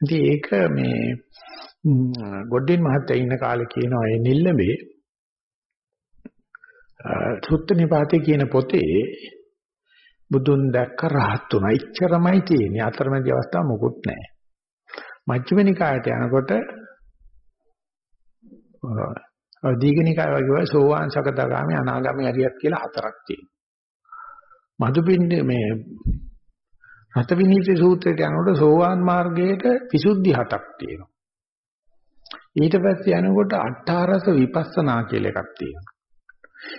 ඉතින් ඒක මේ ගොඩින් මහත්තයා ඉන්න කාලේ කියනවා ඒ නිල්ලඹේ සුත්ත නිපාතේ කියන පොතේ බුදුන් දැක්ක රහත් උනා. ඉච්චරමයි තියෙන්නේ. අතරමැදි අවස්ථා මොකුත් නැහැ. මජ්ක්‍ධිම නිකායට යනකොට දීඝනිකාය වගේ වයි සෝවාන් සකදාගාමි අනාගාමි අරියත් කියලා හතරක් තියෙනවා. මදුපින්ඩ මේ රතවිනීති සූත්‍රයට යනකොට සෝවාන් මාර්ගයට විසුද්ධි හතක් තියෙනවා. ඊට පස්සේ යනකොට අට්ඨාරස විපස්සනා කියලා එකක් තියෙනවා.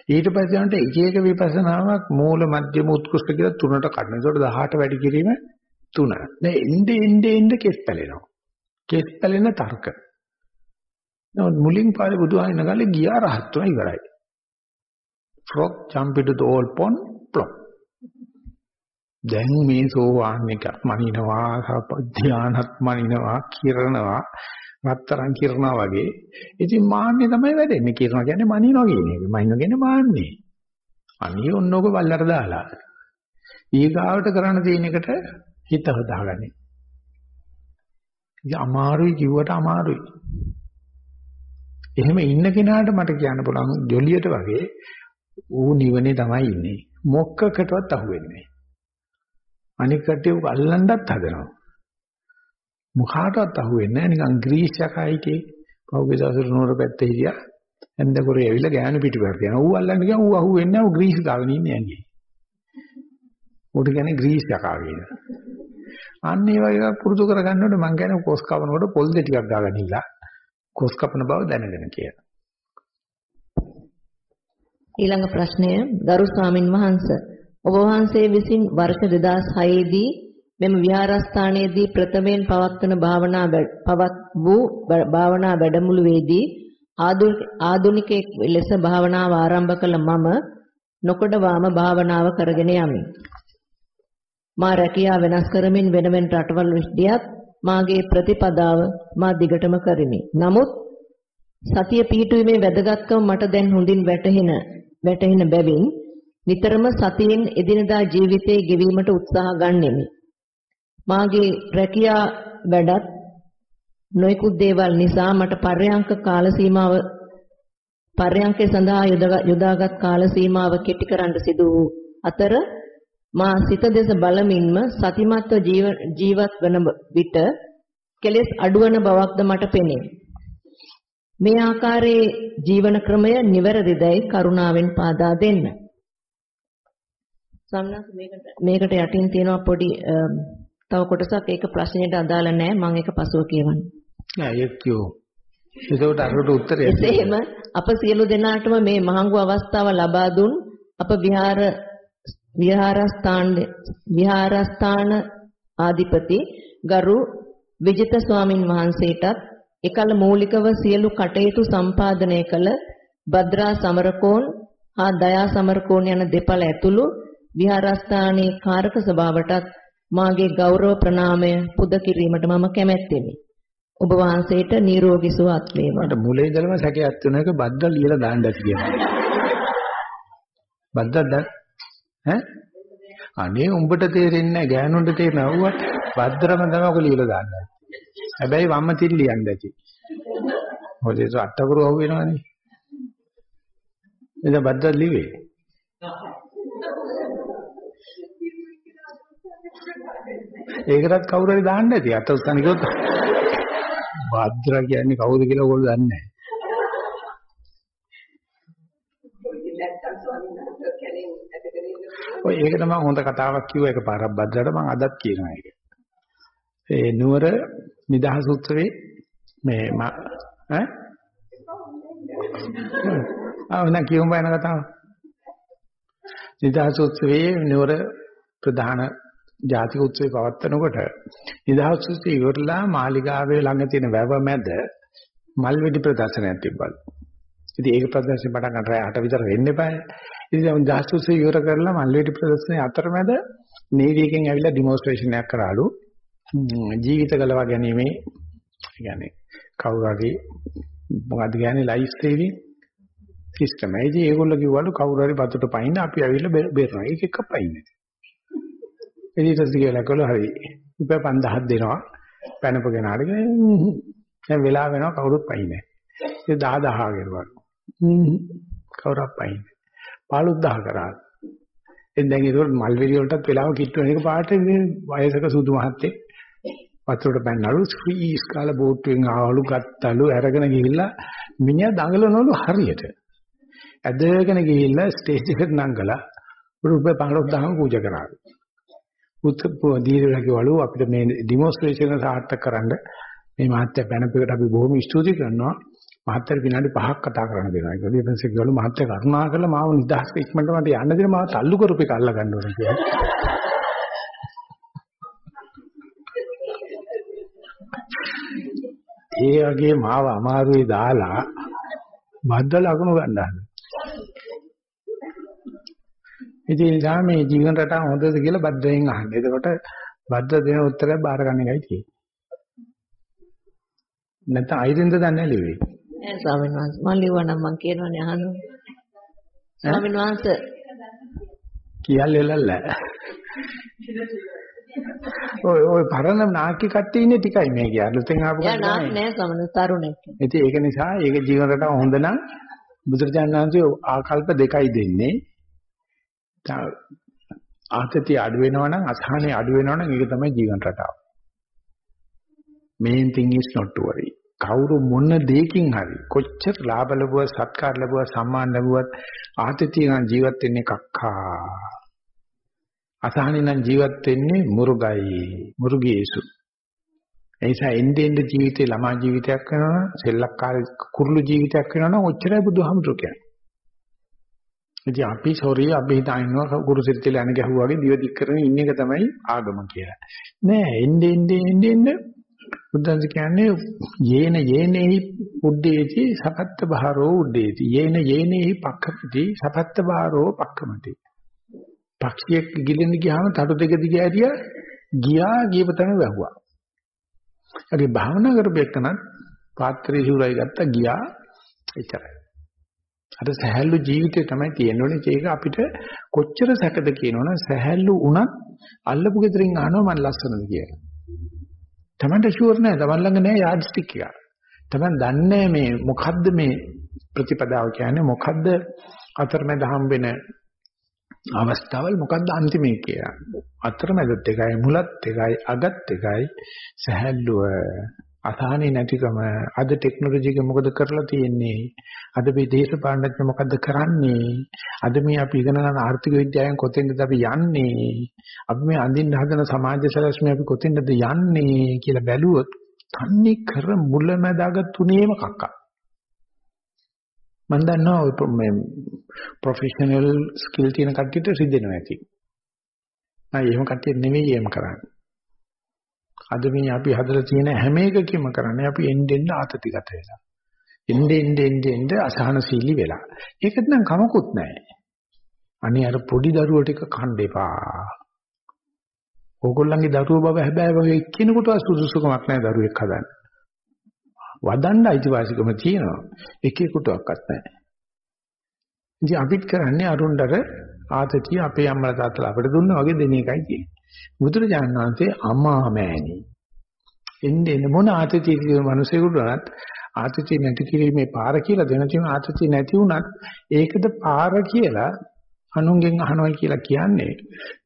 ඊට පස්සේ යනකොට එක එක විපස්සනාවක් මූල මධ්‍යම උත්කෘෂ්ඨ කියලා තුනට කඩන. ඒකට 18 වැඩි කිරීම තුන. දැන් එnde එnde එnde කෙස් පැලෙනවා. කෙස් පැලෙන තර්ක. නමුත් මුලින් පාරේ බුදුහාමින ගාලේ ගියා රහත් වෙන ඉවරයි. frog jump into the old pond plop. දැන් මේ සෝවාන් එක මනිනවා ධානත් මනිනවා කිරනවා රත්තරන් කිරනවා වගේ. ඉතින් මාන්නේ තමයි වැඩෙන්නේ. කිරනවා කියන්නේ මනිනවා කියන එක. මනිනවා කියන්නේ මාන්නේ. අනිය ඔන්නෝක බල්ලට දාලා. ඊගාවට කරන්න තියෙන එකට හිත හදාගන්නේ. ඉතින් අමාරුයි කිව්වට අමාරුයි. එහෙම ඉන්න කෙනාට මට කියන්න පුළුවන් ජොලියට වගේ ඌ නිවනේ තමයි ඉන්නේ. මොකකටවත් අහුවෙන්නේ නැහැ. අනික කට්ටිය ඌ අල්ලන්නත් හදනවා. මොකාටවත් අහුවෙන්නේ නැහැ. නිකන් ග්‍රීස් යකයිකේ පහුගිය දවසට නෝර පැත්තේ හිටියා. එන්දකොරේ ඇවිල්ලා ගෑනු පිටිපස්සට යනවා. ඌ අල්ලන්න ගියා ඌ අහුවෙන්නේ නැහැ. ඌ ග්‍රීස් ගාගෙන ඉන්නේ ඇඟේ. ඌට කියන්නේ ග්‍රීස් යකා කියලා. අන්න ඒ වගේ එකක් පුරුදු කරගන්නකොට මං කියන්නේ කොස් කවනකොට පොල් දෙ ටිකක් ගාගෙන ඉලා කොස් කපන බව දැනගෙන කියලා. ඊළඟ ප්‍රශ්නය ගරු ස්වාමින් වහන්සේ ඔබ වහන්සේ විසින් වර්ෂ 2006 දී මෙම විහාරස්ථානයේදී ප්‍රථමයෙන් පවත්වන භාවනා පවත් වූ භාවනා වැඩමුළුවේදී ආධුනිකයෙක් ලෙස භාවනාව ආරම්භ කළ මම නොකඩවාම භාවනාව කරගෙන යමි. මා රැකියාව වෙනස් කරමින් වෙන වෙන රටවල් විශ්දියත් මාගේ ප්‍රතිපදාව මා දිගටම කරමි. නමුත් සතිය පිහිටුවීමේ වැදගත්කම මට දැන් හොඳින් වැටහෙන වැටහෙන බැවින් නිතරම සතියෙන් එදිනදා ජීවිතයේ ගෙවීමට උත්සාහ ගන්නෙමි. මාගේ රැකියා වැඩත් නොයෙකුත් දේවල් නිසා මට පර්යංක කාල සීමාව පර්යංකේ සඳහා යොදාගත් කාල සීමාව කෙටි කරන්න සිදු වූ අතර මා සිත දෙස බලමින්ම සතිමත්ව ජීවත් වන විට කෙලෙස් අඩුවන බවක්ද මට පෙනේ. මේ ආකාරයේ ජීවන ක්‍රමය නිවැරදිදයි කරුණාවෙන් පාදා දෙන්න. සම්නස් මේකට මේකට යටින් තියෙනවා පොඩි තව කොටසක් ඒක ප්‍රශ්නෙට අදාළ නැහැ මම ඒක පසුව කියවන්නම්. නෑ ඒකෝ. ඒකට අරකට උත්තරය. එසේම අප සියලු දෙනාටම මේ මහඟු අවස්ථාව ලබා දුන් අප විහාර විහාරස්ථාන විහාරස්ථාන ආධිපති ගරු විජිත ස්වාමින් වහන්සේටත් එකල මූලිකව සියලු කටයුතු සම්පාදනය කළ භද්‍රා සමරකෝන් හා දයා සමරකෝන් යන දෙපළ ඇතුළු විහාරස්ථානයේ කාරක සභාවටත් මාගේ ගෞරව ප්‍රණාමය පුද කිරීමට මම කැමැත්තෙමි. ඔබ වහන්සේට නිරෝගී සුවපත් වේවා. මට මුලින් ඉඳලම සැකයක් තුන එක බද්දා ලියලා දාන්න ඇති කියලා. බද්දා ඈ අනේ උඹට තේරෙන්නේ නැහැ ගෑනුන්ට තේරෙනවුවට භද්‍රම තමයි ඔක ලියලා දාන්නේ. හැබැයි වම්ම තිල් ලියන්න ඇති. මොකද ඒක අටකරු අහු වෙනවනේ. එද බද්දා ලිවේ. ඒකටත් කවුරු හරි දාන්න ඇති. අත උස්සන කිව්වොත් භද්‍ර කියන්නේ කවුද කියලා ඕගොල්ලෝ දන්නේ නැහැ. ඔය ඒක තමයි හොඳ කතාවක් කිව්ව එක පාරක් භද්‍රට මම අදත් කියනවා ඒක. ඒ නුවර නිදහස් උත්සවේ මේ ඈ ආ නැ කියමු බයන කතාව. නිදහස් උත්සවේ නුවර ප්‍රධාන ජාතික උත්සවේ පවත්වනකොට නිදහස් උත්සවය ඉවරලා මාලිගාවේ ළඟ තියෙන වැව මැද මල් වෙඩි ප්‍රදර්ශනයක් තිබ්බලු. ඉතින් ඒක ප්‍රදර්ශනේ පටන් ගන්න රෑ 8 විතර වෙන්න එපායි. ඉතින් ජාසුසය ඉවර කරලා මල්වේටි ප්‍රදර්ශනයේ අතරමැද නේවි එකෙන් ඇවිල්ලා ඩිමොන්ස්ට්‍රේෂන් එකක් කරාලු. ජීවිත ගලවා ගැනීම කියන්නේ කවුරු හරි මොකද කියන්නේ ලයිෆ් සේවින් සිස්ටම් ඒ කිය ඒගොල්ලෝ කිව්වලු කවුරු හරි බතුට පයින්න අපි ඇවිල්ලා බේරනවා. ඒක එක පයින්නේ එදිටස් කියලා කළා හරි රුපියල් 5000ක් දෙනවා පැනපගෙන ආගෙන දැන් වෙලා වෙනවා කවුරුත් පයින්නේ ඒ 10000 ගෙරුවා කවුරක් පයින්නේ 15000 කරා. එන් දැන් ඒක මල් වෙරි වලටත් වෙලාව කිට්ටු වෙන එක පාට මේ වයසක සුදු මහත්තයෙක් වතුරට පැනනලු ෆ්‍රීස් කාලා බෝට්ටුවෙන් ආවලු ගත්තලු අරගෙන ගිහිල්ලා මිනිහා දඟලනවලු හරියට. ඇදගෙන ගිහිල්ලා ස්ටේජ් එකට නංගලා රුපියල් 15000 පූජා කරා. උත් දීර්ඝ කිව්වලු අපිට මේ ඩෙමොන්ස්ට්‍රේෂන් එක සාර්ථක කරන්න මේ මහත්ය පැනපෙකට අපි බොහොම ස්තුති කරනවා. මහත්යට විනාඩි 5ක් කතා කරන්න දෙනවා. ඒක ඊට පස්සේ කිව්වලු මහත්ය කරුණා කරලා මාව නිදහස් ඉක්මනට මට යන්න දෙන්න මාව තල්ලු කරපු එක අල්ල ගන්න ඕනේ කියලා. ඒ වගේ මාව අමාරුවේ දාලා මද්ද ලකුණු ගන්නවා. ඉතින් ඒ නිසා මේ ජීවන රටාව හොඳද කියලා බද්දෙන් අහන්න. එතකොට බද්ද දෙන උත්තරය බාර ගන්න එකයි තියෙන්නේ. නැත්නම් අයිරින්ද දන්නේ ලිව්වේ. නෑ ස්වාමීන් වහන්සේ මම ලිව්වනම් මම කියනවනේ අහන්න. ස්වාමීන් වහන්සේ කියල්ලෙලල්ල. ඔය ඔය පරණ නාකි කට්ටිය ඉන්නේ ටිකයි මේ කිය. අලුතෙන් ආපු යා නාක් නෑ ස්වාමීන් තරුණෙක්. ඉතින් ඒක නිසා ඒක ජීවන රටාව හොඳ නම් බුදුරජාණන් වහන්සේ ආකල්ප දෙකයි දෙන්නේ. ආතතිය අඩු වෙනවා නම් අසහනෙ අඩු වෙනවා නම් ඒක තමයි ජීවන රටාව. main thing is not to worry. කවුරු මොන දෙයකින් හරි කොච්චර ලාභ ලැබුවා සත්කාර ලැබුවා සම්මාන ලැබුවත් ආතතිය නම් ජීවත් වෙන්නේ කක්කා. අසහනෙ නම් ජීවත් වෙන්නේ මුරුගයි මුරුගීසු. ඒ නිසා එන්නේ එන්නේ ජීවිතේ ළමා ජීවිතයක් වෙනවා සෙල්ලක්කාර කුරුළු ජීවිතයක් වෙනවා නම් ඔච්චරයි බුදුහාමුදුරු කියන්නේ. ඉතින් අපි සෝරි අපි හිතනවා ගුරු සිරිතල යන ගැහුවාගේ දිව දික් කරගෙන ඉන්න එක තමයි ආගම කියලා. නෑ එන්නේ එන්නේ එන්නේ එන්නේ බුද්ධංශ කියන්නේ යේන යේනෙහි උද්දේති සපත්ත බහරෝ උද්දේති යේන යේනෙහි පක්ඛමති සපත්ත බහරෝ පක්ඛමති පක්ෂියෙක් ගිලින්න ගියාම තටු දෙක දිගේ ඇරියා ගියා ගියප තැන වැහුවා. ඒකේ භාවනා කරපෙන්නත් පාත්‍රයේ සූරයි ගත්තා ගියා එච්චරයි. අර සහැල්ලු ජීවිතේ තමයි තියෙන්නේ. ඒක අපිට කොච්චර සැකද කියනවනම් සහැල්ලු වුණත් අල්ලපු ගෙදරින් අහනවා මම ලස්සනද කියලා. Tamanට ෂුවර් නෑ. Taman ළඟ නෑ යාඩ් ස්ටික් එක. Taman දන්නේ මේ මොකද්ද මේ ප්‍රතිපදාව කියන්නේ මොකද්ද අතරමැද හම් වෙන අවස්ථාවල් මොකද්ද අන්තිමේ කියලා. අතරමැදත් එකයි මුලත් එකයි අගත් එකයි සහැල්ලුව අසහනේ නැතිකම අද ටෙක්නොලොජි එක මොකද කරලා තියෙන්නේ අද මේ දේශපාලනඥ මොකද්ද කරන්නේ අද මේ අපි ඉගෙන ගන්න ආර්ථික විද්‍යාවෙන් කොතෙන්ද අපි යන්නේ අපි මේ අඳින්න හදන සමාජ සැලැස්ම අපි කොතෙන්ද යන්නේ කියලා බැලුවොත් තන්නේ කර මුලැමැදාග තුනේම කක්කා මම දන්නවා මේ ප්‍රොෆෙෂනල් ස්කිල් තියෙන කට්ටියට රිදෙනවා ඇති. මම එහෙම කට්ටිය නෙවෙයි එහෙම කරන්නේ. අද මේ අපි හදලා තියෙන හැම එකකම කරන්නේ අපි එන්න එන්න ආතතිගත වෙලා. එන්න එන්න එන්න එන්න අසහනශීලී වෙලා. ඒකට නම් කමකුත් නැහැ. අනේ අර පොඩි දරුවෝ ටික කන්න එපා. ඕගොල්ලන්ගේ දරුවෝ බව හැබැයි වගේ එක්කිනෙකුට සුදුසුකමක් නැහැ දරුවෙක් හදන්න. වදන්න අයිතිවාසිකම තියෙනවා. එකෙකුටවත් නැහැ. ඉතින් අපිත් කරන්නේ අරුණ්ඩර ආතතිය අපේ අම්මලා තාත්තලා අපිට දුන්නා වගේ දෙන එකයි තියෙන්නේ. බුදුරජාණන් වහන්සේ අම්මා මෑණි. එන්නේ එන මොන ආතතිය කියන මිනිසෙකුට උනත් ආතතිය නැති කිරීමේ පාර කියලා දෙන තියෙන ආතතිය නැති වුණත් ඒකද පාර කියලා අනුන්ගෙන් අහනවා කියලා කියන්නේ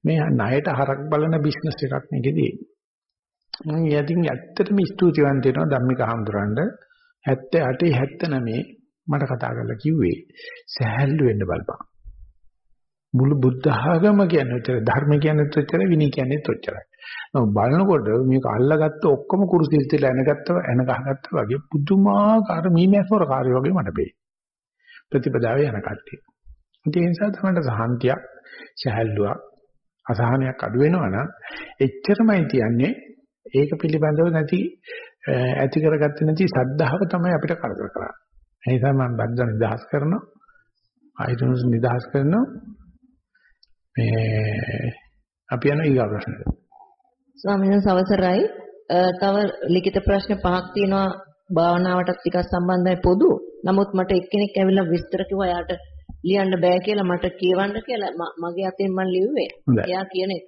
මේ ණයට හරක් බලන බිස්නස් එකක් නෙකදී. මම යදින් ඇත්තටම ස්තුතිවන්ත වෙනවා ධම්මික හඳුරන්න 78 79 මට කතා කරලා කිව්වේ සහැල්ලු වෙන්න බලපන්. මුළු බුද්ධ ආගම කියන්නේ ඔච්චර ධර්ම කියන්නේ ඔච්චර විනය කියන්නේ ඔච්චරයි. නම බලනකොට මේක අල්ලගත්ත ඔක්කොම කුරුසිල් තියලා එනගත්තා එන ගහගත්තා වගේ පුදුමාකාර මීමැස්වර කාර්ය වගේ මට පේයි. ප්‍රතිපදාවේ යන කට්ටිය. ඒ නිසා තමයි සහන්තියක්, සහැල්ලුවක්, අසහනයක් අඩු වෙනවා නම් එච්චරමයි තියන්නේ ඒක පිළිබඳව නැති ඇති කරගත්තේ නැති සද්ධාව තමයි අපිට කරදර කරන්නේ. ඒ නිසා මම බද්ද නිදහස් කරනවා. ආයතනස් නිදහස් කරනවා. මේ අපි යන ඊගා ප්‍රශ්නෙට. ස්වාමීන් වහන්සේ අවසරයි. තව ලිඛිත ප්‍රශ්න පහක් තියෙනවා භාවනාවටත් ටිකක් සම්බන්ධයි පොදු. නමුත් මට එක්කෙනෙක් ඇවිල්ලා විස්තර කිව්වා යාට ලියන්න බෑ කියලා මට කියවන්න කියලා මගේ අතින් මම ලිව්වේ. එයා කියන එක.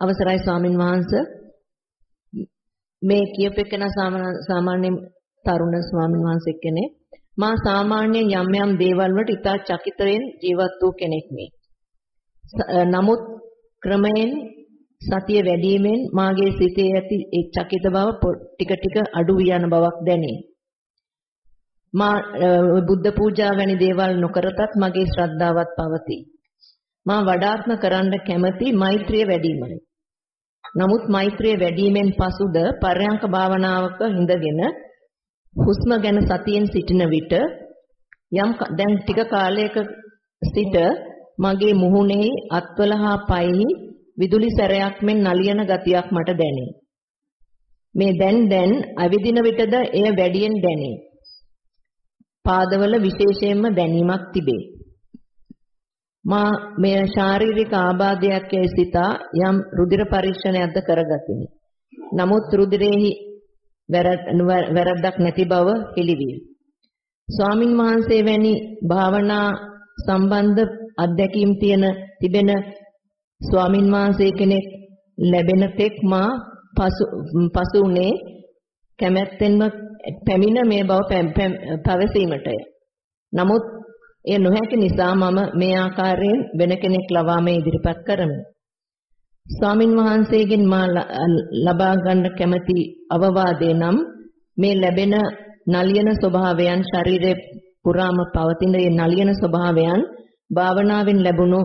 අවසරයි ස්වාමින් වහන්සේ මේ කියපෙකන සාමාන්‍ය තරුණ ස්වාමින් වහන්සේ කෙනෙක් මා සාමාන්‍ය යම් යම් දේවල් වලට ඉතා චකිතයෙන් ජීවත් වූ කෙනෙක් මේ. නමුත් ක්‍රමයෙන් සතිය වැඩිවීමෙන් මාගේ සිතේ ඇති ඒ චකිත බව ටික ටික අඩු යන බවක් දැනේ. මා බුද්ධ පූජා වැනි දේවල් නොකරතත් මගේ ශ්‍රද්ධාවත් පවතී. මා වඩාත්ම කරන්න කැමති මෛත්‍රිය වැඩිමයි. නමුත් මෛත්‍රිය වැඩිවීමෙන් පසුද පරයන්ක භාවනාවක හිඳගෙන හුස්ම ගැන සතියෙන් සිටින විට යම් දැන් ටික කාලයක සිට මගේ මුහුණේ අත්වල හා පයෙහි විදුලි සැරයක් මෙන් නලියන ගතියක් මට දැනේ. මේ දැන් දැන් අවිදින විටද එය වැඩියෙන් දැනේ. පාදවල විශේෂයෙන්ම දැනීමක් තිබේ. මා මේ ශාරීරික ආබාධයක් යයි සිතා යම් රුධිර පරීක්ෂණයක්ද කරගතිමි. නමුත් රුධිරෙහි වැරද්දක් නැති බව හෙළිවිය. ස්වාමින් වහන්සේ වැනි භාවනා සම්බන්ධ අත්දැකීම් තියෙන තිබෙන ස්වාමින් වහන්සේ කෙනෙක් ලැබෙන තෙක් මා පසු පසු උනේ කැමැත්තෙන්ම පැමිණ මේ බව පැවසීමටය. නමුත් එය නොහැකි නිසා මම මේ ආකාරයෙන් වෙන කෙනෙක් ලවා මේ ඉදිරිපත් කරමි. ස්වාමින් වහන්සේගෙන් මා ලබා ගන්න කැමති අවවාදේ නම් මේ ලැබෙන නලියන ස්වභාවයන් ශරීරයේ පුරාම පවතින මේ නලියන ස්වභාවයන් භාවනාවෙන් ලැබුණු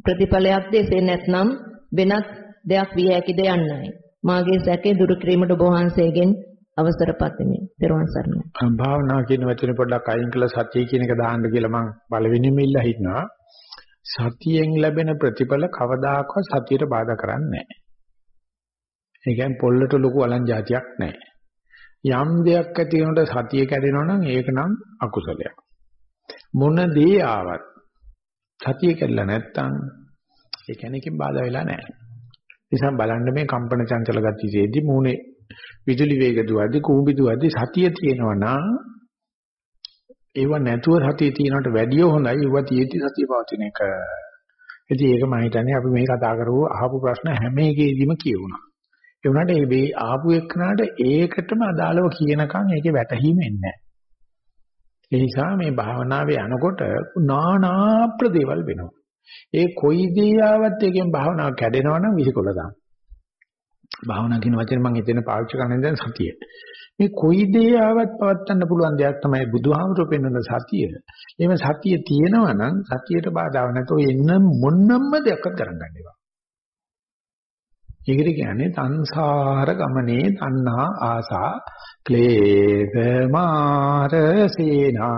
ප්‍රතිඵලයක්ද එසේ නැත්නම් වෙනත් දෙයක් විය හැකිද යන්නයි. මාගේ සැකේ දුරු කිරීමට ඔබ වහන්සේගෙන් අවසර පතමි. ත්වන් සරණයි. භාවනා කියන වචනේ පොඩ්ඩක් අයින් කළා සතිය කියන එක දාන්න කියලා මම පළවෙනිම ඉල්ලා හිටනවා. සතියෙන් ලැබෙන ප්‍රතිඵල කවදාකවත් සතියට බාධා කරන්නේ නැහැ. ඒ කියන්නේ පොල්ලට ලොකු අලං જાතියක් නැහැ. යම් දෙයක් ඇති වෙනකොට සතිය කැඩෙනවා නම් ඒක නම් අකුසලයක්. මොන දේ ආවත් සතිය කැඩලා නැත්තම් ඒ කියන්නේ කින් බාධා වෙලා නැහැ. නිසා බලන්න මේ කම්පන චංචල ගතියේදී මූණේ විදුලි වේග දුවද්දි කූඹි දුවද්දි සතිය තියෙනවා නම් ඒව නැතුව සතිය තියෙනවට වැඩිය හොඳයි ඒව තියෙද්දි සතිය පවතින එක. ඉතින් ඒක මම හිතන්නේ අපි මේ කතා කරපුව අහපු ප්‍රශ්න හැම එකේදීම කියුණා. ඒ වුණාට මේ ආපු එක්කනට ඒකටම අදාළව කියනකම් ඒකේ වැටහීම එන්නේ නැහැ. ඒ නිසා මේ භාවනාවේ යනකොට නානා ප්‍රදේවල් වෙනවා. ඒ කොයි දේ ආවත් එකෙන් භාවනාව කැඩෙනවා නම් විසිකොල දාන්න. භාවනා කියන වචනේ මම හිතෙන පාවිච්චි කරන්නේ දැන් සතිය. මේ කොයි දේ ආවත් පවත්වන්න පුළුවන් දෙයක් තමයි බුදුහාමුදුරුවෝ පෙන්වන සතිය. එහෙම සතිය තියෙනවා නම් සතියට බාධාව නැතෝ එන්න මොන්නම්ම දෙයක්වත් කරන්න ගන්න එපා. ඒකට කියන්නේ සංසාර ගමනේ තණ්හා ආසා ක්ලේශ මාරසේනා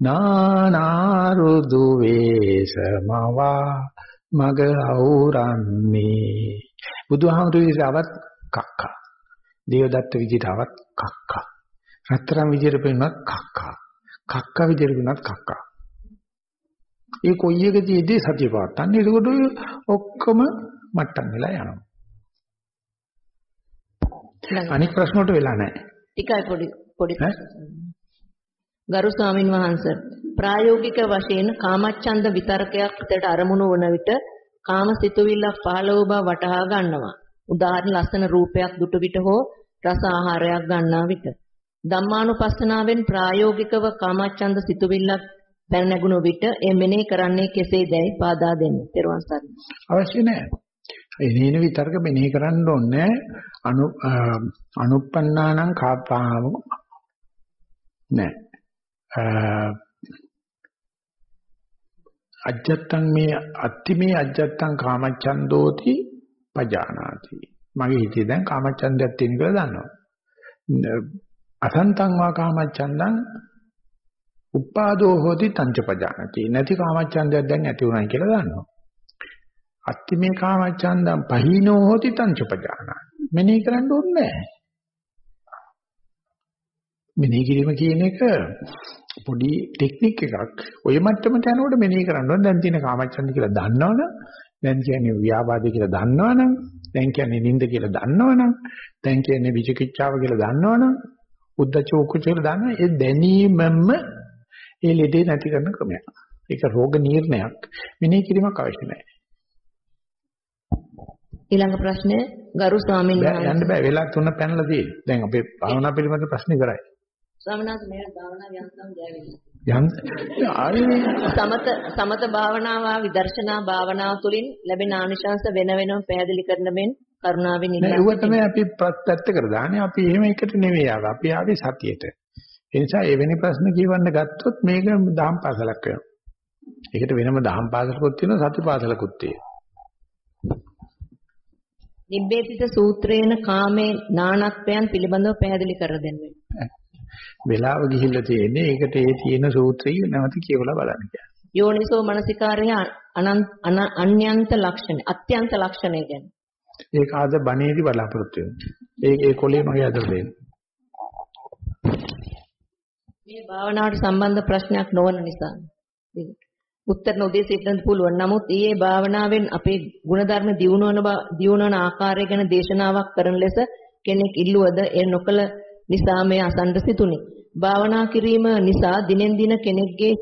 නානාරුදු වේසමවා මග අවරන්නේ බුදුහාමුදුරුවෝ විසවත් කක්කා දේවදත්ත විදිහටවත් කක්කා. රත්තරන් විදිහට පෙන්නත් කක්කා. කක්කා විදිහට පෙන්නත් කක්කා. ඒ කොයි එකදීදී සතිය පවත්තන්නේ එතකොට ඔක්කොම මට්ටම් වෙලා යනවා. අනික් ප්‍රශ්න වලට වෙලා නැහැ. ටිකයි පොඩි පොඩි ගරු ස්වාමින් වහන්සේ ප්‍රායෝගික වශයෙන් කාමච්ඡන්ද විතරකයක් හිතට අරමුණු වන විට කාම සිතුවිල්ලක් පහළ වූ බව වටහා ගන්නවා. උදාහරණ ලස්සන රූපයක් දුටු විට හෝ රස ආහාරයක් ගන්නා විට. ධම්මානුපස්සනාවෙන් ප්‍රායෝගිකව කාමච්ඡන්ද සිතුවිල්ලක් පැන නැගුණු විට ඒ මෙනෙහි කරන්නේ කෙසේදයි පාදා දෙන්න. ත්වන් සරණයි. අවශ්‍ය නැහැ. එනේන විතරක මෙනෙහි කරන්න ඕනේ අනු අනුප්පන්නානම් කාපාව නෑ අජත්තං මේ අත්තිමේ අජත්තං කාමච්ඡන්தோති පජානාති මගේ හිතේ දැන් කාමච්ඡන්දයක් තියෙන කියලා දන්නවා අසන්තං වා කාමච්ඡන්දං උපාදෝ හෝති තංච පජානාති නැති කාමච්ඡන්දයක් දැන් ඇති උනායි කියලා දන්නවා අත්තිමේ කාමච්ඡන්දං පහිනෝ හෝති තංචපජානා. මෙනෙහි කරන්න ඕනේ නැහැ. මෙනෙහි කිරීම කියන එක පොඩි ටෙක්නික් එකක්. ඔය මට්ටමට යනකොට මෙනෙහි කරන්න ඕනේ. දැන් තියෙන කාමච්ඡන්ද කියලා දන්නවනම්, දැන් කියන්නේ ව්‍යාපාදේ කියලා දන්නවනම් දැන් කියන්නේ නිින්ද කියලා දන්නවනම් දැන් කියන්නේ විචිකිච්ඡාව කියලා දන්නවනම් උද්දච්ච කුච්ච කියලා දන්නවනම් ඒ දැනීමම ඒ ලෙඩේ නැති කරන ක්‍රමයක්. ඒක රෝග නිర్ణයක්. මෙනෙහි කිරීමක් අවශ්‍ය නැහැ. ඊළඟ ප්‍රශ්නය ගරු ස්වාමීන් වහන්සේ යන්න බෑ වෙලා තුන පැනලා තියෙන්නේ. දැන් අපේ භාවනා පිළිබඳ ප්‍රශ්න ඉවරයි. ස්වාමීන් වහන්සේ මේ භාවනා යන්තම්. යම් ආයේ සමත සමත භාවනාව විදර්ශනා භාවනාව තුළින් ලැබෙන ආනිශංස වෙන වෙනම පැහැදිලි කරන මෙන් කරුණාවෙන් ඉල්ලා. නෑ ඒක තමයි අපි පැත්තකට දාන්නේ. අපි එහෙම එකට නෙවෙයි ආවේ. අපි ආවේ සතියට. ඒ නිසා එවැනි ප්‍රශ්න කියවන්න ගත්තොත් මේක දහම් පාසලක් වෙනවා. ඒකට වෙනම දහම් පාසලකුත් තියෙනවා සති පාසලකුත් තියෙනවා. නිබ්බේධිත සූත්‍රයේන කාමේ නානත්වයන් පිළිබඳව පැහැදිලි කර දෙන්න. වෙලාව ගිහිල්ලා තියෙන්නේ ඒකට ඒ තියෙන සූත්‍රය නැවත කියවලා බලන්න කියන්නේ. යෝනිසෝ මනසිකාරය අන්‍යන්ත ලක්ෂණ අත්‍යන්ත ලක්ෂණය කියන්නේ. ඒක ආද බණේදි බලාපොරොත්තු වෙනවා. ඒ ඒ කොලේ මගේ අතට දෙන්න. මේ භාවනාවට සම්බන්ධ ප්‍රශ්නයක් නොවන නිසා. උත්තර නොදී සිටින්න පුළුවන්. නමුත් ඊයේ භාවනාවෙන් අපේ ಗುಣධර්ම දියුණුවන දියුණුවන ආකාරය ගැන දේශනාවක් කරන ලෙස කෙනෙක් ඉල්ලුවද ඒ නොකල නිසා මේ අසන්න සිතුනි. භාවනා කිරීම නිසා දිනෙන් දින කෙනෙක්ගේ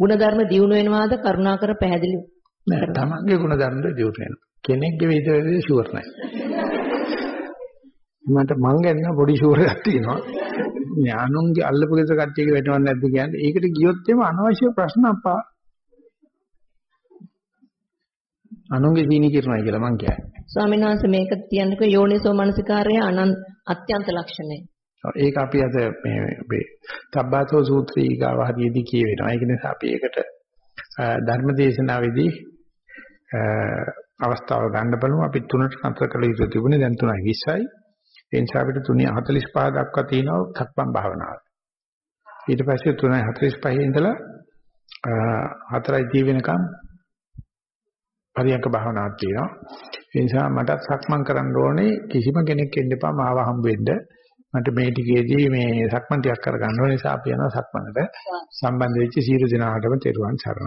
ಗುಣධර්ම දියුණු වෙනවාද කරුණාකර පැහැදිලි. නෑ තමන්ගේ ಗುಣධර්ම දියුණු වෙනවා. කෙනෙක්ගේ විතරේ ෂුවර් නෑ. මට මං ගැන පොඩි ෂුවර් එකක් තියෙනවා. ඥානුන්ගේ අල්ලපු ගෙදර කට්ටියක වැටවන්නේ නැද්ද කියන්නේ. ඒකට ගියොත් එම අනවශ්‍ය ප්‍රශ්න අපා. අනුන්ගේ සීනි කිරණයි කියලා මං කියන්නේ. ස්වාමීන් වහන්සේ මේක තියන්නකෝ යෝනිසෝ මනසිකාරය අනන්ත අත්‍යන්ත ලක්ෂණය. ඒක අපි අද මේ මේ තබ්බාතෝ සූත්‍රය ඊගාවහදීදී කියවෙනවා. ඒක නිසා අපි ඒකට ධර්මදේශනාවේදී අවස්ථාව ගන්න බලමු. අපි තුනට නතර කළ යුතු තිබුණේ දැන් 3:20යි. ඒ නිසා අපිට 3:45 දක්වා තියෙනවා සක්මන් භාවනාව. ඊට පස්සේ 3:45 ඉඳලා හතරයි දී වෙනකම් පරියන්ක භාවනාවක් තියෙනවා. ඒ නිසා මටත් සක්මන් කරන්න ඕනේ කිසිම කෙනෙක් එන්න එපා මාව හම්බ වෙන්න. මට මේ ටිකේදී මේ සක්මන් ටිකක් කරගන්න ඕනේ නිසා අපි යනවා සක්මනට. සම්බන්ධ වෙච්ච සියලු දෙනාටම තෙරුවන් සරණයි.